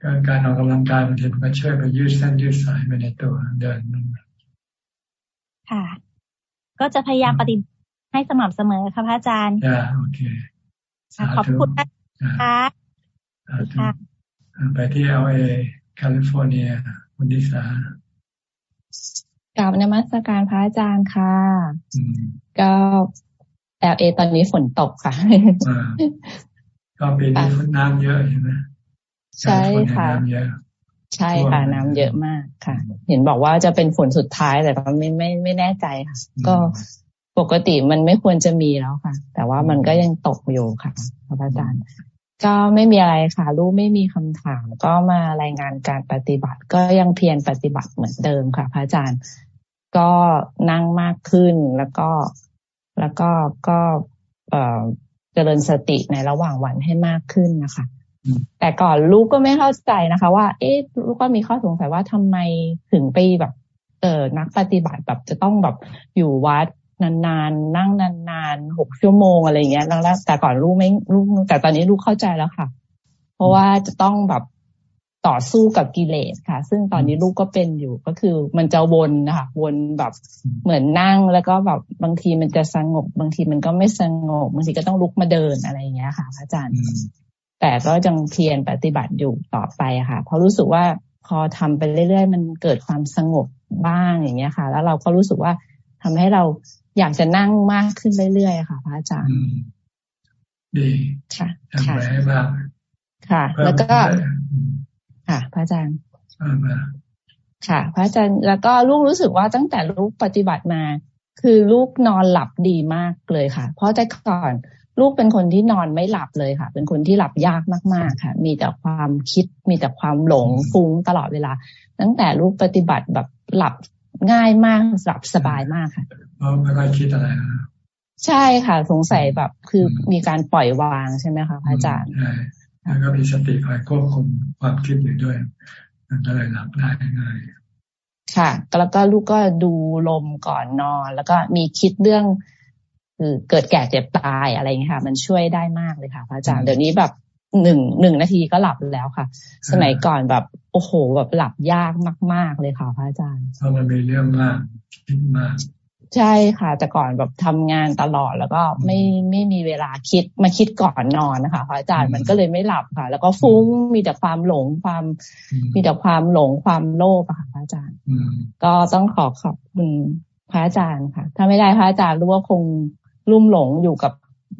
การการออกกำลังกายบางทีมันก็ช่วยไปยืดเส้นยืดสายไปในตัวเดินค่ะ ก็จะพยายามปฏิบัติให้สม่ำเสมอค่ะพระอาจารย์อ่าโอเคขอบคุณนะคะค่ะไปที่เอลเอแคลิฟอร์เนียคุณดิสา กลับนมัสการพระอาจารย์ค่ะ ก็เอลเอตอนนี้ฝนตกค่ะก็ปีนี้น้ำเยอะใช่ไหมใช่ค่ะใช่ค่ะน้ำเยอะมากค่ะ เห็นบอกว่าจะเป็นฝนสุดท้ายแต่ก็ไม่ไม่ไม่แน่ใจค่ะ ก็ปกติมันไม่ควรจะมีแล้วค่ะ แต่ว่ามันก็ยังตกอยู่ค่ะพระอาจารย์ ก็ไม่มีอะไรค่ะ ลูกไม่มีคำถาม ก็มารายงานการปฏิบัติ ก็ยังเพียรปฏิบัติเหมือนเดิมค่ะ พระอาจารย์ ก็นั่งมากขึ้นแล้วก็แล้วก็ก็เอ่อเจริญสติในระหว่างวันให้มากขึ้นนะคะ แต่ก่อนลูกก็ไม่เข้าใจนะคะ ว่า เอ๊ะลูกก็มีข้อสงสัยว่าทำไมถึงไปแบบ เออนักปฏิบัติแบบจะต้องแบบอยู่วัด นานๆ นั่งนานๆหกชั่วโมงอะไรเงี้ยแล้วแต่ก่อนลูกไม่ลูกแต่ตอนนี้ลูกเข้าใจแล้วค่ะ เพราะว่าจะต้องแบบต่อสู้กับกิเลสค่ะ ซึ่งตอนนี้ลูกก็เป็นอยู่ก็คือมันจะวนนะคะวนแบบเหมือนนั่งแล้วก็แบบบางทีมันจะสงบ บางทีมันก็ไม่สงบบางทีก็ต้องลุกมาเดินอะไรอย่างเงี้ยค่ะพระอาจารย์ แต่ก็ยังเพียรปฏิบัติอยู่ต่อไปค่ะ เพราะรู้สึกว่าพอทำไปเรื่อยๆ มันเกิดความสงบบ้างอย่างเงี้ยค่ะ แล้วเราก็รู้สึกว่าทำให้เรา อยากจะนั่งมากขึ้นเรื่อยๆค่ะ พระอาจารย์ดีค่ะทำไปให้มากค่ะ แล้วก็ ค่ะ พระอาจารย์ค่ะ พระอาจารย์แล้วก็ลูกรู้สึกว่าตั้งแต่ลูกปฏิบัติมา คือลูกนอนหลับดีมากเลยค่ะ เพราะแต่ก่อนลูกเป็นคนที่นอนไม่หลับเลยค่ะ เป็นคนที่หลับยากมากๆ ค่ะ มีแต่ความคิด มีแต่ความหลงฟุ้งตลอดเวลา ตั้งแต่ลูกปฏิบัติแบบหลับง่ายมากหลับสบายมากค่ะเพราะไม่ค่อยคิดอะไรใช่ค่ะ สงสัยแบบคือมีการปล่อยวางใช่ไหมคะพระอาจารย์ใช่แล้วก็มีสติคอยควบคุมความคิดอยู่ด้วยมันก็เลยหลับได้ง่ายค่ะ แล้วก็ลูกก็ดูลมก่อนนอน แล้วก็มีคิดเรื่อง คือเกิดแก่เจ็บตายอะไรอย่างนี้ค่ะ มันช่วยได้มากเลยค่ะพระอาจารย์เดี๋ยวนี้แบบหนึ่งหนึ่งนาทีก็หลับแล้วค่ะ สมัยก่อนแบบโอ้โหแบบหลับยากมาก ๆเลยค่ะพระอาจารย์เพราะมันมีเรื่องมากคิดมาก ใช่ค่ะ แต่ก่อนแบบทำงานตลอดแล้วก็ไม่ไม่มีเวลาคิดมาคิดก่อนนอนนะคะพระอาจารย์มันก็เลยไม่หลับค่ะ แล้วก็ฟุ้งมีแต่ความหลงความ มีแต่ความหลงความโลภค่ะพระอาจารย์ก็ต้องขอขอบคุณพระอาจารย์ค่ะ ถ้าไม่ได้พระอาจารย์รู้ว่าคงลุ่มหลงอยู่กับ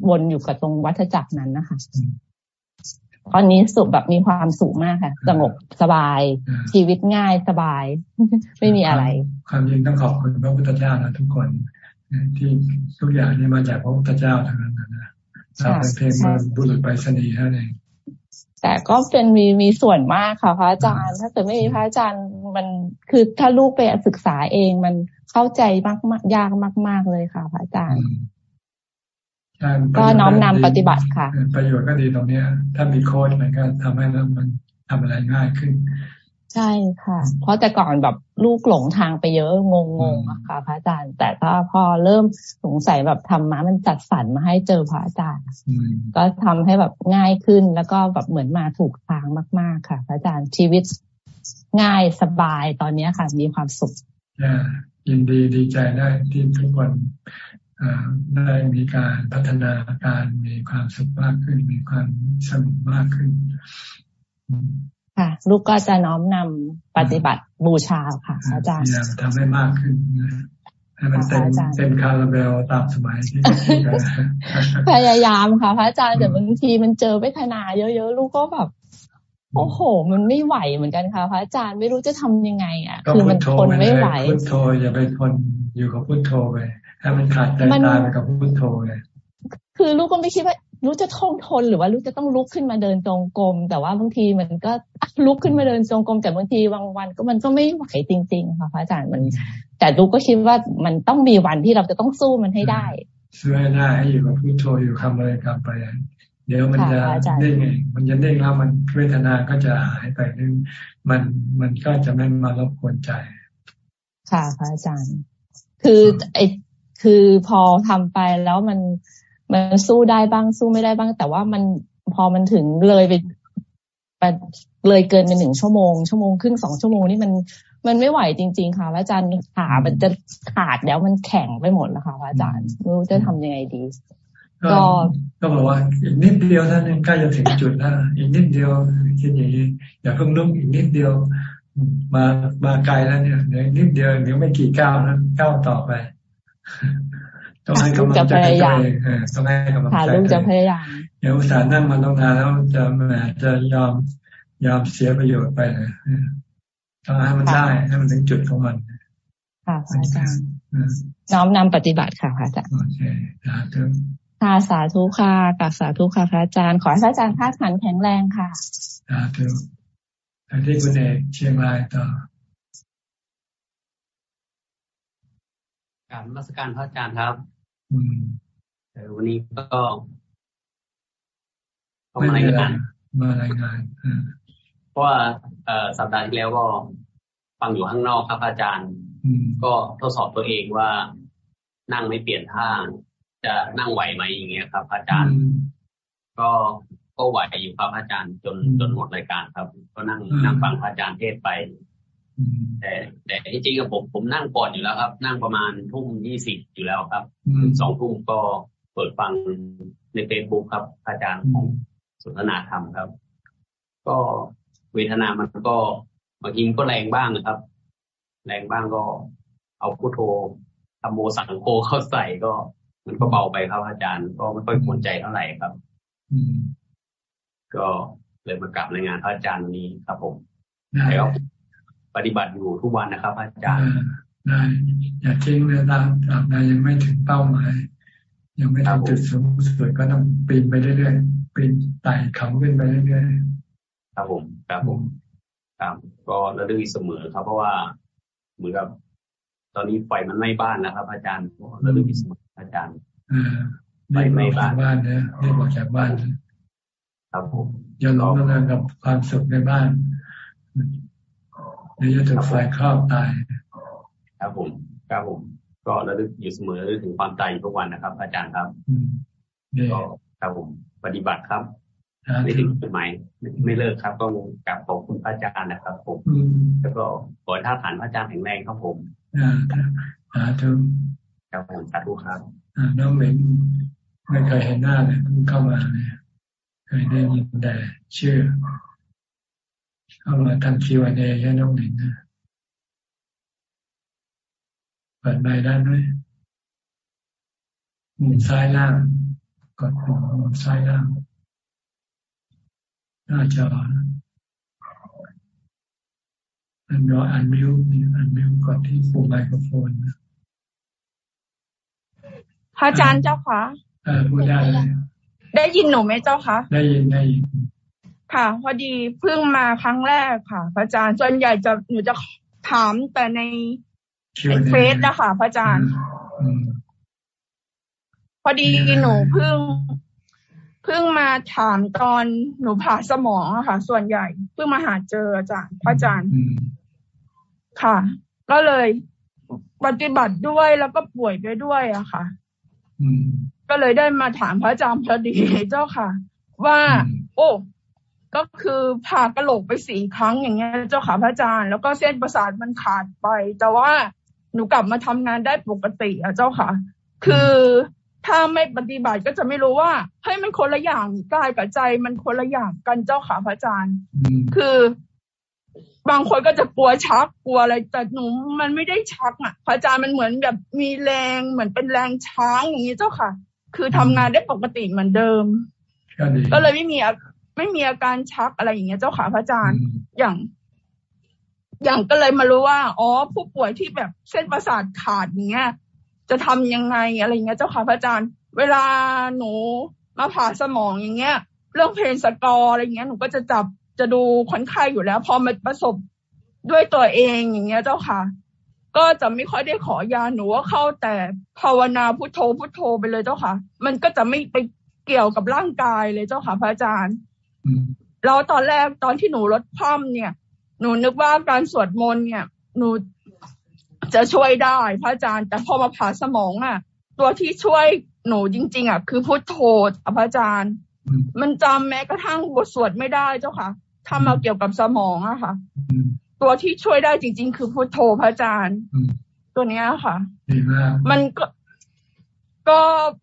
วนอยู่กับตรงวัฏจักรนั้นนะคะ ตอนนี้สุขแบบมีความสุขมากค่ะสงบสบาย ชีวิตง่ายสบาย ไม่มีอะไร ความจริงต้องขอบคุณพระพุทธเจ้านะทุกคนที่ทุกอย่างนี่มาจากพระพุทธเจ้าทั้งนั้นนะเราเป็นเพลงมาบุรุษไปสนีเท่านั้นแต่ก็เป็นมีมีส่วนมากค่ะพระอาจารย์ถ้าเกิดไม่มีพระอาจารย์มันคือถ้าลูกไปศึกษาเองมันเข้าใจมากมากยากมาก ๆเลยค่ะพระอาจารย์ ก็น้อมนำปฏิบัติค่ะ ประโยชน์ก็ดีตรงเนี้ย ถ้ามีโค้ดมันก็ทำให้แล้วมันทำอะไรง่ายขึ้น ใช่ค่ะ เพราะแต่ก่อนแบบลูกหลงทางไปเยอะงงงอะค่ะ พระอาจารย์ แต่ก็พอเริ่มสงสัยแบบธรรมะมันจัดสรรมาให้เจอพระอาจารย์ ก็ทำให้แบบง่ายขึ้นแล้วก็แบบเหมือนมาถูกทางมาก ๆ ค่ะ พระอาจารย์ชีวิตง่ายสบายตอนนี้ค่ะ มีความสุขยินดีดีใจได้ที่ทุกคน ได้มีการพัฒนาการมีความสุขมากขึ้น มีความสนุกมากขึ้น ค่ะ ลูกก็จะน้อมนำปฏิบัติบูชาค่ะ อาจารย์ทำให้มากขึ้นให้มันเต็มเต็มคาราเบลตามสมัยที่พยายามค่ะ พระอาจารย์แต่บางทีมันเจอเวทนาเยอะๆลูกก็แบบโอ้โห มันไม่ไหวเหมือนกันค่ะพระอาจารย์ไม่รู้จะทำยังไง อะ คือมันทนไม่ไหวพุทโธอย่าไปทนอยู่กับพุทโธไป ถ้ามันขาดใจตายไปกับพุทโธเลยคือลูกก็ไม่คิดว่าลูกจะท่องทนหรือว่าลูกจะต้องลุกขึ้นมาเดินตรงกลมแต่ว่าบางทีมันก็ลุกขึ้นมาเดินตรงกลมแต่บางทีบางวันก็มันก็ไม่ไหวจริง ๆ ค่ะพระอาจารย์มัน แต่ลูกก็คิดว่ามันต้องมีวันที่เราจะต้องสู้มันให้ได้สู้ให้ได้ให้อยู่กับพุทโธอยู่คำอะไรกลับไปเดี๋ยวมันจะเด้งเองมันจะเด้งแล้วมันเวทนาก็จะหายไปนึงมันมันก็จะไม่มารบกวนใจ ค่ะพระอาจารย์ คือไอ คือพอทำไปแล้วมันมันสู้ได้บ้างสู้ไม่ได้บ้าง แต่ว่ามันพอมันถึงเลยไปไปเลยเกินไปหนึ่งชั่วโมง ชั่วโมงครึ่งสองชั่วโมงนี่มันมันไม่ไหวจริง ๆ ค่ะพระอาจารย์ขามันจะขาดแล้วมันแข็งไปหมดแล้วค่ะพระอาจารย์ไม่รู้จะทำยังไงดี ก็ก็บอกว่าอีกนิดเดียวท่านใกล้จะถึงจุดแล้วอีกนิดเดียวคิดอย่างนี้อย่าเพิ่งลุกอีกนิดเดียว มามาไกลแล้วเนี่ยเดี๋ยวนิดเดียวเดี๋ยวไม่กี่ก้าวนะก้าวต่อไป ต้องให้กำลังใจตัวเองต้องให้กำลังใจลูกจะพยายามเดี๋ยวสารนั่งมาต้องนานแล้วจะแหมจะยอมยอมเสียประโยชน์ไปเลยต้องให้มันได้ให้มันถึงจุดของมันค่ะอาจารย์น้อมนำปฏิบัติค่ะพระอาจารย์โอเคสาธุค่ะสาธุค่ะกับสาธุค่ะพระอาจารย์ ขอให้พระอาจารย์ท่าขันแข็งแรงค่ะสาธุไปที่คุณเอกเชียงรายต่อ การมาสการพระอาจารย์ครับวันนี้ก็ก็มารายงานมารายงานเพราะว่าสัปดาห์ที่แล้วก็ฟังอยู่ข้างนอกครับอาจารย์ ก็ทดสอบตัวเองว่านั่งไม่เปลี่ยนท่าจะนั่งไหวไหมอย่างเงี้ยครับ อาจารย์ ก็ก็ไหวอยู่ครับอาจารย์จนจนหมดรายการครับ ก็นั่งนั่งฟังพระอาจารย์เทศไป แต่แต่ที่จริงกับผมผมนั่งก่อนอยู่แล้วครับ นั่งประมาณทุ่มยี่สิบอยู่แล้วครับสองทุ่มก็เปิดฟังในเฟซบุ๊กครับ อาจารย์ของสนทนาธรรมครับ ก็เวทนามันก็บางทีก็แรงบ้างนะครับ แรงบ้างก็ เอาพุโทโธทำโมสังโฆเข้าใส่ก็ มันก็เบาไปครับ อาจารย์ก็ไม่ค่อยควรใจเท่าไหร่ครับอืก็เลยมากลับในงานพระอาจารย์นี้ครับผมแล้ว ปฏิบัติอยู่ทุกวันนะครับ อาจารย์ได้อย่าทิ้งเลยตามตามใดยังไม่ถึงเป้าหมาย ยังไม่ถึงจุดสูงสุดก็ต้องปีนไปเรื่อยๆปีนไต่เขาขึ้นไปเรื่อยๆครับผมครับผมครับก็ระลึกเสมอครับ เพราะว่าเหมือนกับตอนนี้ไฟมันไม่บ้านนะครับ อาจารย์ระลึกเสมออาจารย์ไม่ไม่บ้านบ้านนะไม่บอกจากบ้านครับผมอย่าหลงระกับความสุขในบ้าน เดี๋ยวจะถูกไฟครอบตายครับผมครับผม ก็ระลึกอยู่เสมอถึงความตายทุกวันนะครับ อาจารย์ครับก็ครับผม ปฏิบัติครับไม่ถึงจุดหมายไม่เลิกครับ ก็กลับขอบคุณพระอาจารย์นะครับ ผมแล้วก็ขอท่าฐานพระอาจารย์แข็งแรงครับผมสาธุครับผมสาธุครับน้องเหม็นไม่เคยเห็นหน้าเลยเพิ่งเข้ามาเนี่ยเคยได้ยินแต่ชื่อ เข้ามาทำคิวเอแค่น้องเหม็นนะเปิดไมค์ได้ไหมมุมซ้ายล่างกดปุ่มมุมซ้ายล่าง หน้าจออันยออันมิวอันมิวกดที่ปุ่มไมโครโฟนพระอาจารย์เจ้าคะเออพูดได้เลยได้ยินหนูไหมเจ้าคะ ได้ยินได้ยิน ค่ะ พอดีเพิ่งมาครั้งแรกค่ะ พระอาจารย์ส่วนใหญ่จะหนูจะถามแต่ในเฟซนะคะพระอาจารย์ พอดีหนูเพิ่งเพิ่งมาถามตอนหนูผ่าสมองอะค่ะ ส่วนใหญ่เพิ่งมาหาเจออาจารย์พระอาจารย์ค่ะ ก็เลยปฏิบัติด้วยแล้วก็ป่วยไปด้วยอะค่ะก็เลยได้มาถามพระอาจารย์พอดีเจ้าค่ะ ว่า โอ้ ก็คือผ่ากระโหลกไปสี่ครั้งอย่างเงี้ยเจ้าค่ะพระอาจารย์ แล้วก็เส้นประสาทมันขาดไป แต่ว่าหนูกลับมาทำงานได้ปกติอะเจ้าค่ะ คือถ้าไม่ปฏิบัติก็จะไม่รู้ว่าเฮ้ยมันคนละอย่างกายกับใจมันคนละอย่างกันเจ้าขาพระอาจารย์ คือบางคนก็จะกลัวชักกลัวอะไรแต่หนูมันไม่ได้ชักอะพระอาจารย์มันเหมือนแบบมีแรงเหมือนเป็นแรงช้างอย่างนี้เจ้าค่ะ คือทำงานได้ปกติเหมือนเดิม ก็เลยไม่มี ไม่มีอาการชักอะไรอย่างเงี้ยเจ้าขาพระอาจารย์ อย่าง อย่างก็เลยมารู้ว่า อ๋อ ผู้ป่วยที่แบบเส้นประสาทขาดอย่างเงี้ย จะทำยังไงอะไรเงี้ยเจ้าค่ะพระอาจารย์ เวลาหนูมาผ่าสมองอย่างเงี้ย เรื่องเพนสกอร์อะไรเงี้ยหนูก็จะจับจะดูคนไข้อยู่แล้ว พอมาประสบด้วยตัวเองอย่างเงี้ยเจ้าค่ะ ก็จะไม่ค่อยได้ขอยาหนูว่าเข้าแต่ภาวนาพุทโธพุทโธไปเลยเจ้าค่ะ มันก็จะไม่ไปเกี่ยวกับร่างกายเลยเจ้าค่ะ พระอาจารย์ แล้วตอนแรกตอนที่หนูลดคว่ำเนี่ย หนูนึกว่าการสวดมนต์เนี่ย หนูจะช่วยได้พระอาจารย์ แต่พอมาผ่าสมองอะ ตัวที่ช่วยหนูจริง ๆอะ คือพุทโธพระอาจารย์ มันจำแม้กระทั่งบทสวดไม่ได้เจ้าค่ะทำมาเกี่ยวกับสมองอะค่ะ ตัวที่ช่วยได้จริง ๆ คือพุทโธพระอาจารย์ ตัวเนี้ยค่ะ มันก็ ก็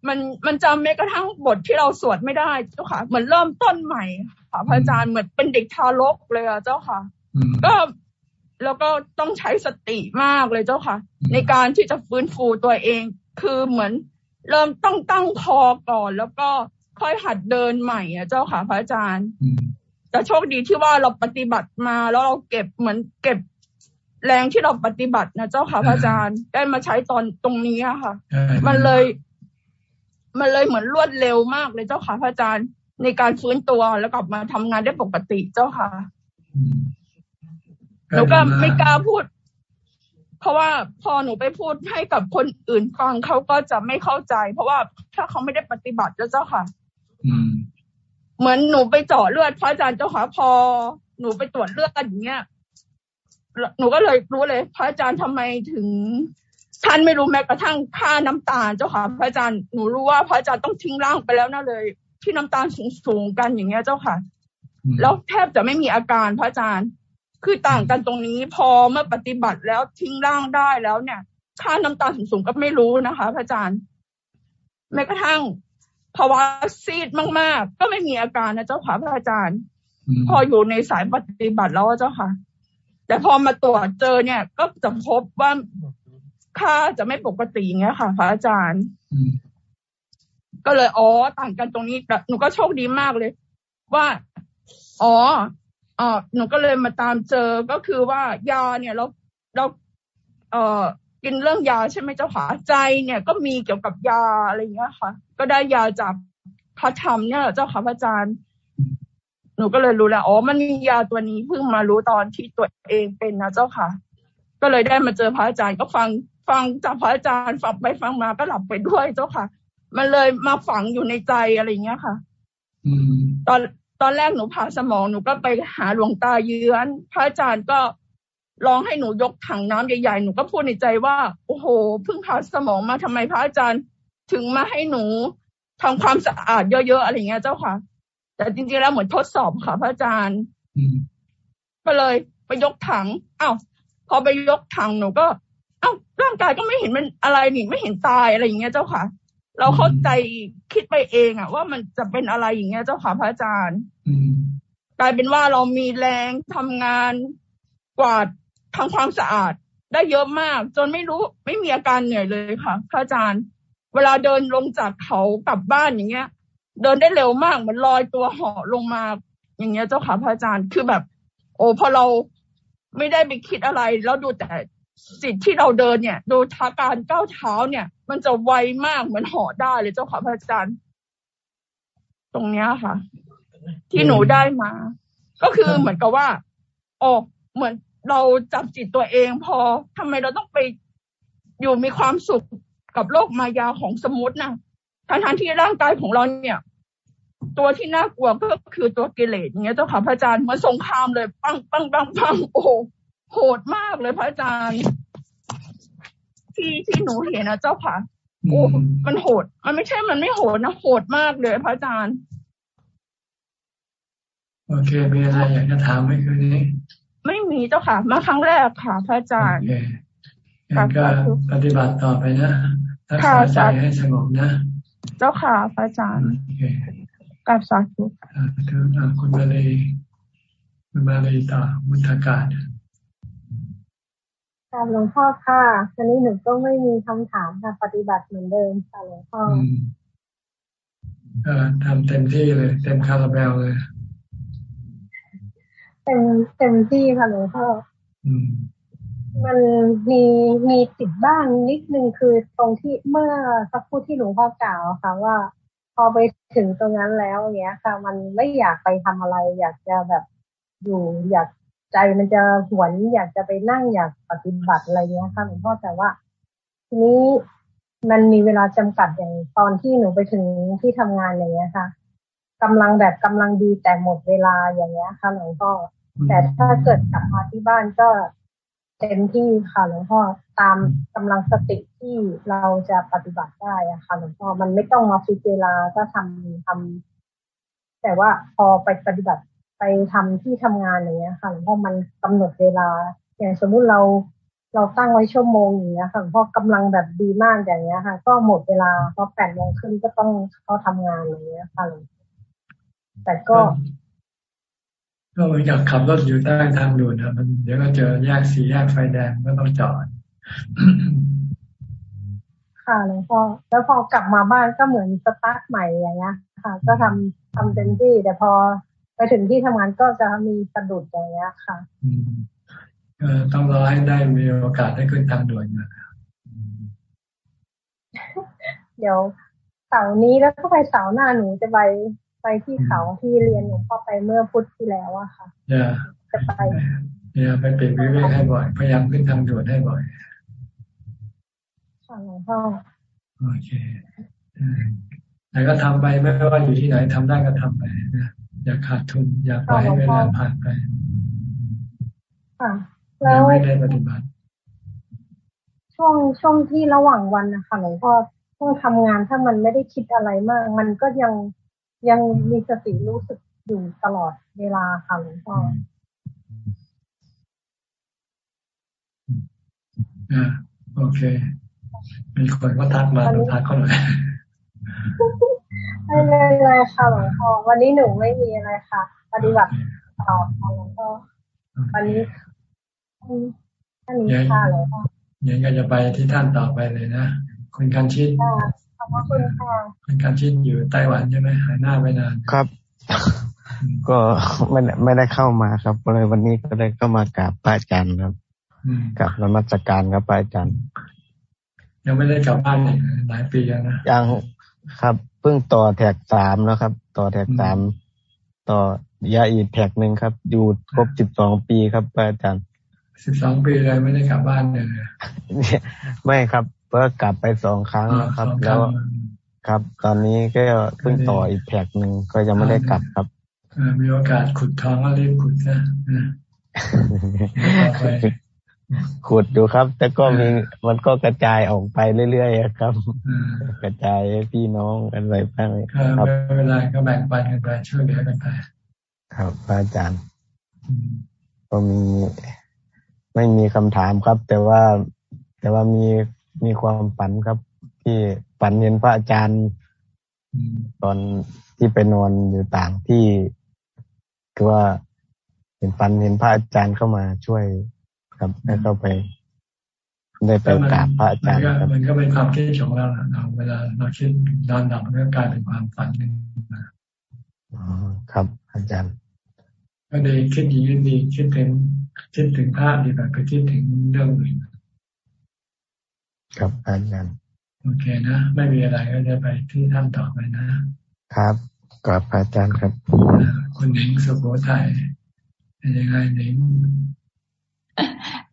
มันมันจำแม้กระทั่งบทที่เราสวดไม่ได้เจ้าค่ะ เหมือนเริ่มต้นใหม่ค่ะพระอาจารย์เหมือนเป็นเด็กทารกเลยอะเจ้าค่ะ ก็แล้วก็ต้องใช้สติมากเลยเจ้าค่ะ ในการที่จะฟื้นฟูตัวเอง คือเหมือนเริ่มต้องตั้งคอก่อน แล้วก็ค่อยหัดเดินใหม่อะเจ้าค่ะ พระอาจารย์แต่โชคดีที่ว่าเราปฏิบัติมาแล้วเราเก็บเหมือนเก็บแรงที่เราปฏิบัตินะเจ้าค่ะพระอาจารย์ได้มาใช้ตอนตรงนี้ค่ะ มันเลย มันเลยเหมือนรวดเร็วมากเลยเจ้าค่ะพระอาจารย์ ในการฟื้นตัวแล้วกลับมาทำงานได้ปกติเจ้าค่ะหนูก็ไม่กล้าพูด เพราะว่าพอหนูไปพูดให้กับคนอื่นฟังเขาก็จะไม่เข้าใจ เพราะว่าถ้าเขาไม่ได้ปฏิบัติแล้วเจ้าค่ะเหมือนหนูไปเจาะเลือดพระอาจารย์เจ้าค่ะพอ หนูไปตรวจเลือดอย่างเงี้ยหนูก็เลยรู้เลย พระอาจารย์ทำไมถึง ท่านไม่รู้แม้กระทั่งค่าน้ำตาลเจ้าค่ะพระอาจารย์หนูรู้ว่าพระอาจารย์ต้องทิ้งร่างไปแล้วน่าเลย ที่น้ำตาลสูงๆกันอย่างเงี้ยเจ้าค่ะ แล้วแทบจะไม่มีอาการพระอาจารย์ คือต่างกันตรงนี้พอเมื่อปฏิบัติแล้วทิ้งร่างได้แล้วเนี่ยค่าน้ำตาลสูงๆก็ไม่รู้นะคะ พระอาจารย์ แม้กระทั่งภาวะซีดมากๆ ก็ไม่มีอาการนะเจ้าค่ะพระอาจารย์ พออยู่ในสายปฏิบัติแล้วเจ้าค่ะ แต่พอมาตรวจเจอเนี่ย ก็จะพบว่า ค่าจะไม่ปกติอย่างเงี้ยค่ะ พระอาจารย์ก็เลยอ๋อต่างกันตรงนี้หนูก็โชคดีมากเลย ว่า อ๋ออ๋อหนูก็เลยมาตามเจอก็คือว่ายาเนี่ยเราเราเอ่อกินเรื่องยาใช่ไหมเจ้าขาใจเนี่ยก็มีเกี่ยวกับยาอะไรอย่างเงี้ยค่ะ ก็ได้ยาจากพระธรรมเนี่ยเจ้าค่ะพระอาจารย์หนูก็เลยรู้แล้วอ๋อมันมียาตัวนี้เพิ่งมารู้ตอนที่ตัวเองเป็นนะเจ้าค่ะ ก็เลยได้มาเจอพระอาจารย์ก็ฟัง ฟังจากพระอาจารย์ฟังไปฟังมาก็หลับไปด้วยเจ้าค่ะ มันเลยมาฝังอยู่ในใจอะไรอย่างเงี้ยค่ะตอนตอนแรกหนูผ่าสมองหนูก็ไปหาหลวงตาเยือน พระอาจารย์ก็ลองให้หนูยกถังน้ำใหญ่ๆ หนูก็พูดในใจว่า โอ้โหเพิ่งผ่าสมองมาทำไมพระอาจารย์ ถึงมาให้หนูทำความสะอาดเยอะๆอะไรเงี้ยเจ้าค่ะ แต่จริงๆแล้วเหมือนทดสอบค่ะ พระอาจารย์ก็เลยไปยกถังอ้าวพอไปยกถังหนูก็อ้าว ร่างกายก็ไม่เห็นมันอะไรนี่ไม่เห็นตายอะไรอย่างเงี้ยเจ้าค่ะ เราเข้าใจคิดไปเองอะว่ามันจะเป็นอะไรอย่างเงี้ยเจ้าค่ะพระอาจารย์กลายเป็นว่าเรามีแรงทำงานกวาดทำความสะอาดได้เยอะมาก จนไม่รู้ไม่มีอาการเหนื่อยเลยค่ะพระอาจารย์ เวลาเดินลงจากเขากลับบ้านอย่างเงี้ย เดินได้เร็วมากเหมือนลอยตัวเหาะลงมา อย่างเงี้ยเจ้าค่ะพระอาจารย์คือแบบ โอ้พอเราไม่ได้ไปคิดอะไร แล้วดูแต่ จิตที่เราเดินเนี่ยดูท่าการก้าวเท้าเนี่ย มันจะไวมากเหมือนห่อได้เลยเจ้าค่ะพระอาจารย์ ตรงเนี้ยค่ะ ที่หนูได้มา ก็คือเหมือนกับว่าโอ้เหมือนเราจับจิตตัวเองพอทำไมเราต้องไปอยู่มีความสุขกับโลกมายาของสมุตินะทั้งที่ร่างกายของเราเนี่ย ตัวที่น่ากลัวก็คือตัวกิเลสเงี้ยเจ้าค่ะพระอาจารย์เหมือนสงครามเลย ปังปังปังปังโอ้ โหดมากเลยพระอาจารย์ ที่ที่หนูเห็นนะเจ้าค่ะโอ้มันโหด มันไม่ใช่มันไม่โหดนะโหดมากเลยพระอาจารย์ โอเคมีอะไรอยากจะถามไหมคืนนี้ ไม่มีเจ้าค่ะ มาครั้งแรกค่ะ พระอาจารย์งั้นก็ปฏิบัติต่อไปนะรักษาใจให้สงบนะ เจ้าค่ะ พระอาจารย์กับสาธุคุณมาเลยคุณมาเลยต่อมุทกาศ ค่ะหลวงพ่อค่ะทีนี้หนูก็ไม่มีคำถามค่ะ ปฏิบัติเหมือนเดิมค่ะหลวงพ่อเออทำเต็มที่เลย เต็มคาราเบลเลยเต็มเต็มที่ค่ะหลวงพ่อมันมีมีติดบ้างนิดนึงคือตรงที่เมื่อสักพูดที่หลวงพ่อกล่าวค่ะว่า พอไปถึงตรงนั้นแล้วเนี้ยค่ะ มันไม่อยากไปทำอะไร อยากจะแบบอยู่อยาก ใจมันจะหวนอยากจะไปนั่งอยากปฏิบัติอะไรเงี้ยค่ะหลวงพ่อแต่ว่า ทีนี้มันมีเวลาจำกัดอย่างตอนที่หนูไปถึงที่ทำงานอย่างเงี้ยค่ะกำลังแบบกำลังดีแต่หมดเวลาอย่างเงี้ยค่ะหลวงพ่อแต่ถ้าเกิดกลับมาที่บ้านก็เต็มที่ค่ะหลวงพ่อตามกำลังสติที่เราจะปฏิบัติได้อะค่ะหลวงพ่อมันไม่ต้องมาฟิกเวลาก็ทำทำแต่ว่าพอไปปฏิบัติ ไปทำที่ทำงานอย่างเงี้ยค่ะหลวงพ่อมันกำหนดเวลา อย่างสมมุติเราเราตั้งไว้ชั่วโมงอย่างเงี้ยค่ะหลวงพ่อกำลังแบบดีมากอย่างเงี้ยค่ะ ก็หมดเวลาเพราะแปดโมงครึ่งก็ต้องเข้าทำงานอย่างเงี้ยค่ะแต่ก็ ก็เหมือนกับขับรถอยู่ใต้ทางด่วนนะมันเดี๋ยวก็เจอแยกสีแยกไฟแดงก็ต้องจอดค่ะหลวงพ่อแล้วพอกลับมาบ้านก็เหมือนสตาร์ทใหม่อย่างเงี้ยค่ะ ก็ทำทำเต็มที่แต่พอ ไปถึงที่ทำงานก็จะมีสะดุดอย่างเงี้ยค่ะต้องรอให้ได้มีโอกาสได้ขึ้นทางด่วนนะเดี๋ยวเสาร์นี้แล้วก็ไปเสาร์หน้าหนูจะไปไปที่เขาที่เรียนหลวงพ่อไปเมื่อพุธที่แล้วอะค่ะจะไปเนี่ยไปเปลี่ยนวิเวกให้บ่อย พยายามขึ้นทางด่วนให้บ่อยค่ะหลวงพ่อโอเคแต่ก็ทำไปไม่ว่าอยู่ที่ไหนทำได้ก็ทำไปนะ อย่าขาดทุน อย่าปล่อยให้เวลาผ่านไปค่ะแล้วไม่ได้ปฏิบัติ ช่วงช่วงที่ระหว่างวันนะคะหลวงพ่อช่วงทำงานถ้ามันไม่ได้คิดอะไรมาก มันก็ยังยังมีสติรู้สึกอยู่ตลอดเวลาค่ะหลวงพ่ออ่าโอเค มีคนก็ทักมาต้องทักเขาหน่อย ไม่เลยค่ะหลวงพ่อวันนี้หนูไม่มีอะไรค่ะ ปฏิบัติต่อค่ะหลวงพ่อวันนี้ท่านนี้ค่ะหลวงพ่อยังก็จะไปที่ท่านต่อไปเลยนะคุณการชิดขอบคุณค่ะคุณการชิดอยู่ไต้หวันใช่ไหมหายหน้าไปนานครับ ก็ไม่ไม่ได้เข้ามาครับเลยวันนี้ก็เลยเข้ามากราบพระอาจารย์ครับกับนมัสการครับพระอาจารย์ยังไม่ได้กลับบ้านเลยหลายปีแล้วนะยังครับ เพิ่งต่อแท็กสามแล้วครับ ต่อแท็กสามต่อยาอีกแท็กหนึ่งครับ อยู่ครบสิบสองปีครับอาจารย์สิบสองปีเลยไม่ได้กลับบ้านเลยไม่ครับเพิ่งกลับไปสองครั้งครับ แล้วครับ ตอนนี้ก็เพิ่งต่ออีกแท็กหนึ่งก็ยังไม่ได้กลับครับมีโอกาสขุดทองก็รีบขุดนะ ขุดอยู่ครับ แต่ก็มีมันก็กระจายออกไปเรื่อยๆครับ กระจายพี่น้องอะไรบ้างครับไม่เป็นไรก็แบ่งปันกันไปช่วยเหลือกันไปครับอาจารย์ก็มีไม่มีคำถามครับ แต่ว่าแต่ว่ามีมีความฝันครับ ที่ฝันเห็นพระอาจารย์ ตอนที่ไปนอนอยู่ต่างที่คือว่าเห็นฝันเห็นพระอาจารย์เข้ามาช่วย ครับได้เข้าไปได้ไปกราบพระอาจารย์ครับมันก็เป็นความคิดของเราเราเวลาเราคิดนอนหลับมันก็กลายเป็นความฝันขึ้นมาอ๋อครับ อาจารย์ก็เลยคิดอย่างนี้ดีคิดถึงคิดถึงภาพดีแบบไปคิดถึงเรื่องอื่นครับอาจารย์โอเคนะไม่มีอะไรก็จะไปที่ท่านต่อไปนะครับกราบอาจารย์ครับคุณหนิงสุโขทัยเป็นยังไงหนิง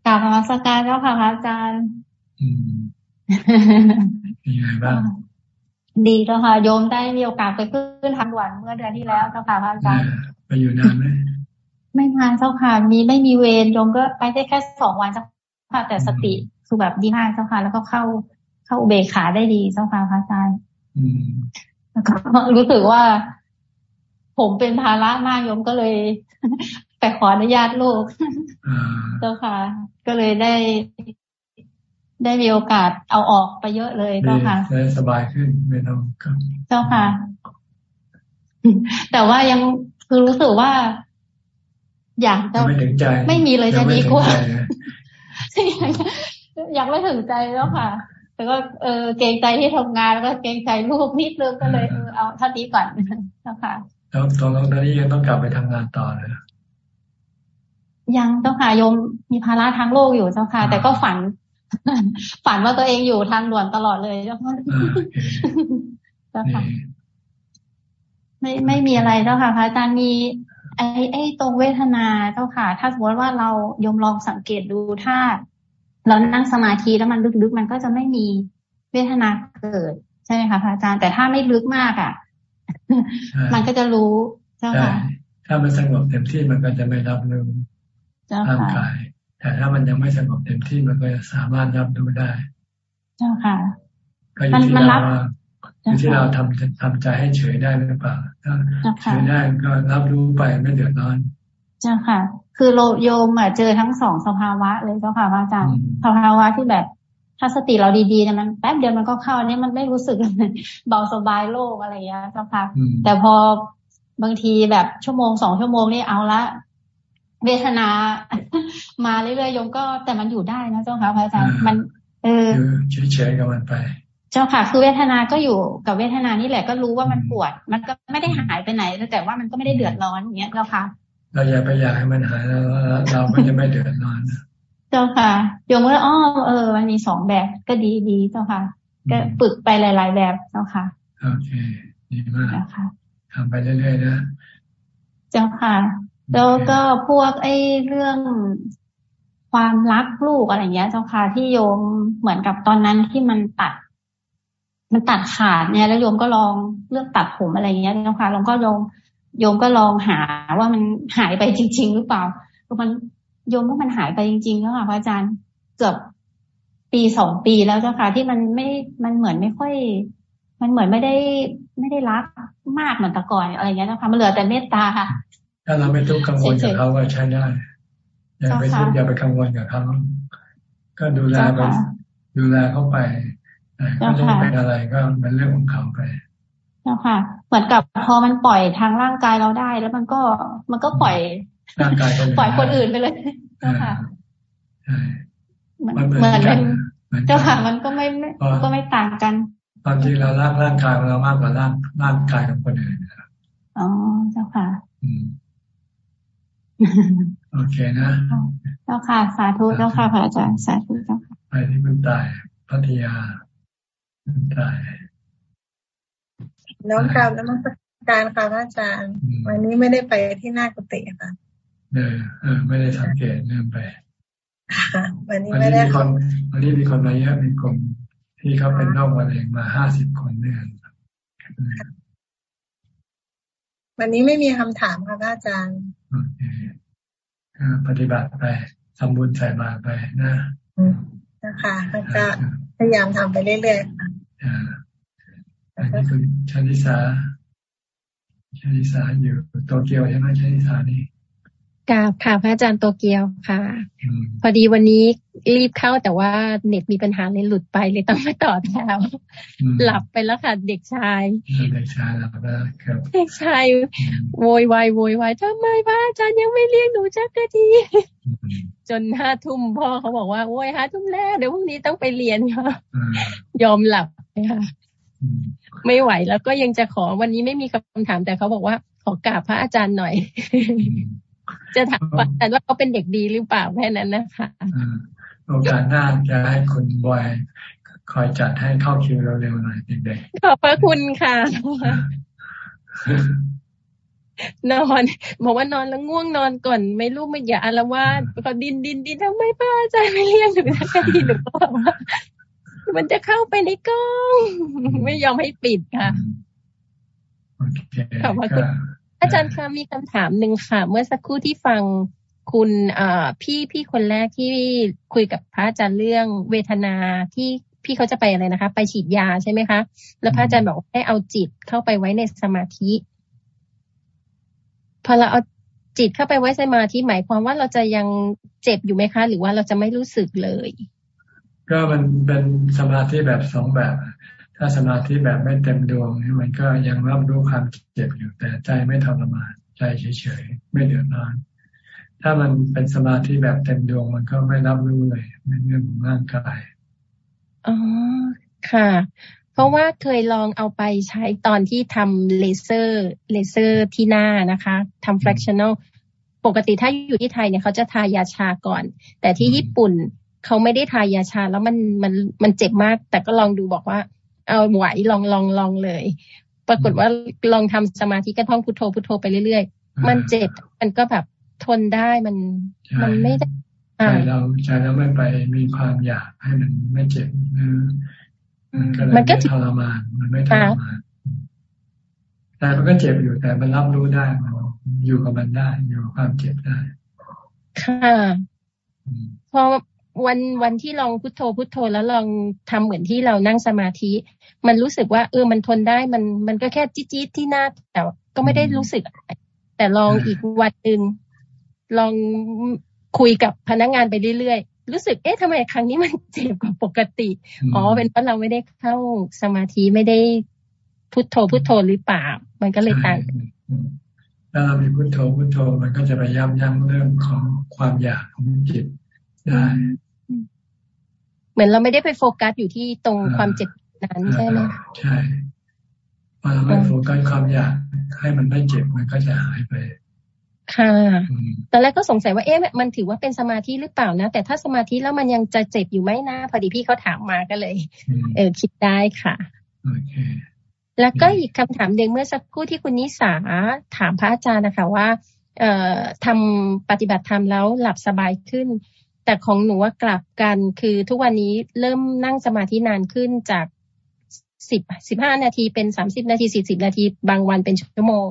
กราบรมสการเจ้าค่ะพระอาจารย์เป็นยังไงบ้างดีเจ้าค่ะโยมได้มีโอกาสไปขึ้นทางด่วนเมื่อเดือนที่แล้วเจ้าค่ะพระอาจารย์ไปอยู่นานไหมไม่นานเจ้าค่ะ มีไม่มีเวรโยมก็ไปได้แค่สองวันเจ้าค่ะแต่สติคือแบบดีมากเจ้าค่ะ แล้วก็เข้าเข้าเบขาได้ดีเจ้าค่ะพระอาจารย์แล้วก็รู้สึกว่า ผมเป็นภาระมากโยมก็เลยไปขออนุญาตลูก เจ้าค่ะ ก็เลยได้ ได้มีโอกาสเอาออกไปเยอะเลยเจ้าค่ะได้สบายขึ้นไม่ต้องเจ้าค่ะ แต่ว่ายังคือรู้สึกว่า อยากจะไม่มีเลยจะดีกว่าอยากไม่ถึงใจแล้วค่ะแต่ก็เออเกรงใจที่ทำงานแล้วก็เกรงใจลูกนิดนึงก็เลยเออเอาเท่านี้ก่อนนะคะแล้วตอนนี้ยังต้องกลับไปทำงานต่อเลย ยังเจ้าค่ะโยมมีภาระทางโลกอยู่เจ้าค่ะ แต่ก็ฝัน ฝันว่าตัวเองอยู่ทางด่วนตลอดเลยเจ้าค่ะเจ้าค่ะ ไม่ไม่มีอะไรเจ้าค่ะพระอาจารย์มีไอ้ไอ้ตรงเวทนาเจ้าค่ะ ถ้าสมมติว่าเรายมลองสังเกตดูถ้าเรานั่งสมาธิแล้วมันลึกๆมันก็จะไม่มีเวทนาเกิด ใช่ไหมคะพระอาจารย์แต่ถ้าไม่ลึกมากอะ มันก็จะรู้เจ้าค่ะ ถ้ามันสงบเต็มที่มันก็จะไม่รับรู้ ร่างกาย แต่ถ้ามันยังไม่สงบเต็มที่มันก็สามารถรับรู้ได้ เจ้าค่ะ ก็อยู่ที่เราว่าที่เราทำทำใจให้เฉยได้หรือเปล่าถ้าเฉยได้ก็รับรู้ไปไม่เดือดร้อน เจ้าค่ะ คือโลโยมอะเจอทั้งสองสภาวะเลยเจ้าค่ะพระอาจารย์สภาวะที่แบบถ้าสติเราดีๆเนี่ยมันแป๊บเดียวมันก็เข้าเนี่ยมันไม่รู้สึกเบาสบายโล่งอะไรอย่างเงี้ยเจ้าค่ะ แต่พอบางทีแบบชั่วโมงสองชั่วโมงนี่เอาละ เวทนา มาเรื่อยๆโยมก็แต่มันอยู่ได้นะเจ้าค่ะพระอาจารย์มัน เออเฉยๆกับมันไป เจ้าค่ะ คือเวทนาก็อยู่กับเวทนานี่แหละก็รู้ว่ามันปวด มันก็ไม่ได้หายไปไหน แต่ว่ามันก็ไม่ได้เดือดร้อนอย่างเงี้ยเจ้าค่ะ เราอย่าไปอยากให้มันหายแล้วเราก็จะไม่เดือดร้อนเจ้าค่ะโยมว่าอ๋อเออ มันมีสองแบบก็ดีดีเจ้าค่ะ ก็ฝึกไปหลาย ๆ แบบเจ้าค่ะโอเคดีมากทำไปเรื่อยๆนะ เจ้าค่ะ แล้วก็พวกไอ้เรื่องความรักลูกอะไรเงี้ยเจ้าค่ะที่โยมเหมือนกับตอนนั้นที่มันตัด มันตัดขาดเนี่ย แล้วโยมก็ลองเลือกตัดผมอะไรเงี้ยเจ้าค่ะลองก็โยมโยมก็ลองหาว่ามันหายไปจริง ๆ หรือเปล่ามันโยมว่ามันหายไปจริงๆแล้วค่ะพระอาจารย์เกือบปีสองปีแล้วเจ้าค่ะที่มันไม่มันเหมือนไม่ค่อย มันเหมือนไม่ได้ไม่ได้รักมากเหมือนแต่ก่อนอะไรเงี้ยเจ้าค่ะมันเหลือแต่เมตตาค่ะ ถ้าเราไม่ทุกข์กังวลกับเขาก็ใช้ได้อย่าไปทุกข์อย่าไปกังวลกับเขาก็ดูแลไปดูแลเขาไปเขาจะเป็นอะไรก็เป็นเรื่องของเขาไปเจ้าค่ะ เหมือนกับพอมันปล่อยทางร่างกายเราได้ แล้วมันก็มันก็ปล่อยร่างกายปล่อยคนอื่นไปเลยเจ้าค่ะเหมือนเป็นเจ้าค่ะมันก็ไม่ก็ไม่ต่างกันตอนที่เราร่างร่างกายเรามากกว่าร่างร่างกายของคนอื่นอ๋อเจ้าค่ะ โอเคนะเจ้าค่ะ สาธุเจ้าค่ะพระอาจารย์สาธุเจ้าค่ะไปที่คุณตายพัทยาคุณตายน้องกลับแล้วมัสการค่ะพระอาจารย์ วันนี้ไม่ได้ไปที่หน้ากุฏิค่ะเออเออ ไม่ได้สังเกตเนื่องไปวันนี้ไม่ได้คนวันนี้มีคนมาเยอะมีกลุ่มที่เขาเป็นนอกมะเร็งมาห้าสิบคนเนี่ยวันนี้ไม่มีคำถามค่ะพระอาจารย์ ปฏิบัติไปทำบุญใส่บาตรไปนะนะคะก็พยายามทำไปเรื่อยๆอันนี้คือชาลิสาชาลิสาอยู่โตเกียวใช่ไหมชาลิสานี่ กราบค่ะพระอาจารย์โตเกียวค่ะ พอดีวันนี้รีบเข้าแต่ว่าเน็ตมีปัญหาเลยหลุดไปเลยต้องมาต่อแถวหลับไปแล้วค่ะเด็กชาย เด็กชายหลับแล้วครับเด็กชายโวยวายโวยวายทำไมพระอาจารย์ยังไม่เรียกหนูจักทีจนห้าทุ่มพ่อเขาบอกว่าโว้ยห้าทุ่มแล้วเดี๋ยวพรุ่งนี้ต้องไปเรียนค่ะยอมหลับค่ะไม่ไหวแล้วก็ยังจะขอวันนี้ไม่มีคำถามแต่เขาบอกว่าขอกราบพระอาจารย์หน่อย จะถามแต่ว่าเขาเป็นเด็กดีหรือเปล่าแค่นั้นนะคะโอกาสหน้าจะให้คุณบอยคอยจัดให้เข้าคิวเร็วๆหน่อยเด็กๆขอบพระคุณค่ะนอนบอกว่านอนแล้วง่วงนอนก่อนไม่รู้ไม่อย่าอารวาสเขาดินดินดินทำไมป้าใจไม่เรียกหนูนะคดีหนูก็บอกว่ามันจะเข้าไปในกล้อง ไม่ยอมให้ปิดค่ะขอบพระคุณ อาจารย์คะมีคำถามหนึ่งค่ะ เมื่อสักครู่ที่ฟังคุณพี่พี่คนแรกที่คุยกับพระอาจารย์เรื่องเวทนาที่พี่เขาจะไปอะไรนะคะ ไปฉีดยาใช่ไหมคะแล้วพระอาจารย์บอกให้เอาจิตเข้าไปไว้ในสมาธิพอเราเอาจิตเข้าไปไว้สมาธิหมายความว่าเราจะยังเจ็บอยู่ไหมคะ หรือว่าเราจะไม่รู้สึกเลย ก็มันเป็นสมาธิแบบสองแบบ ถ้าสมาธิแบบไม่เต็มดวงนี่มันก็ยังรับรู้ความเจ็บอยู่แต่ใจไม่ทรมานใจเฉยๆไม่เดือดร้อนถ้ามันเป็นสมาธิแบบเต็มดวงมันก็ไม่รับรู้เลยในเรื่องของร่างกายอ๋อค่ะ เพราะว่าเคยลองเอาไปใช้ตอนที่ทำเลเซอร์เลเซอร์ที่หน้านะคะทำ fractional ปกติถ้าอยู่ที่ไทยเนี่ยเขาจะทายาชาก่อน แต่ที่ญี่ปุ่นเขาไม่ได้ทายาชาแล้วมันมันมันเจ็บมาก แต่ก็ลองดูบอกว่า เอาไหวลองลองลองเลย ปรากฏว่าลองทำสมาธิก็ท่องพุทโธพุทโธไปเรื่อยๆ มันเจ็บมันก็แบบทนได้มันมันไม่ได้ใจเราใจเราไม่ไปมีความอยากให้มันไม่เจ็บมันก็ทรมานมันไม่ทรมานแต่มันก็เจ็บอยู่แต่มันรับรู้ได้มันอยู่กับมันได้อยู่กับความเจ็บได้ ค่ะพอ วันวันที่ลองพุทโธพุทโธแล้วลองทำเหมือนที่เรานั่งสมาธิ มันรู้สึกว่า เออมันทนได้มันมันก็แค่จี๊ดที่หน้าแต่ก็ไม่ได้รู้สึกอะไรแต่ลองอีกวันหนึ่งลองคุยกับพนักงานไปเรื่อยๆ รู้สึกเอ๊ะทำไมครั้งนี้มันเจ็บกว่าปกติ อ๋อเป็นเพราะเราไม่ได้เข้าสมาธิไม่ได้พุทโธพุทโธหรือเปล่า มันก็เลยต่างถ้าเรามีพุทโธพุทโธมันก็จะไปยับยั้งเรื่องของความอยากของจิตได้ เหมือนเราไม่ได้ไปโฟกัสอยู่ที่ตรงความเจ็บนั้นใช่ไหมใช่พอเราไม่โฟกัสความอยากให้มันไม่เจ็บมันก็จะหายไป ค่ะตอนแรกก็สงสัยว่าเอ๊ะมันถือว่าเป็นสมาธิหรือเปล่านะ แต่ถ้าสมาธิแล้วมันยังจะเจ็บอยู่ไหมนะพอดีพี่เขาถามมาก็เลย เออคิดได้ค่ะโอเคแล้วก็อีกคำถามเดิมเมื่อสักครู่ที่คุณนิสาถามพระอาจารย์นะคะว่า เอ่อทำปฏิบัติธรรมแล้วหลับสบายขึ้น แต่ของหนูว่ากลับกันคือทุกวันนี้เริ่มนั่งสมาธินานขึ้นจากสิบสิบห้านาทีเป็นสามสิบนาทีสี่สิบนาทีบางวันเป็นชั่วโมง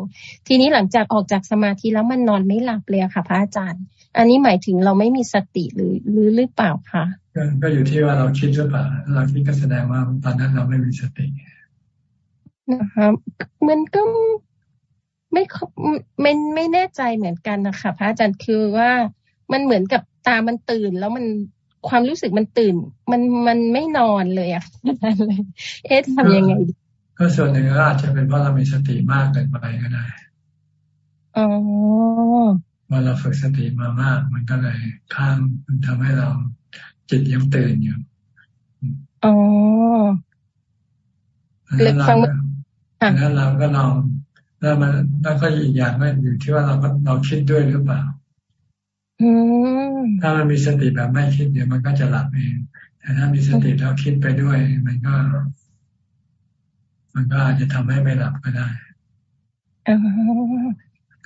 ทีนี้หลังจากออกจากสมาธิแล้วมันนอนไม่หลับเลยค่ะ พระอาจารย์ อันนี้หมายถึงเราไม่มีสติหรือหรือหรือเปล่าคะก็อยู่ที่ว่าเราคิดหรือเปล่าเราคิดก็แสดงว่าตอนนั้นเราไม่มีสตินะคะมันก็ไม่ไม่ไม่แน่ใจเหมือนกันนะคะพระอาจารย์คือว่ามันเหมือนกับ ตามันตื่น แล้วมันความรู้สึกมันตื่น มันมันไม่นอนเลยอะเลยเอ๊ะทำยังไงดีก็ส่วนหนึ่งก็อาจจะเป็นเพราะเรามีสติมากเกินไปก็ได้อ๋อเมื่อเราฝึกสติมามาก มันก็เลยข้างมันทำให้เราจิตยังตื่นอยู่อ๋อแล้วฟังแล้วเราก็ลองแล้วมันแล้วก็อีกอย่างก็อยู่ที่ว่าเราก็เราคิดด้วยหรือเปล่า ถ้ามันมีสติแบบไม่คิดเดี๋ยวมันก็จะหลับเอง แต่ถ้ามีสติแล้วคิดไปด้วย มันก็ มันก็อาจจะทำให้ไม่หลับก็ได้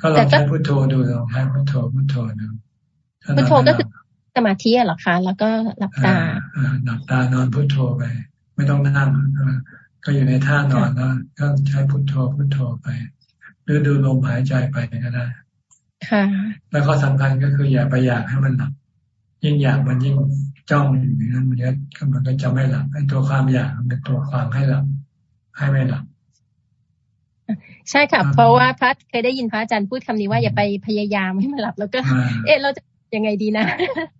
ก็ลองใช้พุทโธดูลองใช้พุทโธพุทโธดูพุทโธก็คือสมาธิเหรอคะ แล้วก็หลับตาหลับตานอนพุทโธไป ไม่ต้องนั่งก็อยู่ในท่านอนแล้วก็ใช้พุทโธพุทโธไป หรือดูลมหายใจไปก็ได้ ค่ะแล้วก็สำคัญก็คืออย่าไปอยากให้มันหลับ ยิ่งอยากมันยิ่งจ้องอยู่อย่างนั้นมันก็มันก็จะไม่หลับไอ้ตัวความอยากมันเป็นตัวความให้หลับ ให้ไม่หลับใช่ค่ะเพราะว่าพระเคยได้ยินพระอาจารย์พูดคำนี้ว่าอย่าไปพยายามให้มันหลับ แล้วก็ เอ๊ะเราจะยังไงดีนะ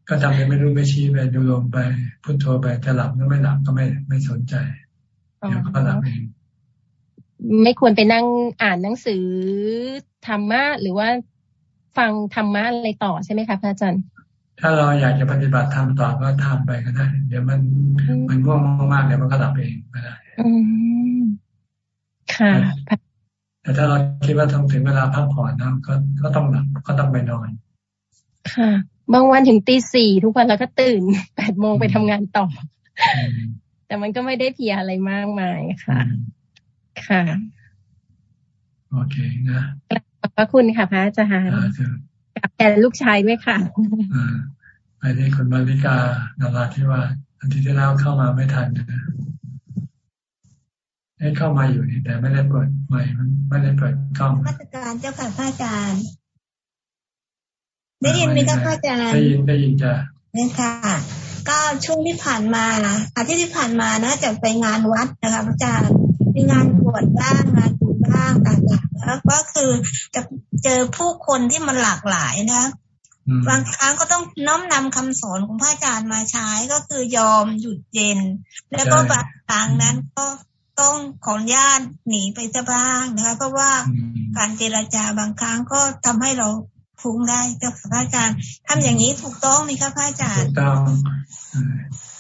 ก็ทำไปไม่รู้ไม่ชี้ไปดูลมไปพุทโธไปจะหลับก็ไม่หลับก็ไม่ไม่สนใจเดี๋ยวก็หลับเองไม่ควรไปนั่งอ่านหนังสือธรรมะหรือว่า ฟังธรรมะอะไรต่อใช่ไหมคะพระอาจารย์ ถ้าเราอยากจะปฏิบัติธรรมต่อก็ทำไปก็ได้ เดี๋ยวมันมันง่วงมากๆเดี๋ยวมันก็หลับเองก็ได้ค่ะแต่ถ้าเราคิดว่าต้องถึงเวลาพักผ่อนนะก็ก็ต้องหลับก็ต้องไปนอนค่ะ บางวันถึงตีสี่ทุกวันแล้วก็ตื่นแปดโมงไปทำงานต่อ แต่มันก็ไม่ได้เพียอะไรมากมายค่ะ ค่ะ โอเคนะ ขอบพระคุณค่ะพระอาจารย์กับแทนลูกชายด้วยค่ะไปที่คุณมาริกานาราที่ว่าอันที่ที่แล้วเข้ามาไม่ทันนะให้เข้ามาอยู่นี่แต่ไม่ได้เปิดใหม่มันไม่ได้เปิดกล้องมาตรการเจ้าค่ะพระอาจารย์ได้ยินไหมคะพระอาจารย์ได้ยินได้ยินจ้ะนี่ค่ะ ก็ช่วงที่ผ่านมาอาทิตย์ที่ผ่านมานะจะไปงานวัดนะคะพระอาจารย์มีงานบวชบ้างงาน บุญบ้างต่างๆแล้วก็คือจะเจอผู้คนที่มันหลากหลายนะบางครั้งก็ต้องน้อมนำคำสอนของพระอาจารย์มาใช้ก็คือยอมหยุดเย็น แล้วก็บางครั้งนั้นก็ต้องขออนุญาตหนีไปจะบ้างนะคะเพราะว่าการเจรจาบางครั้งก็ทำให้เราฟุ้งได้เจ้าค่ะพระอาจารย์ทำอย่างนี้ถูกต้องไหมคะพระอาจารย์ถูกต้อง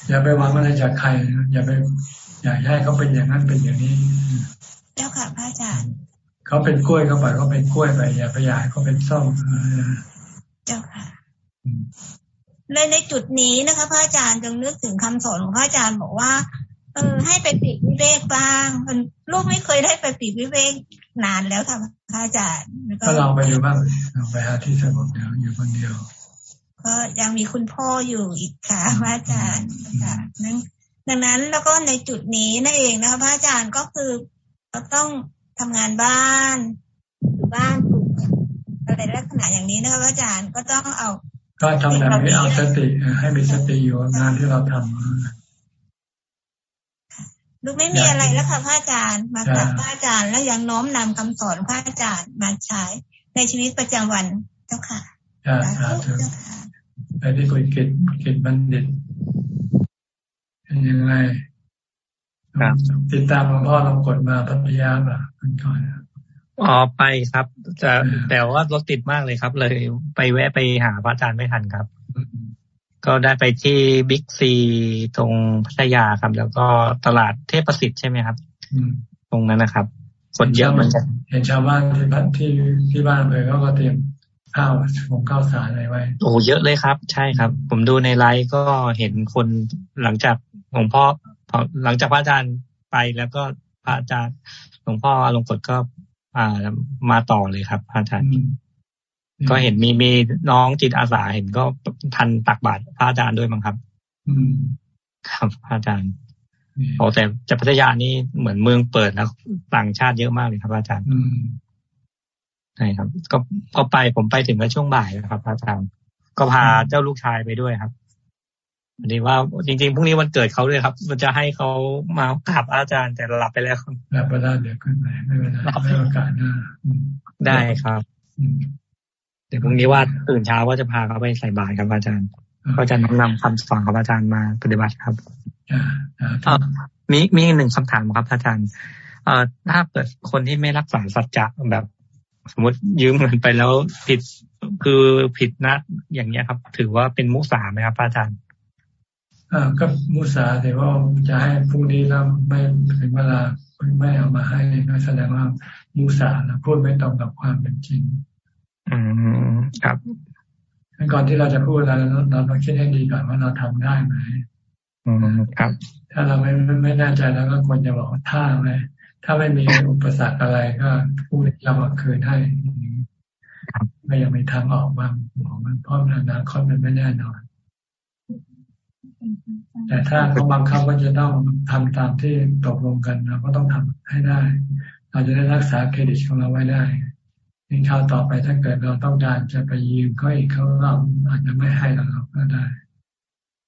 อย่าไปหวังอะไรจากใครอย่าไปอยากให้เขาเป็นอย่างนั้นเป็นอย่างนี้ เจ้าค่ะพระอาจารย์เขาเป็นกล้วยเขาไปเขาเป็นกล้วยไปอย่าไปอยากเขาเป็นส้มเจ้าค่ะในในจุดนี้นะคะพระอาจารย์จงนึกถึงคำสอนของพระอาจารย์บอกว่าเออให้ไปปีกวิเวกบ้างลูกไม่เคยได้ไปปีกวิเวกนานแล้วค่ะพระอาจารย์ก็ลองไปดูบ้างลองไปหาที่สงบเดียวอยู่คนเดียว ก็ยังมีคุณพ่ออยู่อีกค่ะพระอาจารย์ค่ะนั้นดังนั้นแล้วก็ในจุดนี้นั่นเองนะคะพระอาจารย์ก็คือ เราต้องทำงานบ้านอยู่บ้านอะไรลักษณะอย่างนี้นะคะพระอาจารย์ก็ต้องเอา ก็ทำแบบนี้เอาสติ ให้มีสติอยู่งานที่เราทำลูกไม่มีอะไรแล้วค่ะพระอาจารย์ มากับพระอาจารย์ แล้วยังน้อมนำคำสอนพระอาจารย์มาใช้ในชีวิตประจำวันเจ้าค่ะจ้าสาธุไปที่คุยเกตเกตบัณฑิตเป็นยังไง ติดตามหลวงพ่อลองกดมาพัทยาป่ะคุณก่อนอ๋อไปครับแต่แต่ว่ารถติดมากเลยครับ เลยไปแวะไปหาพระอาจารย์ไม่ทันครับ ก็ได้ไปที่บิ๊กซีตรงพัทยาครับ แล้วก็ตลาดเทพประสิทธิ์ใช่ไหมครับตรงนั้นนะครับ คนเยอะเหมือนกันเห็นชาวบ้านที่บ้านที่ที่บ้านเลยเขาก็เตรียมข้าวผงข้าวสารอะไรไว้โอ้เยอะเลยครับ ใช่ครับ ผมดูในไลฟ์ก็เห็นคนหลังจากหลวงพ่อ หลังจากพระอาจารย์ไปแล้วก็พระอาจารย์หลวงพ่อลงกฎก็อ่ามาต่อเลยครับอาจารย์ก็เห็นมีมีน้องจิตอาสาเห็นก็ทันตักบาตรพระอาจารย์ด้วยมั้งครับครับอาจารย์โอ้แต่จะพัทยานี่เหมือนเมืองเปิดแล้วต่างชาติเยอะมากเลยครับอาจารย์ใช่ครับ ก็ก็ไปผมไปถึงก็ช่วงบ่ายนะครับอาจารย์ก็พาเจ้าลูกชายไปด้วยครับ อันนี้ว่าจริงๆพรุ่งนี้วันเกิดเขาด้วยครับ มันจะให้เขามากราบอาจารย์แต่หลับไปแล้วหลับไปแล้วเดี๋ยวขึ้นไปไม่เป็นไรไม่โอกาสหน้าได้ครับเดี๋ยวพรุ่งนี้ว่าตื่นเช้าว่าจะพาเขาไปใส่บาตรครับอาจารย์ ก็จะนำนำคำสอนของอาจารย์มาปฏิบัติครับมีมีหนึ่งคำถามครับอาจารย์เอ่อถ้าเกิดคนที่ไม่รักษาสัจจะแบบ สมมติยืมเงินไปแล้วผิดคือผิดนัดอย่างเงี้ยครับ ถือว่าเป็นมุสาไหมครับอาจารย์อ่า ก็มุสาแต่ว่าจะให้พรุ่งนี้แล้วไม่ถึงเวลาไม่เอามาให้ก็แสดงว่ามุสาแล้วพูดไม่ตรงกับความเป็นจริง อืมครับก่อนที่เราจะพูดเราเราต้องคิดให้ดีก่อนว่าเราทำได้ไหมอืมครับ ถ้าเราไม่ไม่แน่ใจแล้วก็ควรจะบอกท่าไหมถ้าไม่มีอุปสรรคอะไรก็พูดยอมคืนให้ไม่ยังไม่ทางออกบ้างบอกมันเพราะอนาคตมันไม่แน่นอน แต่ถ้าเขาบังคับว่าจะต้องทำตามที่ตกลงกันเราก็ต้องทำให้ได้ เราจะได้รักษาเครดิตของเราไว้ได้ในคราวต่อไปถ้าเกิดเราต้องการจะไปยืมเขาอีกเขาเราอาจจะไม่ให้เราก็ได้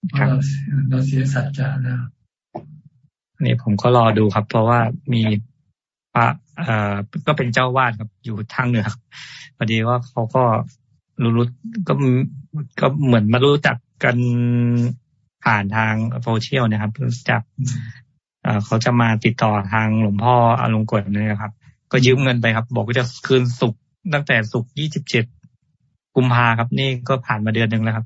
เพราะเราเราเสียสัจจะแล้วนี่ผมก็รอดูครับ เพราะว่ามีพระเอ่อก็เป็นเจ้าวาดครับอยู่ทางเหนือพอดีว่าเขาก็รู้รู้ก็ก็เหมือนมารู้จักกัน ผ่านทางโซเชียลนะครับจากเขาจะมาติดต่อทางหลวงพ่ออลงกฎนะครับ ก็ยืมเงินไปครับ บอกว่าจะคืนสุกตั้งแต่สุกยี่สิบเจ็ดกุมภาครับ นี่ก็ผ่านมาเดือนหนึ่งแล้วครับ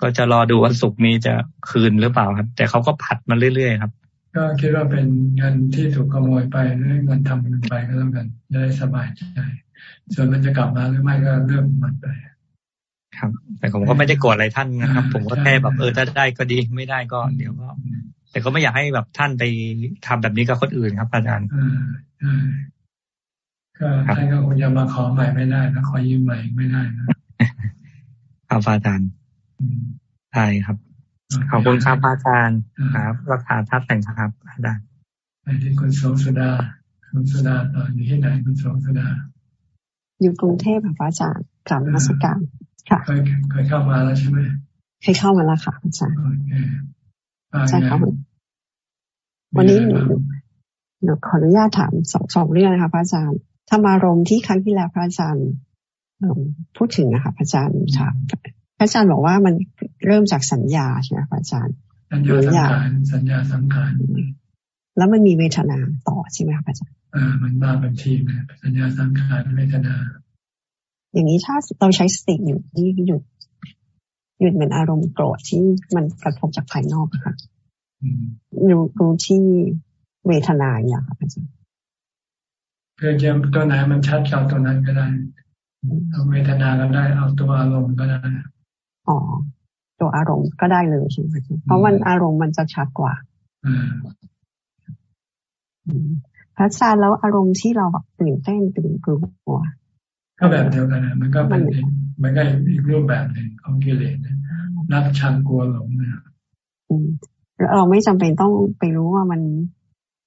ก็จะรอดูว่าสุกนี้จะคืนหรือเปล่าครับ แต่เขาก็ผัดมาเรื่อยๆครับ ก็คิดว่าเป็นเงินที่ถูกขโมยไปหรือเงินทำเงินไปก็แล้วกันจะได้สบายใจส่วนมันจะกลับมาหรือไม่ก็เรื่องมันไป ครับ แต่ผมก็ไม่ได้โกรธอะไรท่านนะครับ ผมก็แค่แบบเออถ้าได้ก็ดีไม่ได้ก็เดี๋ยวก็แต่ก็ไม่อยากให้แบบท่านไปทำแบบนี้กับคนอื่นครับ อาจารย์ก็ท่านก็คงจะมาขอใหม่ไม่ได้นะขอยืมใหม่ไม่ได้นะครับอาจารย์ใช่ครับขอบคุณครับอาจารย์ครับรักษาทัศน์แต่งครับอาจารย์ไปที่คุณโสสุดาคุณสุดาตอนนี้ที่ไหนคุณโสสุดาอยู่กรุงเทพค่ะอาจารย์กลับมาสการ ค่ะเคยเคยเข้ามาแล้วใช่ไหมเคยเข้ามาแล้วค่ะอาจารย์ใช่ค่ะวันนี้หนูหนูขออนุญาตถามสองสองเรื่องนะคะพระอาจารย์ธรรมารมที่ครั้งที่แล้วพระอาจารย์พูดถึงนะคะพระอาจารย์ค่ะพระอาจารย์บอกว่ามันเริ่มจากสัญญาใช่ไหมพระอาจารย์สัญญาสังขารสัญญาสังขารแล้วมันมีเวทนาต่อใช่ไหมคะพระอาจารย์อ่ามันมาเป็นทีมสัญญาสังขารเวทนา อย่างนี้ถ้าเราใช้สติหยุดนี่หยุดหยุดเหมือนอารมณ์โกรธที่มันกระทบจากภายนอกค่ะรู้รู้ที่เวทนาอย่างค่ะอาจารย์เพื่อจะตัวไหนมันชัดเอาตัวนั้นก็ได้เอาเวทนาก็ได้ เอาตัวอารมณ์ก็ได้อ๋อตัวอารมณ์ก็ได้เลยใช่ไหมเพราะมันอารมณ์มันจะชัดกว่าพระอาจารย์แล้วอารมณ์ที่เราแบบตื่นเต้นตื่นกลัว ก็แบบเดียวกันนะมันก็เป็นมันก็อีกรูปแบบหนึ่งของกิเลสนักชังกลัวหลงนะเราไม่จำเป็นต้องไปรู้ว่ามัน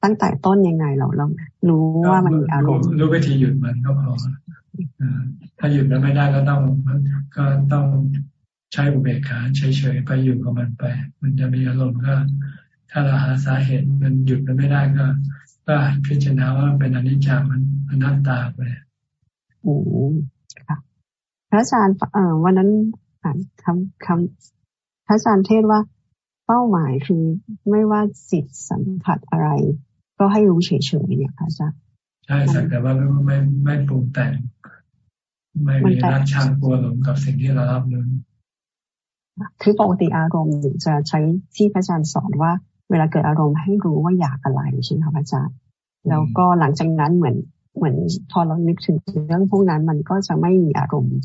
ตั้งแต่ต้นยังไงเราเรารู้ว่ามันมีอารมณ์รู้วิธีหยุดมันก็พอถ้าหยุดมันไม่ได้ก็ต้องก็ต้องใช้อุเบกขาเฉยๆไปอยู่กับมันไป มันจะมีอารมณ์ก็ ถ้าเราหาสาเหตุมันหยุดมันไม่ได้ก็ ก็พิจารณาว่าเป็นอนิจจามันอนัตตาไป อืมค่ะพระอาจารย์เอ่อวันนั้นอ่านคำคำพระอาจารย์เทศว่า เป้าหมายคือไม่ว่าจิตสัมผัสอะไร ก็ให้รู้เฉยๆเนี่ยพระอาจารย์ใช่สักแต่ว่าไม่ไม่ไม่ปรุงแต่ง ไม่มีรักชังกลัวหลงกับสิ่งที่เรารับรู้คือปกติอารมณ์จะใช้ที่พระอาจารย์สอนว่า เวลาเกิดอารมณ์ให้รู้ว่าอยากอะไรใช่ไหมคะพระอาจารย์แล้วก็หลังจากนั้นเหมือน เหมือนพอเรานึกถึงเรื่องพวกนั้นมันก็จะไม่มีอารมณ์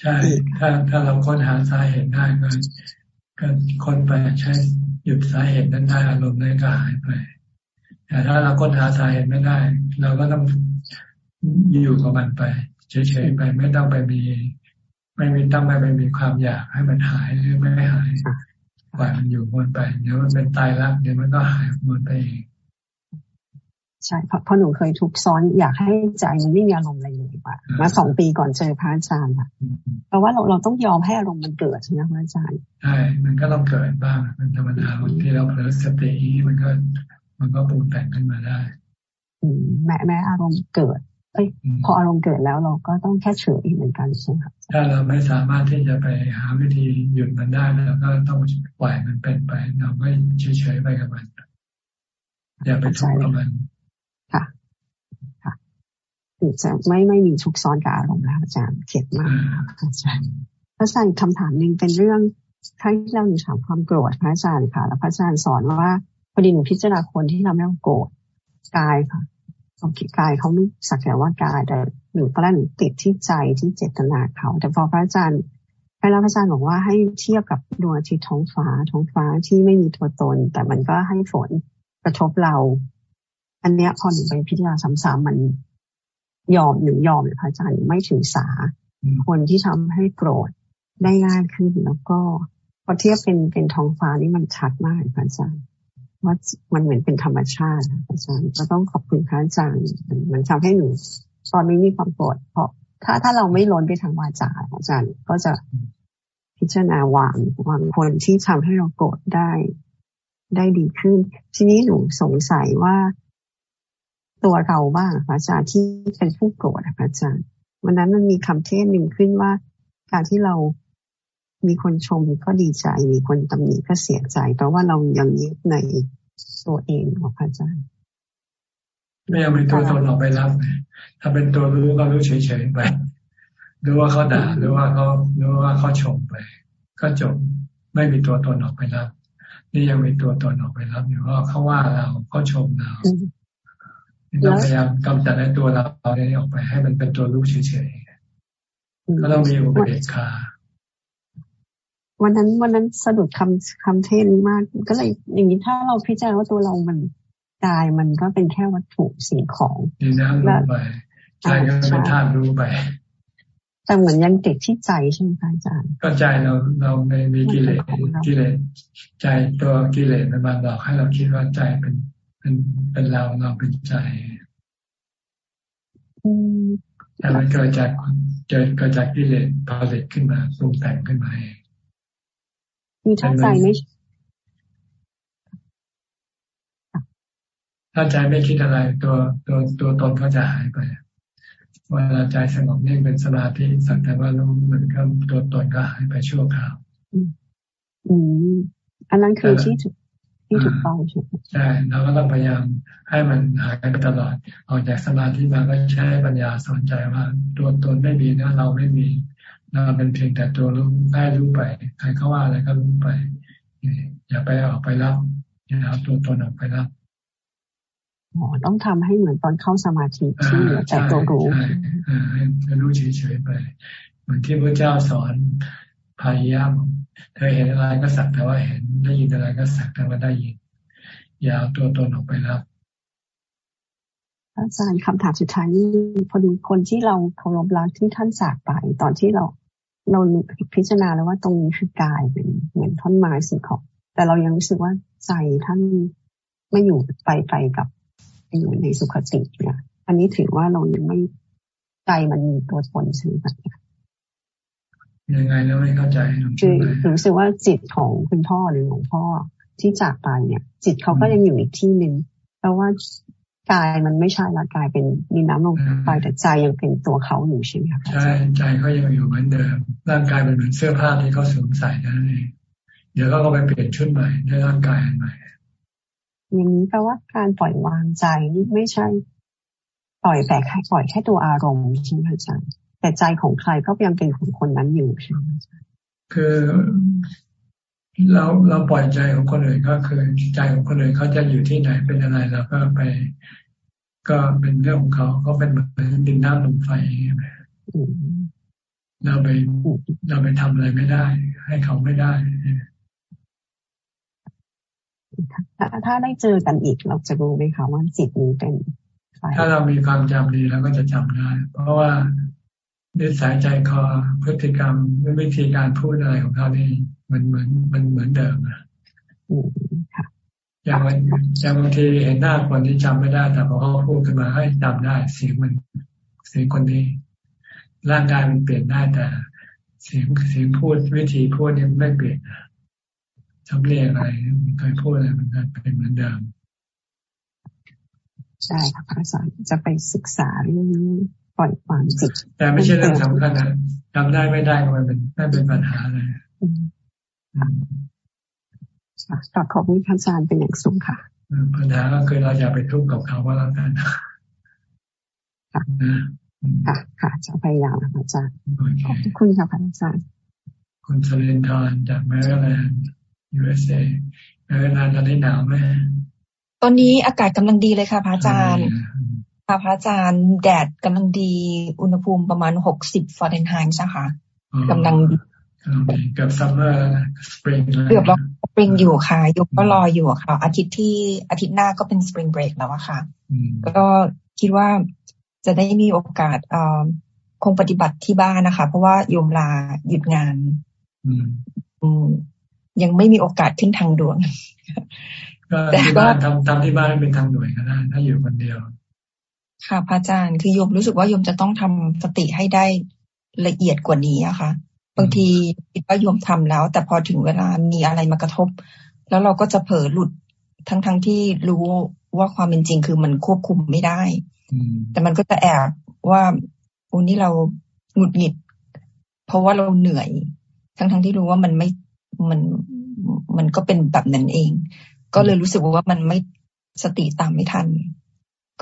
ใช่ ถ้าถ้าเราค้นหาสาเหตุได้ก็ก็ค้นไปใช้หยุดสาเหตุนั้นได้อารมณ์นั้นก็หายไป แต่ถ้าเราค้นหาสาเหตุไม่ได้ เราก็ต้องอยู่กับมันไปเฉยๆไปไม่ต้องไปมี ไม่มีต้องไปมีความอยากให้มันหายหรือไม่หายปล่อยมันอยู่มันไปเดี๋ยวมันเป็นตายรักเดี๋ยวมันก็หายมันไปเอง ใช่เพราะหนูเคยทุกซ้อนอยากให้ใจมันไม่มีอารมณ์อะไรเลยว่ามาสองปีก่อนเจอพระอาจารย์ค่ะเพราะว่าเราเราต้องยอมให้อารมณ์มันเกิดใช่ไหมพระอาจารย์ใช่มันก็ต้องเกิดบ้างเป็นธรรมดาบางทีเราเผลอสติมันก็ มันก็ปรุงแต่งขึ้นมาได้แม้แม้อารมณ์เกิด เอ้ย พออารมณ์เกิดแล้วเราก็ต้องแค่เฉยเหมือนกันใช่ไหมครับถ้าเราไม่สามารถที่จะไปหาวิธีหยุดมันได้เราก็ต้องปล่อยมันเป็นไปเราไม่เฉยๆไปกับมัน อย่าไปทุกข์กับมัน ค่ะค่ะจะไม่ไม่มีทุกซ้อนกับอารมณ์แล้วอาจารย์เขียนมากอาจารย์พระอาจารย์คำถามหนึ่งเป็นเรื่องครั้งที่เราถามความโกรธพระอาจารย์ค่ะ แล้วพระอาจารย์สอนว่าพอดีหนูพิจารณาคนที่ทำให้เราโกรธกายค่ะเขาคิดกายเขาไม่สักแต่ว่ากายแต่หนูตอนแรกหนูติดที่ใจที่เจตนาเขา แต่พอพระอาจารย์พระอาจารย์บอกว่าให้เทียบกับดวงอาทิตย์ท้องฟ้าท้องฟ้าที่ไม่มีตัวตน แต่มันก็ให้ฝนกระทบเรา อันเนี้ยพอหนูไปพิจารณาซ้ำๆมันยอมหนูยอมเลยพระอาจารย์ไม่ถือสา คนที่ทำให้โกรธได้ง่ายขึ้นแล้วก็พอเทียบเป็นเป็นท้องฟ้านี่มันชัดมากพระอาจารย์ว่ามันเหมือนเป็นธรรมชาติอาจารย์ก็ต้องขอบคุณพระอาจารย์มันทำให้หนูตอนนี้มีความโกรธเพราะถ้าถ้าเราไม่ล้นไปทางวาจาอาจารย์ ก็จะพิจารณาวางวางคนที่ทำให้เราโกรธได้ได้ดีขึ้น ทีนี้หนูสงสัยว่า ตัวเราบ้างพระอาจารย์ที่เป็นผู้โกรธพระอาจารย์วันนั้นมันมีคำเทศหนึ่งขึ้นว่า การที่เรามีคนชมก็ดีใจ มีคนตำหนิก็เสียใจ เพราะว่าเรายังยึดในตัวเองของพระอาจารย์ไม่เอาเป็นตัวตนออกไปรับถ้าเป็นตัวรู้ก็รู้เฉยๆไปรู้ว่าเขาด่าหรือว่าเขาหรือว่าเขาชมไป ก็จบไม่มีตัวตนออกไปรับ นี่ยังมีตัวตนออกไปรับอยู่ว่าเขาว่าเราเขาชมเรา ต้องพยายามกำจัดในตัวเราเนี่ยออกไปให้มันเป็นตัวรู้เฉยๆก็ต้องมีอุเบกขาวันนั้นวันนั้นสะดุดคำคำเทศนี้มาก ก็เลยอย่างนี้ถ้าเราพิจารณาว่าตัวเรามันกายมันก็เป็นแค่วัตถุสิ่งของดีนะรู้ไปใจก็เป็นธาตุรู้ไปแต่เหมือนยังติดที่ใจใช่ไหมอาจารย์ ก็ใจเราเราในมีกิเลสกิเลสใจตัวกิเลสมันมาหลอกให้เราคิดว่าใจเป็น เป็นเป็นเราเราเป็นใจแต่มันเกิดจากเกิดเกิดจากกิเลสผลิตขึ้นมาปรุงแต่งขึ้นมาเองมีถ้าใจไม่ถ้าใจไม่คิดอะไร ตัวตัวตัวตนก็จะหายไปเวลาใจสงบนิ่งเป็นสมาธิสักแต่ว่ารู้มันก็ตัวตนก็หายไปชั่วคราว อืมอันนั้นคือที่ถูก ที่ถูกต้องใช่ไหมใช่เราก็ต้องพยายามให้มันหายไปตลอดออกจากสมาธิมาก็ใช้ปัญญาสอนใจว่าตัวตนไม่มีนะเราไม่มีเราเป็นเพียงแต่ตัวรู้ได้รู้ไปใครเขาว่าอะไรก็รู้ไป อย่าไปออกไปรับอย่าเอาตัวตนออกไปรับอ๋อต้องทำให้เหมือนตอนเข้าสมาธิที่เหลือแต่ตัวรู้ให้รู้เฉยๆไป เหมือนที่พระเจ้าสอนพายยาม เธอเห็นอะไรก็สักแต่ว่าเห็นได้ยินอะไรก็สักแต่ว่าได้ยิน อย่าเอาตัวตนออกไปรับอาจารย์คำถามสุดท้ายนี่พอดีคนที่เราเคารพรักที่ท่านจากไป ตอนที่เราเราพิจารณาแล้วว่าตรงนี้คือกายเป็นเหมือนท่อนไม้สิ่งของแต่เรายังรู้สึกว่าใจท่านไม่อยู่ไปไปกับอยู่ในสุขติเนี่ย อันนี้ถือว่าเรายังไม่ใจมันมีตัวตนใช่ไหมม ยังไงแล้วไม่เข้าใจคือรู้สึกว่าจิตของคุณพ่อหรือหลวงพ่อที่จากไปเนี่ย จิตเขาก็ยังอยู่อีกที่หนึ่งเพราะว่ากายมันไม่ใช่ละกายเป็นดินน้ำลมไฟแต่ใจยังเป็นตัวเขาอยู่ใช่ไหมคะใช่ใจเขายังอยู่เหมือนเดิม ร่างกายเป็นเหมือนเสื้อผ้าที่เขาสวมใส่นั่นเองเดี๋ยวเขาก็ไปเปลี่ยนชุดใหม่ในร่างกายใหม่อย่างนี้แปลว่าการปล่อยวางใจนี่ไม่ใช่ ปล่อยแต่แค่ปล่อยแค่ตัวอารมณ์ใช่ไหมอาจารย์ แต่ใจของใครก็ยังเป็นของคนนั้นอยู่ใช่ไหมอาจารย์คือเราเราปล่อยใจของคนอื่นก็คือใจของคนอื่นเขาจะอยู่ที่ไหนเป็นอะไรเราก็ไป ก็เป็นเรื่องของเขาเขาเป็นเหมือนดินน้ำลมไฟเราไปเราไปทำอะไรไม่ได้ ให้เขาไม่ได้ถ้าถ้าได้เจอกันอีกเราจะรู้ไหมคะว่าจิตนี้เป็นถ้าเรามีความจำดีเราก็จะจำได้ เพราะว่า นิสัยใจคอพฤติกรรมวิธีการพูดอะไรของเขานี่มันเหมือนมันเหมือนเดิมนะอย่างอย่างบางทีเห็นหน้าคนที่จำไม่ได้ แต่พอเขาพูดขึ้นมาให้จำได้ เสียงมันเสียงคนนี้ ร่างกายมันเปลี่ยนได้แต่เสียงเสียงพูดวิธีพูดนี่ไม่เปลี่ยนนะทำเรียกอะไรมันเคยพูดอะไรมันเป็นเหมือนเดิมใช่ค่ะอาจารย์จะไปศึกษาเรื่องนี้ ปล่อยความจิต แต่ไม่ใช่เรื่องสำคัญนะทำได้ไม่ได้ก็ไม่เป็นไม่เป็นปัญหาเลยขอบขอบคุณอาจารย์เป็นอย่างสูงค่ะปัญหาก็คือเราอย่าไปทุกข์กับเขาว่าแล้วกันค่ะ ค่ะค่ะจะพยายามอาจารย์ขอบคุณค่ะอาจารย์คุณเซเลนทอนจากแมริแลนด์ USA แมริแลนด์ตอนนี้หนาวไหมตอนนี้อากาศกำลังดีเลยค่ะพระอาจารย์ ค่ะพระอาจารย์แดดกำลังดีอุณหภูมิประมาณหกสิบฟาเรนไฮต์ใช่ค่ะกำลังดีเกือบ summer spring เกือบรอสปริงอยู่ค่ะโยมก็รออยู่ค่ะ อาทิตย์ที่อาทิตย์หน้าก็เป็น spring break แล้วอะค่ะ ก็คิดว่าจะได้มีโอกาสคงปฏิบัติที่บ้านนะคะ เพราะว่าโยมลาหยุดงานยังไม่มีโอกาสขึ้นทางด่วนแต่ก็ทำทำที่บ้านเป็นทางด่วนก็ได้ถ้าอยู่คนเดียว ค่ะพระอาจารย์คือโยมรู้สึกว่าโยมจะต้องทำสติให้ได้ละเอียดกว่านี้อะค่ะ บางทีคิดว่าโยมทำแล้ว แต่พอถึงเวลามีอะไรมากระทบ แล้วเราก็จะเผลอหลุดทั้งทั้งที่รู้ว่าความเป็นจริงคือมันควบคุมไม่ได้ แต่มันก็จะแอบว่าวันนี้เราหงุดหงิด เพราะว่าเราเหนื่อย ทั้งทั้งที่รู้ว่ามันไม่มันมันก็เป็นแบบนั้นเอง ก็เลยรู้สึกว่ามันไม่สติตามไม่ทัน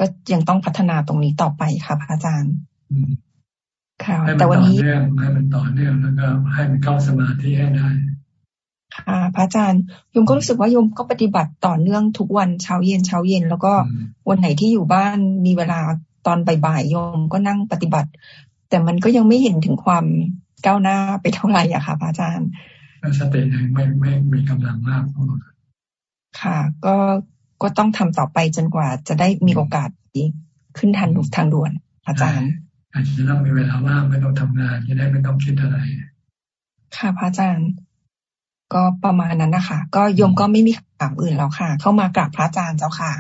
ก็ยังต้องพัฒนาตรงนี้ต่อไปค่ะพระอาจารย์ค่ะแต่วันนี้ให้มันต่อเนื่องแล้วก็ให้มันเข้าสมาธิให้ได้ค่ะพระอาจารย์โยมก็รู้สึกว่าโยมก็ปฏิบัติต่อเนื่องทุกวันเช้าเย็นเช้าเย็น แล้วก็วันไหนที่อยู่บ้านมีเวลาตอนบ่ายๆโยมก็นั่งปฏิบัติ แต่มันก็ยังไม่เห็นถึงความก้าวหน้าไปเท่าไหร่อะค่ะพระอาจารย์สติยังไม่ไม่มีกำลังมากพอค่ะ ก็ ก็ต้องทำต่อไปจนกว่าจะได้มีโอกาสขึ้นทันทางด่วน อาจารย์อาจจะต้องมีเวลาว่างไม่ต้องทำงานจะได้ไม่ต้องคิดอะไร ค่ะพระอาจารย์ ก็ประมาณนั้นนะคะก็โยมก็ไม่มีคำถามอื่นแล้วค่ะ เข้ามากราบพระอาจารย์เจ้าค่ะ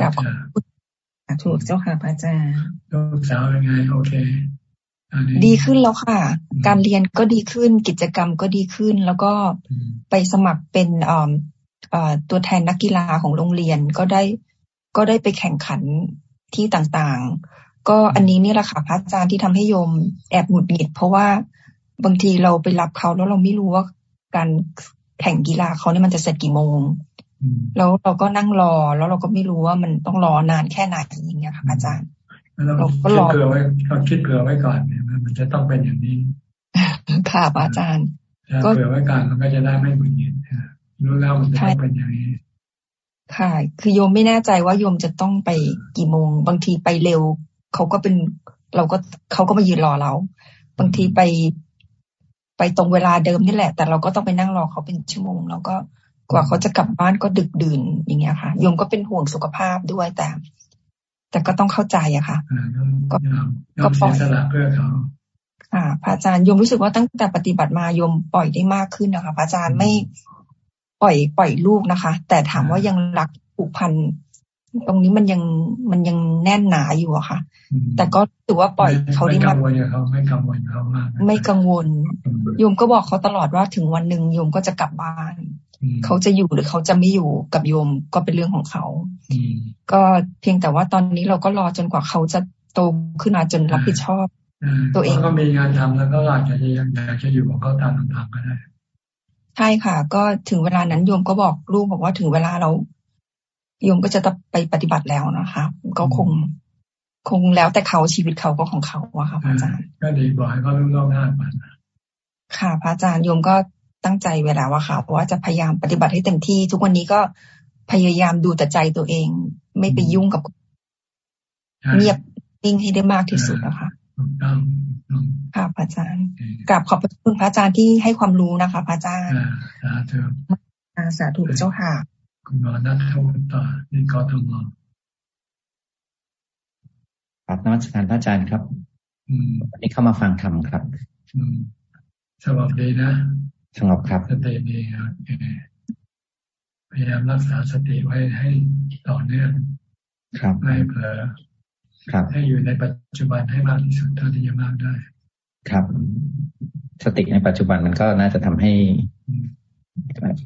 กราบถูกเจ้าค่ะพระอาจารย์ลูกสาวเป็นไงโอเคดีขึ้นแล้วค่ะ การเรียนก็ดีขึ้นกิจกรรมก็ดีขึ้น แล้วก็ไปสมัครเป็น ตัวแทนนักกีฬาของโรงเรียนก็ได้ก็ได้ไปแข่งขันที่ต่างๆ ก็อันนี้นี่แหละค่ะพระอาจารย์ที่ทำให้โยมแอบหงุดหงิด เพราะว่าบางทีเราไปรับเขาแล้วเราไม่รู้ว่าการแข่งกีฬาเขาเนี่ยมันจะเสร็จกี่โมง แล้วเราก็นั่งรอแล้วเราก็ไม่รู้ว่ามันต้องรอนานแค่ไหนอย่างเงี้ยค่ะอาจารย์เราก็รอเผื่อไว้เราคิดเผื่อไว้ก่อนเนี่ยมันจะต้องเป็นอย่างนี้ค่ะอาจารย์ ก็เผื่อไว้ก่อนมันก็จะได้ไม่หงุดหงิด รู้แล้วมันจะต้องเป็นอย่างนี้ค่ะ คือโยมไม่แน่ใจว่าโยมจะต้องไปกี่โมง บางทีไปเร็วเขาก็เป็น เราก็เขาก็มายืนรอเรา บางทีไป ไปตรงเวลาเดิมนี่แหละ แต่เราก็ต้องไปนั่งรอเขาเป็นชั่วโมง แล้วก็กว่าเขาจะกลับบ้านก็ดึกดื่นอย่างเงี้ยค่ะโยมก็เป็นห่วงสุขภาพด้วยแต่ แต่ก็ต้องเข้าใจอะค่ะก็ก็ปล่อยสละเพื่อเขาค่ะพระอาจารย์โยมรู้สึกว่าตั้งแต่ปฏิบัติมาโยมปล่อยได้มากขึ้นนะคะพระอาจารย์ไม่ ปล่อยปล่อยลูกนะคะ แต่ถามว่ายังรักผูกพันตรงนี้มันยังมันยังแน่นหนาอยู่อะค่ะ แต่ก็ถือว่าปล่อยเขาได้มากไม่กังวลเขาไม่กังวลเขามากไม่กังวลโยมก็บอกเขาตลอดว่าถึงวันหนึ่งโยมก็จะกลับบ้าน เขาจะอยู่หรือเขาจะไม่อยู่กับโยมก็เป็นเรื่องของเขา ก็เพียงแต่ว่าตอนนี้เราก็รอจนกว่าเขาจะโตขึ้นมาจนรับผิดชอบ ตัวเองก็มีงานทำแล้วก็อาจจะยังอยากจะอยู่กับเขาตามลำพังก็ได้ ใช่ค่ะ ก็ถึงเวลานั้นโยมก็บอกลูกบอกว่าถึงเวลาเราโยมก็จะไปปฏิบัติแล้วนะคะก็คงคงแล้วแต่เขาชีวิตเขาก็ของเขาอะค่ะพระอาจารย์ก็ดีบอกให้เขารู้ล่วงหน้าไปค่ะ พระอาจารย์โยมก็ตั้งใจเวลาว่าค่ะว่าจะพยายามปฏิบัติให้เต็มที่ ทุกวันนี้ก็พยายามดูแต่ใจตัวเอง ไม่ไปยุ่งกับ เงียบนิ่งให้ได้มากที่สุดนะคะ ค่ะพระอาจารย์กราบขอบพระคุณพระอาจารย์ที่ให้ความรู้นะคะพระอาจารย์สาธุสาธุเจ้าค่ะ คุณหมอนัทวุฒิต่อนี่กทมครับนวัตการพระอาจารย์ครับวันนี้เข้ามาฟังธรรมครับสงบดีนะสงบครับสติดีครับพยายามรักษาสติไว้ให้ต่อเนื่องครับไม่เผลอครับ ให้อยู่ในปัจจุบันให้มากที่สุดเท่าที่จะมากได้ ครับ สติในปัจจุบันมันก็น่าจะทำให้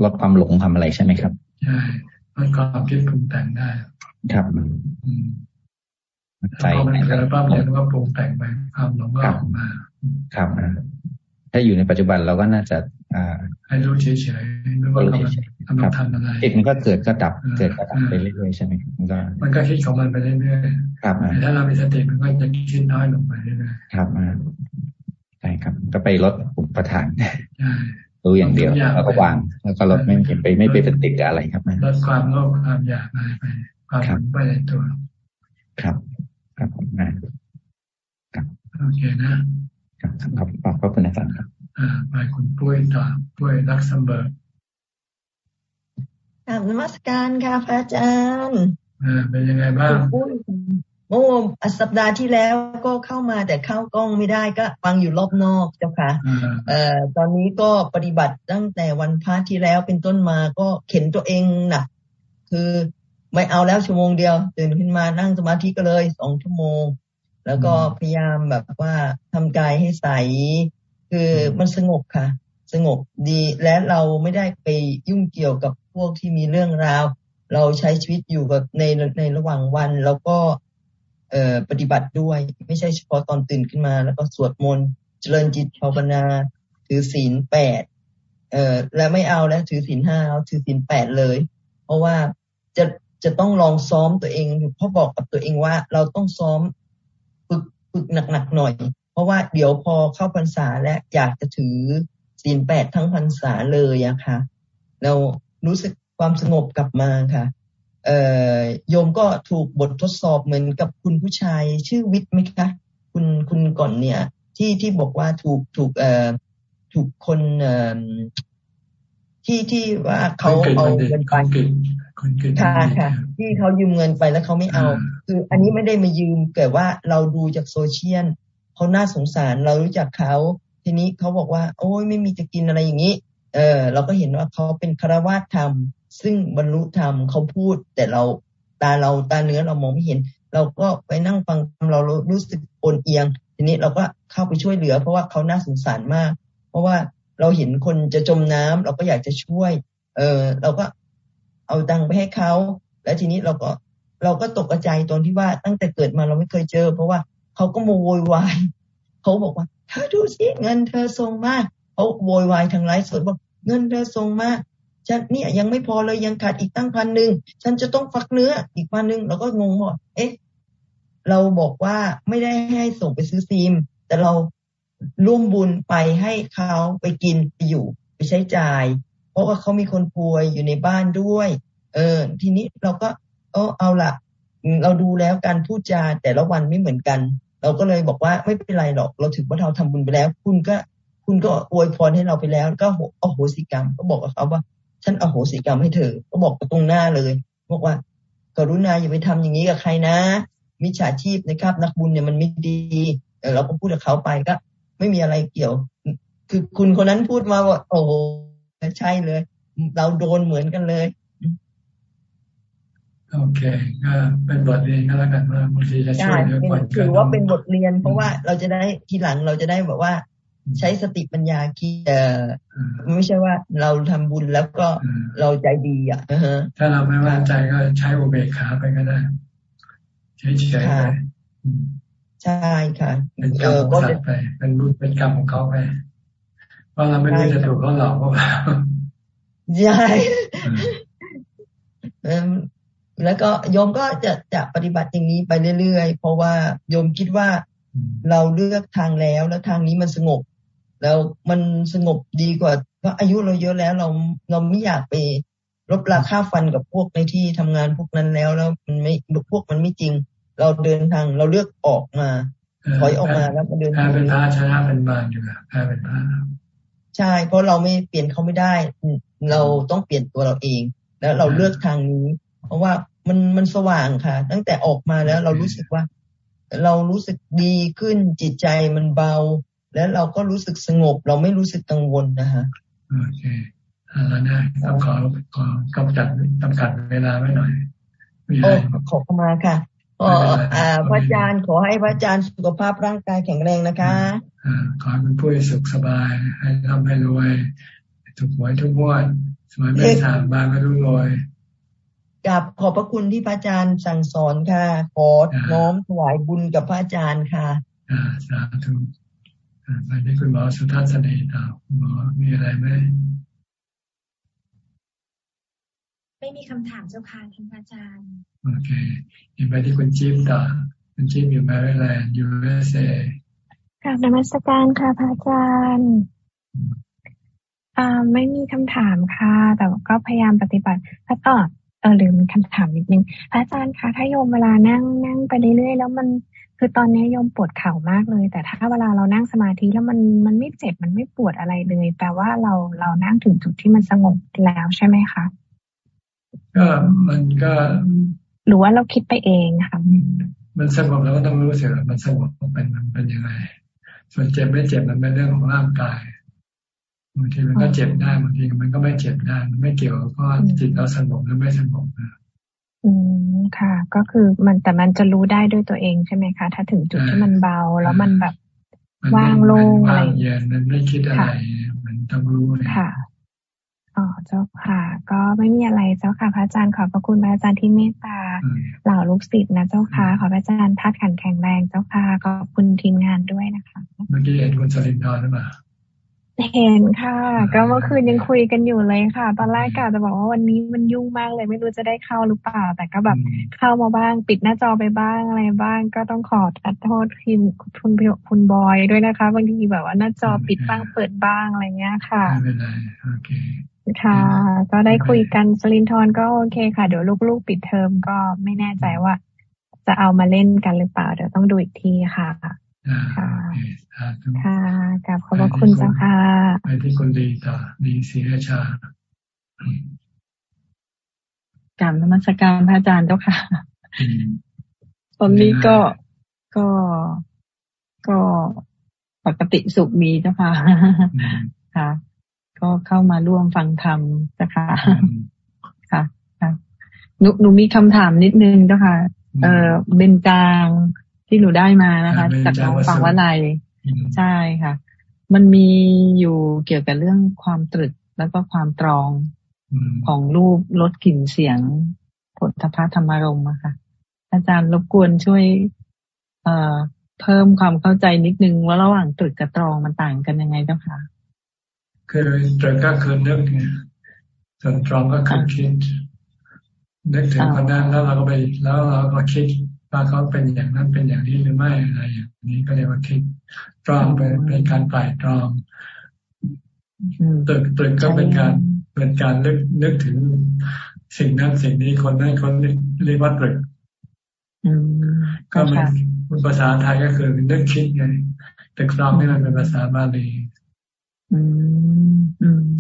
ลดความหลงทำอะไรใช่ไหมครับใช่ลดความคิดปรุงแต่งได้ ครับใจมันเกิดปั๊บเนี่ยก็ปรุงแต่งไปความหลงก็ออกมา ครับถ้าอยู่ในปัจจุบันเราก็น่าจะอ่า ให้รู้เฉยๆไม่ว่ากำลังกำลังทำอะไรจิตมันก็เกิดก็ดับเกิดก็ดับไปเรื่อยๆใช่ไหมมันก็ มันก็คิดของมันไปเรื่อยๆครับแต่ถ้าเรามีสติมันก็จะคิดน้อยลงไปเรื่อยๆครับใช่ครับ ก็ไปลดอุปทานใช่รู้อย่างเดียวแล้วก็วาง แล้วก็ลดไม่เห็นไปไม่ไปเป็นติดกับอะไรครับลดความโลภความอยากอะไรไปความหลงไปในตัว ครับ ครับผมนะครับโอเคนะครับขอบขอบคุณอาจารย์ครับอ่า ไปคุณปุ้ยต่อปุ้ยรักซัมเบิร์กกราบนมัสการค่ะพระอาจารย์อ่าเป็นยังไงบ้างโอ้สัปดาห์ที่แล้วก็เข้ามาแต่เข้ากล้องไม่ได้ก็ฟังอยู่รอบนอกเจ้าค่ะเอ่อตอนนี้ก็ปฏิบัติตั้งแต่วันพระที่แล้วเป็นต้นมาก็เข็นตัวเองหนักคือไม่เอาแล้วชั่วโมงเดียว ตื่นขึ้นมานั่งสมาธิก็เลยสองชั่วโมง แล้วก็พยายามแบบว่าทำกายให้ใส คือมันสงบค่ะ สงบดีและเราไม่ได้ไปยุ่งเกี่ยวกับพวกที่มีเรื่องราว เราใช้ชีวิตอยู่กับในในระหว่างวันแล้วก็เอ่อปฏิบัติด้วย ไม่ใช่เฉพาะตอนตื่นขึ้นมา แล้วก็สวดมนต์เจริญจิตภาวนา ถือศีลแปดเอ่อและไม่เอาแล้วถือศีลห้าเอาถือศีลแปดเลย เพราะว่าจะจะต้องลองซ้อมตัวเองพ่อบอกกับตัวเองว่า เราต้องซ้อมฝึกฝึกหนักๆหน่อยเพ ราะว่าเดี๋ยวพอเข้าพรรษาและอยากจะถือศีลแปดทั้งพรรษาเลยอะค่ะ เรารู้สึกความสงบกลับมาค่ะ เอ่อโยมก็ถูกบททดสอบเหมือนกับคุณผู้ชายชื่อวิทย์ไหมคะคุณคุณก่อนเนี่ย ที่ที่บอกว่าถูกถูกเอ่อถูกคนเอ่อที่ที่ว่าเขาเอาเงินไปค่ะค่ะ ที่เขายืมเงินไปแล้วเขาไม่เอา คืออันนี้ไม่ได้มายืมเกิดว่าเราดูจากโซเชียล เขาน่าสงสารเรารู้จักเขาทีนี้เขาบอกว่า โอ้ยไม่มีจะกินอะไรอย่างนี้ เออ เราก็เห็นว่าเขาเป็นคารวาสธรรม ซึ่งบรรลุธรรมเขาพูด แต่เราตาเราตาเนื้อเรามองไม่เห็น เราก็ไปนั่งฟังเรารู้สึกโอนเอียง ทีนี้เราก็เข้าไปช่วยเหลือ เพราะว่าเขาน่าสงสารมาก เพราะว่าเราเห็นคนจะจมน้ำเราก็อยากจะช่วย เออ เราก็เอาตังไปให้เขาแล้วทีนี้เราก็เราก็ตกใจตอนที่ว่าตั้งแต่เกิดมาเราไม่เคยเจอ เพราะว่า เขาก็โมโวยวายเขาบอกว่าเธอดูสิเงินเธอส่งมาเขาโวยวายทางไลฟ์สดบอกเงินเธอส่งมาฉันเนี่ยยังไม่พอเลยยังขาดอีกตั้งพันหนึ่งฉันจะต้องฟักเนื้ออีกพันหนึ่งเราก็งงหมดเอ๊ะเราบอกว่าไม่ได้ให้ส่งไปซื้อซีม แต่เราร่วมบุญไปให้เขาไปกินไปอยู่ไปใช้จ่าย เพราะว่าเขามีคนป่วยอยู่ในบ้านด้วย เออ ทีนี้เราก็เออเอาละ เราดูแล้วการพูดจาแต่ละวันไม่เหมือนกัน เราก็เลยบอกว่าไม่เป็นไรหรอก เราถือว่าเราทำบุญไปแล้ว คุณก็คุณก็อวยพรให้เราไปแล้ว ก็โอโหสิกรรม ก็บอกกับเขาว่า ฉันอโหสิกรรมให้เธอ ก็บอกตรงหน้าเลย บอกว่า กรุณาอย่าไปทำอย่างนี้กับใครนะ มิจฉาชีพนะครับ นักบุญเนี่ยมันไม่ดีเราก็พูดกับเขาไปก็ ไม่มีอะไรเกี่ยว คือคุณคนนั้นพูดมาว่า โอ้โหใช่เลย เราโดนเหมือนกันเลย โอเคก็เป็นบทเรียนก็แล้วกันว่าบางทีจะช่วยเรื่องคนถือว่าเป็นบทเรียน เพราะว่าเราจะได้ทีหลังเราจะได้แบบว่า ใช้สติปัญญาคิดเออไม่ใช่ว่าเราทำบุญแล้วก็เราใจดีอะถ้าเราไม่ว่าใจก็ใช้อุเบกขาไปก็ได้เฉยๆไปใช่ค่ะเป็นกรรมของสัตว์ไปเป็นบุญเป็นกรรมของเขาไปเพราะเราไม่รู้จะถูกเขาหลอกหรือเปล่าใช่ แล้วก็โยมก็จะจะปฏิบัติอย่างนี้ไปเรื่อยๆ เพราะว่าโยมคิดว่าเราเลือกทางแล้วแล้วทางนี้มันสงบ แล้วมันสงบดีกว่าเพราะอายุเราเยอะแล้วเราเราไม่อยากไปลบราค่าฟันกับพวกในที่ทำงานพวกนั้นแล้วแล้วมันไม่พวกมันไม่จริง เราเดินทางเราเลือกออกมาถอยออกมาแล้วมาเดินทางเป็นพระชนะเป็นบานอยู่อะแพ้เป็นพระใช่เพราะเราไม่เปลี่ยนเขาไม่ได้ เราต้องเปลี่ยนตัวเราเอง แล้วเราเลือกทางนี้ เพราะว่า มันมันสว่างค่ะ ตั้งแต่ออกมาแล้วเรารู้สึกว่า เรารู้สึกดีขึ้นจิตใจมันเบา แล้วเราก็รู้สึกสงบ เราไม่รู้สึกกังวลนะคะโอเคแล้วนะต้องขอขอกำจัดจำกัดเวลาไว้หน่อยโอ้ขอเข้ามาค่ะก็อ่าพระอาจารย์ขอให้พระอาจารย์สุขภาพร่างกายแข็งแรงนะคะอ่าขอให้เป็นผู้สุขสบาย ให้ทำให้รวย ถูกหวยทุกวันสมัยไม่สามบานไม่รู้รวย กับขอบพระคุณที่พระอาจารย์สั่งสอนค่ะ ขอน้อมถวายบุญกับพระอาจารย์ค่ะอ่าสาธุไปที่คุณหมอสุทัศน์เนตาคุณหมอมีอะไรไหมไม่มีคำถามเจ้าค่ะท่านอาจารย์ โอเคยินไปที่คุณจิ๊บต่อคุณจิ๊บอยู่แมริแลนด์ USAกราบนมัสการค่ะพระอาจารย์อ่าไม่มีคำถามค่ะ แต่ก็พยายามปฏิบัติถ้าตอบ เออลืมคำถามนิดนึงพระอาจารย์คะถ้าโยมเวลานั่งนั่งไปเรื่อยๆแล้วมันคือตอนนี้โยมปวดเข่ามากเลย แต่ถ้าเวลาเรานั่งสมาธิแล้วมันมันไม่เจ็บมันไม่ปวดอะไรเลย แปลว่าเราเรานั่งถึงจุดที่มันสงบแล้วใช่ไหมคะก็มันก็หรือว่าเราคิดไปเองค่ะมันสงบแล้วก็ต้องรู้สึกมันสงบเป็นมันเป็นยังไงส่วนเจ็บไม่เจ็บมันเป็นเรื่องของร่างกาย บางทีมันก็เจ็บได้บางทีมันก็ไม่เจ็บได้มันไม่เกี่ยวกับว่าจิตเราสงบหรือไม่สงบนะอืมค่ะ ก็คือมันแต่มันจะรู้ได้ด้วยตัวเองใช่ไหมคะ ถ้าถึงจุดที่มันเบาแล้วมันแบบว่างโล่งอะไรเย็นมันไม่คิดอะไรมันต้องรู้ค่ะอ๋อเจ้าค่ะ ก็ไม่มีอะไรเจ้าค่ะ พระอาจารย์ขอบพระคุณพระอาจารย์ที่เมตตาเหล่าลูกศิษย์นะเจ้าค่ะ ขอพระอาจารย์ทัดขันแข็งแรงเจ้าค่ะขอบคุณทีมงานด้วยนะคะ เมื่อกี้เห็นคุณสลินทร์หรือเปล่า เห็นค่ะ ก็เมื่อคืนยังคุยกันอยู่เลยค่ะ ตอนแรกกะจะบอกว่าวันนี้มันยุ่งมากเลย ไม่รู้จะได้เข้าหรือเปล่า แต่ก็แบบเข้ามาบ้าง ปิดหน้าจอไปบ้างอะไรบ้าง ก็ต้องขอโทษคุณคุณคุณบอยด้วยนะคะ บางทีแบบว่าหน้าจอปิดบ้างเปิดบ้างอะไรเงี้ยค่ะไม่เป็นไรโอเคค่ะ ก็ได้คุยกันสลินทอนก็โอเคค่ะ เดี๋ยวลูกๆปิดเทอมก็ไม่แน่ใจว่า จะเอามาเล่นกันหรือเปล่า เดี๋ยวต้องดูอีกทีค่ะ ค่ะค่ะกับขอบพระคุณเจ้าค่ะ ไปที่คนดีต่อดีศรีราชากรรมนมัสการพระอาจารย์เจ้าค่ะ ตอนนี้ก็ก็ก็ปกติสุขมีเจ้าค่ะค่ะ ก็เข้ามาร่วมฟังธรรมเจ้าค่ะค่ะค่ะหนูหนูมีคำถามนิดนึงเจ้าค่ะ เออเบนจาง ที่หนูได้มานะคะ จากน้องฟังว่าไรใช่ค่ะ มันมีอยู่เกี่ยวกับเรื่องความตรึกแล้วก็ความตรองของรูปลดกลิ่นเสียงผลทพธรรมารมอะค่ะ อาจารย์รบกวนช่วย เอ่อเพิ่มความเข้าใจนิดนึงว่าระหว่างตรึกกับตรองมันต่างกันยังไงเจ้าค่ะ คือตรึกก็คือนึกไงส่วนตรองก็คือคิดนึกถึงคนนั้นแล้วเราก็ไปแล้วเราก็คิด ว่าเขาเป็นอย่างนั้นเป็นอย่างนี้หรือไม่อะไรอย่างนี้ก็เรียกว่าคิดตรองเป็นเป็นการปล่อยตรองตึกตึกก็เป็นการเป็นการนึกนึกถึงสิ่งนั้นสิ่งนี้คนนั้นคนนี้เรียกว่าตรึกก็มันภาษาไทยก็คือนึกคิดไงแต่ตรองนี่มันเป็นภาษาบาลี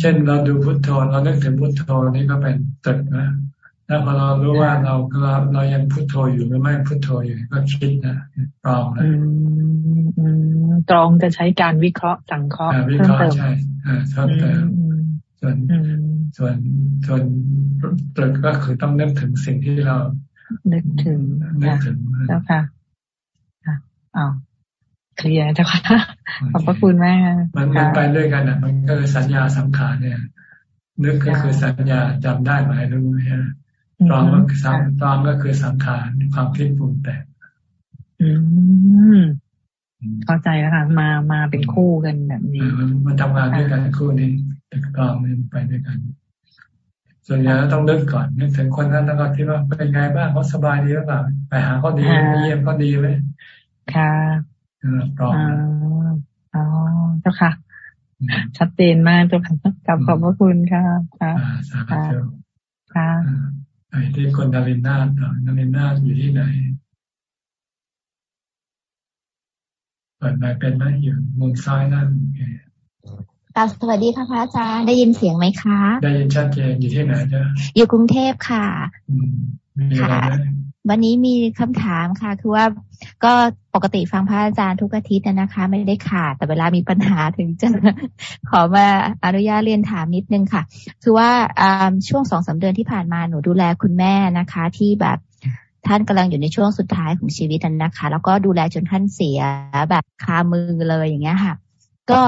เช่นเราดูพุทโธเรานึกถึงพุทโธนี่ก็เป็นตึกนะ แล้วพอเรารู้ว่าเราเราเรายังพุทโธอยู่หรือไม่พุทโธอยู่ก็คิดนะตรองนะตรองจะใช้การวิเคราะห์สังเคราะห์เพิ่มเติมใช่เพิ่มเติมส่วนส่วนส่วนตรึกก็คือต้องนึกถึงสิ่งที่เรา นึกถึงนึกถึงเจ้าค่ะค่ะอ้าวเคลียร์เจ้าค่ะขอบพระคุณมากมันมันไปด้วยกันอะ มันก็คือสัญญาสังขารเนี่ย นึกก็คือสัญญาจำได้หมายรู้ฮะ ตรองก็สังตรองก็คือสังขารความคิดปรุงแต่งอืมเข้าใจแล้วค่ะมามาเป็นคู่กันแบบนี้มันทำงานด้วยกันคู่นี้ตึกตรองนี่ไปด้วยกัน ส่วนใหญ่ต้องนึกก่อนนึกถึงคนนั้นแล้วก็คิดว่าเป็นไงบ้างเขาสบายดีหรือเปล่าไปหาเขาดีเยี่ยมเขาดีไหมค่ะตรองอ๋อเจ้าค่ะชัดเจนมากเจ้าค่ะกับขอบพระคุณค่ะค่ะค่ะ ไอ้ที่คนดารินนาดารินนาอยู่ที่ไหนเปิดไมเป็นไหมอยู่มุมซ้ายนั่นกาสวัสดีค่ะพระอาจารย์ได้ยินเสียงไหมคะ ได้ยินชัดเจนอยู่ที่ไหนจ๊ะอยู่กรุงเทพค่ะค่ะ วันนี้มีคำถามค่ะ คือว่าก็ปกติฟังพระอาจารย์ทุกอาทิตย์นะคะ ไม่ได้ขาดแต่เวลามีปัญหาถึงจะขอมาอนุญาตเรียนถามนิดนึงค่ะ คือว่าช่วงสองสาเดือนที่ผ่านมาหนูดูแลคุณแม่นะคะ ที่แบบท่านกำลังอยู่ในช่วงสุดท้ายของชีวิตนะคะ แล้วก็ดูแลจนท่านเสียแบบคามือเลยอย่างเงี้ยค่ะ ก็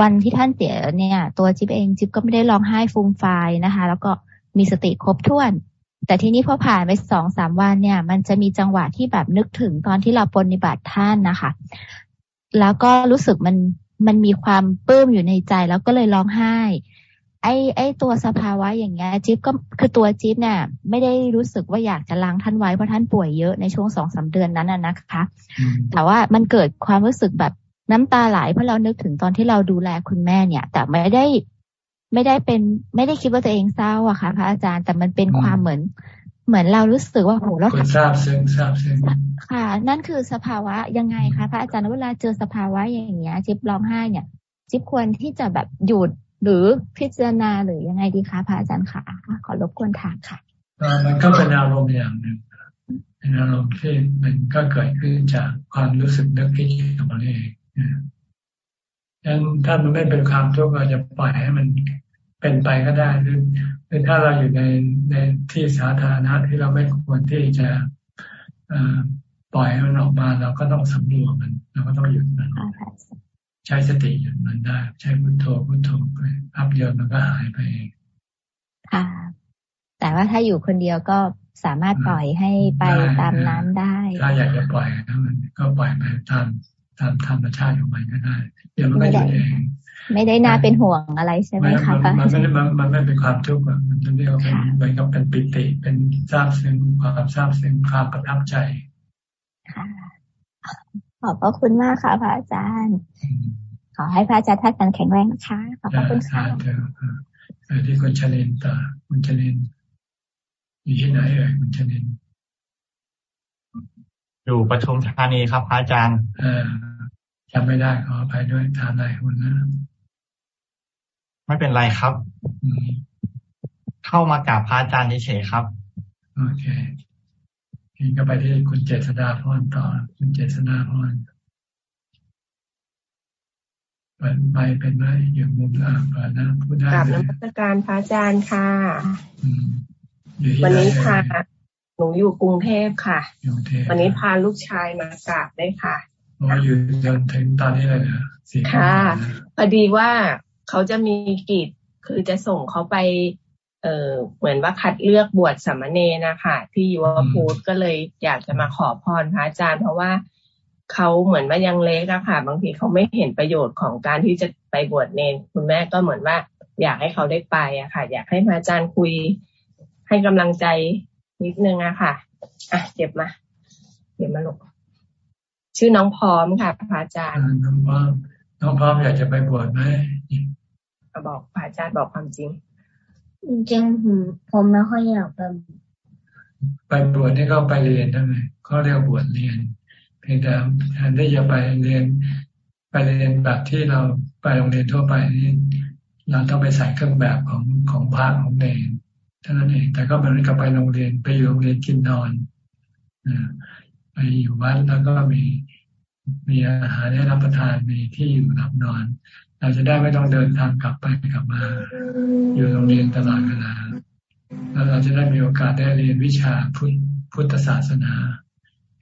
วันที่ท่านเสียเนี่ย ตัวจิ๊บเองจิ๊บก็ไม่ได้ร้องไห้ฟูมฟายนะคะ แล้วก็มีสติครบถ้วน แต่ทีนี้พอผ่านไปสองสามวันเนี่ย มันจะมีจังหวะที่แบบนึกถึงตอนที่เราปฏิบัติท่านนะคะ แล้วก็รู้สึกมันมันมีความปลื้มอยู่ในใจ แล้วก็เลยร้องไห้ ไอ้ไอ้ตัวสภาวะอย่างเงี้ยจิ๊บก็คือตัวจิ๊บเนี่ย ไม่ได้รู้สึกว่าอยากจะล้างท่านไว้เพราะท่านป่วยเยอะในช่วงสองสาเดือนนั้นน่ะนะคะ แต่ว่ามันเกิดความรู้สึกแบบน้ำตาไหลเพราะเรานึกถึงตอนที่เราดูแลคุณแม่เนี่ย แต่ไม่ได้ ไม่ได้เป็น ไม่ได้คิดว่าตัวเองเศร้าอะค่ะพระอาจารย์แต่มันเป็นความเหมือน เหมือนเรารู้สึกว่าโหเราทราบซึ้งทราบซึ้งค่ะ นั่นคือสภาวะยังไงคะพระอาจารย์เวลาเจอสภาวะอย่างเงี้ยจิ๊บร้องไห้เนี่ยจิ๊บควรที่จะแบบหยุดหรือพิจารณาหรือยังไงดีคะพระอาจารย์ค่ะขอรบกวนถามค่ะมันก็เป็นอารมณ์อย่างหนึ่งเป็นอารมณ์ที่มันก็เกิดขึ้นจากความรู้สึกนึกคิดของเราเองดังนั้นถ้ามันไม่เป็นความทุกข์เราจะปล่อยให้มัน เป็นไปก็ได้หรือหรือถ้าเราอยู่ในในที่สาธารณะที่เราไม่ควรที่จะปล่อยให้มันออกมาเราก็ต้องสำรวจมันเราก็ต้องหยุดมันใช้สติหยุดมันได้ ใช้พุทโธพุทโธไปพับเดียวมันก็หายไปค่ะแต่ว่าถ้าอยู่คนเดียวก็สามารถปล่อยให้ไปตามนั้นได้ ถ้าอยากจะปล่อยมันก็ปล่อยไปตามตามธรรมชาติของมันก็ได้ เดี๋ยวมันก็หยุดเอง ไม่ได้น่าเป็นห่วงอะไรใช่ไหมคะมันไม่ได้มันไม่เป็นความทุกข์มันจะเรียกว่าเป็นเหมือนกับเป็นปิติเป็นซาบซึ้งความซาบซึ้งความประทับใจค่ะขอบพระคุณมากค่ะพระอาจารย์ ขอให้พระอาจารย์ท่านแข็งแรงนะคะขอบพระคุณค่ะไปที่คุณชลินต่อคุณชลินอยู่ที่ไหนเอ่ยคุณชลินอยู่ปทุมธานีครับพระอาจารย์จำไม่ได้ขออภัยด้วยทานไรคุณนะ ไม่เป็นไรครับ เข้ามากราบพระอาจารย์เฉยๆครับ โอเคนี่ก็ไปที่คุณเจษดาพรต่อ คุณเจษดาพรเปิดไปเป็นไหมอยู่มุมอ่าเปิดนะพูดได้กับนักการพระอาจารย์ค่ะวันนี้พาหนูอยู่กรุงเทพค่ะ วันนี้พาลูกชายมากราบได้ค่ะว่าอยู่จนถึงตอนนี้เลยนะค่ะพอดีว่า เขาจะมีกิจคือจะส่งเขาไป เออเหมือนว่าคัดเลือกบวชสามเณรนะคะที่ยูวพูดก็เลยอยากจะมาขอพรพระอาจารย์ เพราะว่าเขาเหมือนว่ายังเล็กอะค่ะ บางทีเขาไม่เห็นประโยชน์ของการที่จะไปบวชเนรคุณแม่ก็เหมือนว่า อยากให้เขาได้ไปอะค่ะ อยากให้พระอาจารย์คุยให้กำลังใจนิดนึงอะค่ะอะเก็บมาเก็บมาลูกชื่อน้องพร้อมค่ะพระอาจารย์น้องพร้อม น้องพร้อมอยากจะไปบวชไหมบอกพระอาจารย์บอกความจริง จริงๆผมไม่ค่อยอยากไปไปบวชนี่ก็ไปเรียนได้ไหมเขาเรียกบวชเรียน เพียงแต่แทนที่จะไปเรียน ไปเรียนแบบที่เราไปโรงเรียนทั่วไปนี่เราต้องไปใส่เครื่องแบบของของพระของเนรเท่านั้นเอง แต่ก็เหมือนกับไปโรงเรียนไปอยู่โรงเรียนกินนอนไปอยู่วัดแล้วก็มี มีอาหารได้รับประทานมีที่อยู่รับนอนแต่เราจะได้ไม่ต้องเดินทางกลับไปกลับมา อยู่โรงเรียนตลอดเวลาแล้วเราจะได้มีโอกาสได้เรียนวิชาพุทพุทธศาสนา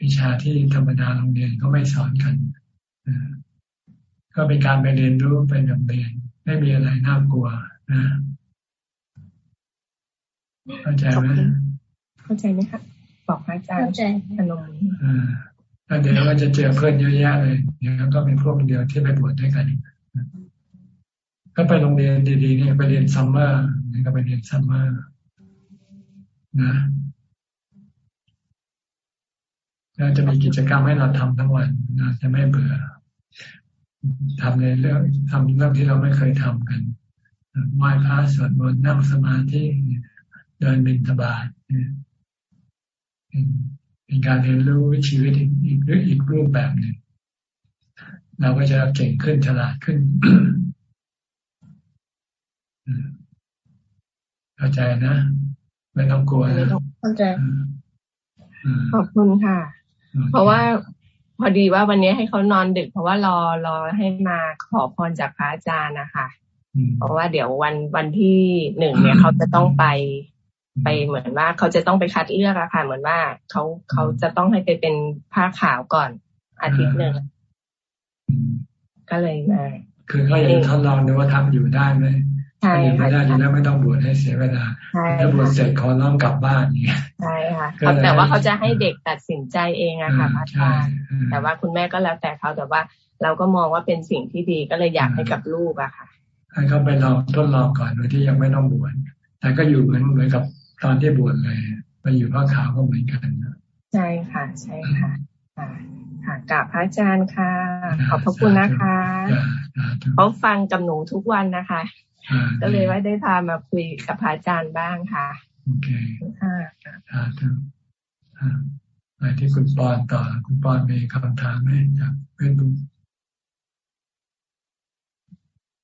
วิชาที่ธรรมดาโรงเรียนก็ไม่สอนกันก็เป็นการไปเรียนรู้เป็นบทเรียนไม่มีอะไรน่ากลัวนะเข้าใจไหมเข้าใจไหมคะบอกพระอาจารย์พนมอ่า เดี๋ยวเราจะเจอเพื่อนเยอะแยะเลยเดี๋ยวก็เป็นพวกเดียวที่ไปบวชด้วยกันก็ไปโรงเรียนดีๆเนี่ยไปเรียน summer นี่ก็ไปเรียน summer นะเราจะมีกิจกรรมให้เราทำทั้งวันเราจะไม่เบื่อทำในเรื่องทำเรื่องที่เราไม่เคยทำกันไหว้พระสวดมนต์นั่งสมาธิเดินบินทบาท เป็นการเรียนรู้ชีวิตอีกอีกอีกรูปแบบหนึ่งเราก็จะเก่งขึ้นฉลาดขึ้นเข้าใจนะไม่ต้องกลัวนะเข้าใจขอบคุณค่ะ เพราะว่าพอดีว่าวันนี้ให้เขานอนดึก เพราะว่ารอรอให้มาขอพรจากพระอาจารย์นะคะเพราะว่าเดี๋ยววันวันที่หนึ่งเนี่ยเขาจะต้องไป ไปเหมือนว่าเขาจะต้องไปคัดเลือกอะค่ะ เหมือนว่าเขาเขาจะต้องให้ไปเป็นผ้าขาวก่อนอาทิตย์หนึ่งก็เลยมาคือเขาอยากทดลองดูว่าทำอยู่ได้ไหมใช่ค่ะไม่ได้ดีแล้วไม่ต้องบวชให้เสียเวลาถ้าบวชเสร็จขอน้องกลับบ้านเนี่ยใช่ค่ะแต่ว่าเขาจะให้เด็กตัดสินใจเองอะค่ะพระอาจารย์แต่ว่าคุณแม่ก็แล้วแต่เขาแต่ว่าเราก็มองว่าเป็นสิ่งที่ดีก็เลยอยากให้กับลูกอะค่ะให้เขาไปลองทดลองก่อนโดยที่ยังไม่ต้องบวชแต่ก็อยู่เหมือนเหมือนกับ ตอนที่บวชเลยไปอยู่พระขาวก็เหมือนกันใช่ค่ะ ใช่ค่ะค่ะกราบพระอาจารย์ค่ะ ขอบพระคุณนะคะเขาฟังกับหนูทุกวันนะคะ ก็เลยว่าได้พามาคุยกับพระอาจารย์บ้างค่ะโอเคค่ะอ่าถึงไปที่คุณปอนต่อ คุณปอนมีคำถามไหมจากเพื่อนดู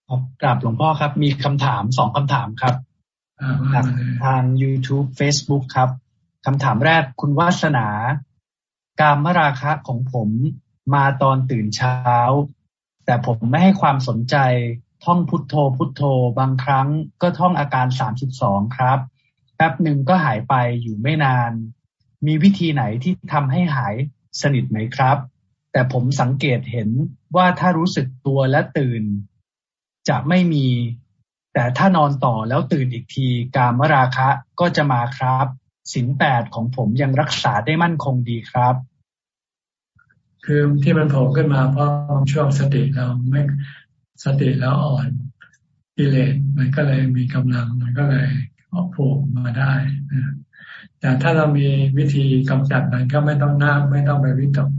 ครับกราบหลวงพ่อครับ มีคำถามสองคำถามครับ จากทาง YouTube Facebook ครับคำถามแรกคุณวาสนา การมราคะของผมมาตอนตื่นเช้า แต่ผมไม่ให้ความสนใจ ท่องพุทโธพุทโธ บางครั้งก็ท่องอาการสามสิบสองครับแป๊บหนึ่งก็หายไปอยู่ไม่นาน มีวิธีไหนที่ทำให้หายสนิทไหมครับ แต่ผมสังเกตเห็นว่าถ้ารู้สึกตัวและตื่น จะไม่มี แต่ถ้านอนต่อแล้วตื่นอีกทีกามราคะก็จะมาครับสินแปดของผมยังรักษาได้มั่นคงดีครับ คือที่มันโผล่ขึ้นมาเพราะช่วงสติเราไม่สติแล้วอ่อนกิเลสมันก็เลยมีกำลังมันก็เลยออโผล่มาได้นะแต่ถ้าเรามีวิธีกำจัดมันก็ไม่ต้องน้าไม่ต้องไปวิตก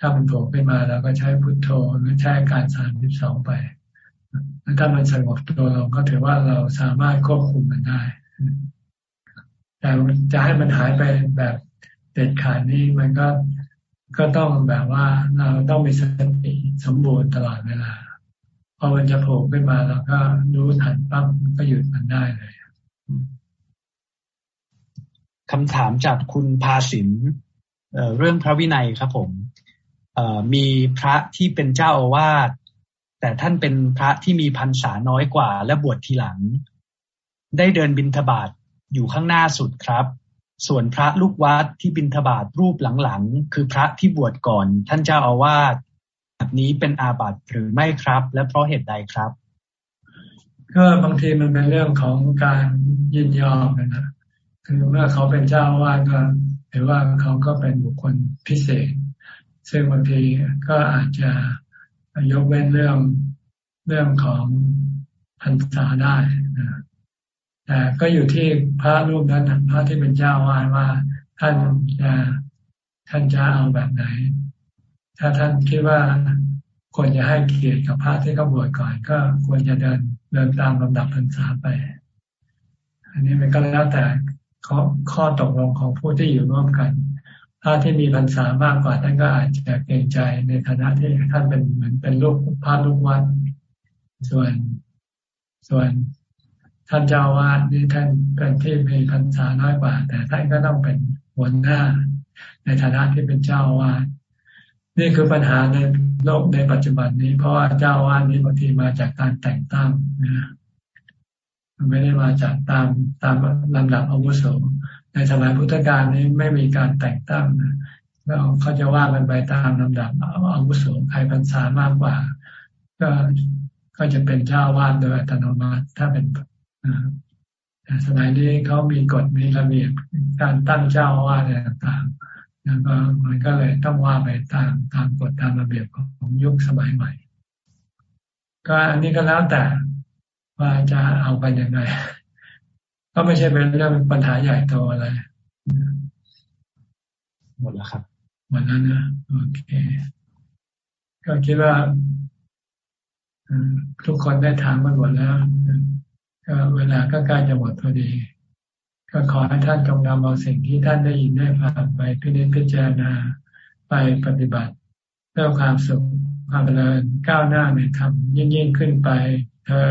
ถ้ามันโผล่ขึ้นมาเราก็ใช้พุทโธหรือใช้การสามสิบสองไป ถ้ามันสงบตัวเราก็ถือว่าเราสามารถควบคุมมันได้ แต่จะให้มันหายไปแบบเด็ดขาดนี่มันก็ก็ต้องแบบว่าเราต้องมีสติสมบูรณ์ตลอดเวลาพอมันจะโผล่ขึ้นมาเราก็รู้ทันปั๊บก็หยุดมันได้เลยคำถามจากคุณพาสินเเรื่องพระวินัยครับผมมีพระที่เป็นเจ้าอาวาส แต่ท่านเป็นพระที่มีพรรษาน้อยกว่า และบวชทีหลัง ได้เดินบินทบาทอยู่ข้างหน้าสุดครับ ส่วนพระลูกวัดที่บินทบาทรูปหลังๆ คือพระที่บวชก่อน ท่านเจ้าอาวาสแบบนี้เป็นอาบัติหรือไม่ครับ และเพราะเหตุใดครับ ก็บางทีมันเป็นเรื่องของการยินยอมนะคือเมื่อเขาเป็นเจ้าอาวาดก็ถือว่าเขาก็เป็นบุคคลพิเศษ ซึ่งบางทีก็อาจจะ ยกเว้นเรื่องเรื่องของพันษาได้นะแต่ก็อยู่ที่พระรูปนั้นพระที่เป็นเจ้าวาดว่า ท่านจะท่านจะเอาแบบไหน ถ้าท่านคิดว่าควรจะให้เกียรติกับพระที่เขาบวชก่อน ก็ควรจะเดินเดินตามลำดับพรรษาไป อันนี้มันก็แล้วแต่ข้อข้อตกลงของผู้ที่อยู่ร่วมกัน พระที่มีพรรษามากกว่าท่านก็อาจจะเกรงใจในฐานะที่ท่านเป็นเหมือนเป็นลูกพระลูกวัด ส่วนส่วนท่านเจ้าวาดนี่ท่านเป็นที่มีพรรษาน้อยกว่า แต่ท่านก็ต้องเป็นหัวหน้า ในฐานะที่เป็นเจ้าวาดนี่คือปัญหาในโลกในปัจจุบันนี้ เพราะว่าเจ้าวาดนี้บางทีมาจากการแต่งตั้งนะไม่ได้มาจากตามตามลำดับอาวุโส ในสมัยพุทธกาลนี้ไม่มีการแต่งตั้งเราเขาจะว่ากันไปตามลำดับอาวุโสใครพรรษามากกว่า ก็ก็จะเป็นเจ้าวาดโดยอัตโนมัติถ้าเป็นแต่สมัยนี้เขามีกฎมีระเบียบการตั้งเจ้าวาดอะไรต่างๆแล้วก็มันก็เลยต้องว่าไปตามตามกฎตามระเบียบของยุคสมัยใหม่ ก็อันนี้ก็แล้วแต่ว่าจะเอาไปยังไง ก็ไม่ใช่เป็นเรื่องปัญหาใหญ่โตอะไร หมดแล้วครับหมดแล้วนะโอเค ก็คิดว่าทุกคนได้ถามมาหมดแล้วก็เวลาก็ใกล้จะหมดพอดี ก็ขอให้ท่านจงนำเอาสิ่งที่ท่านได้ยินได้ฟังไปพิจิตพิจารณาไปปฏิบัติเพื่อความสุขความเจริญก้าวหน้าในธรรมยิ่งยิ่งขึ้นไปเธอ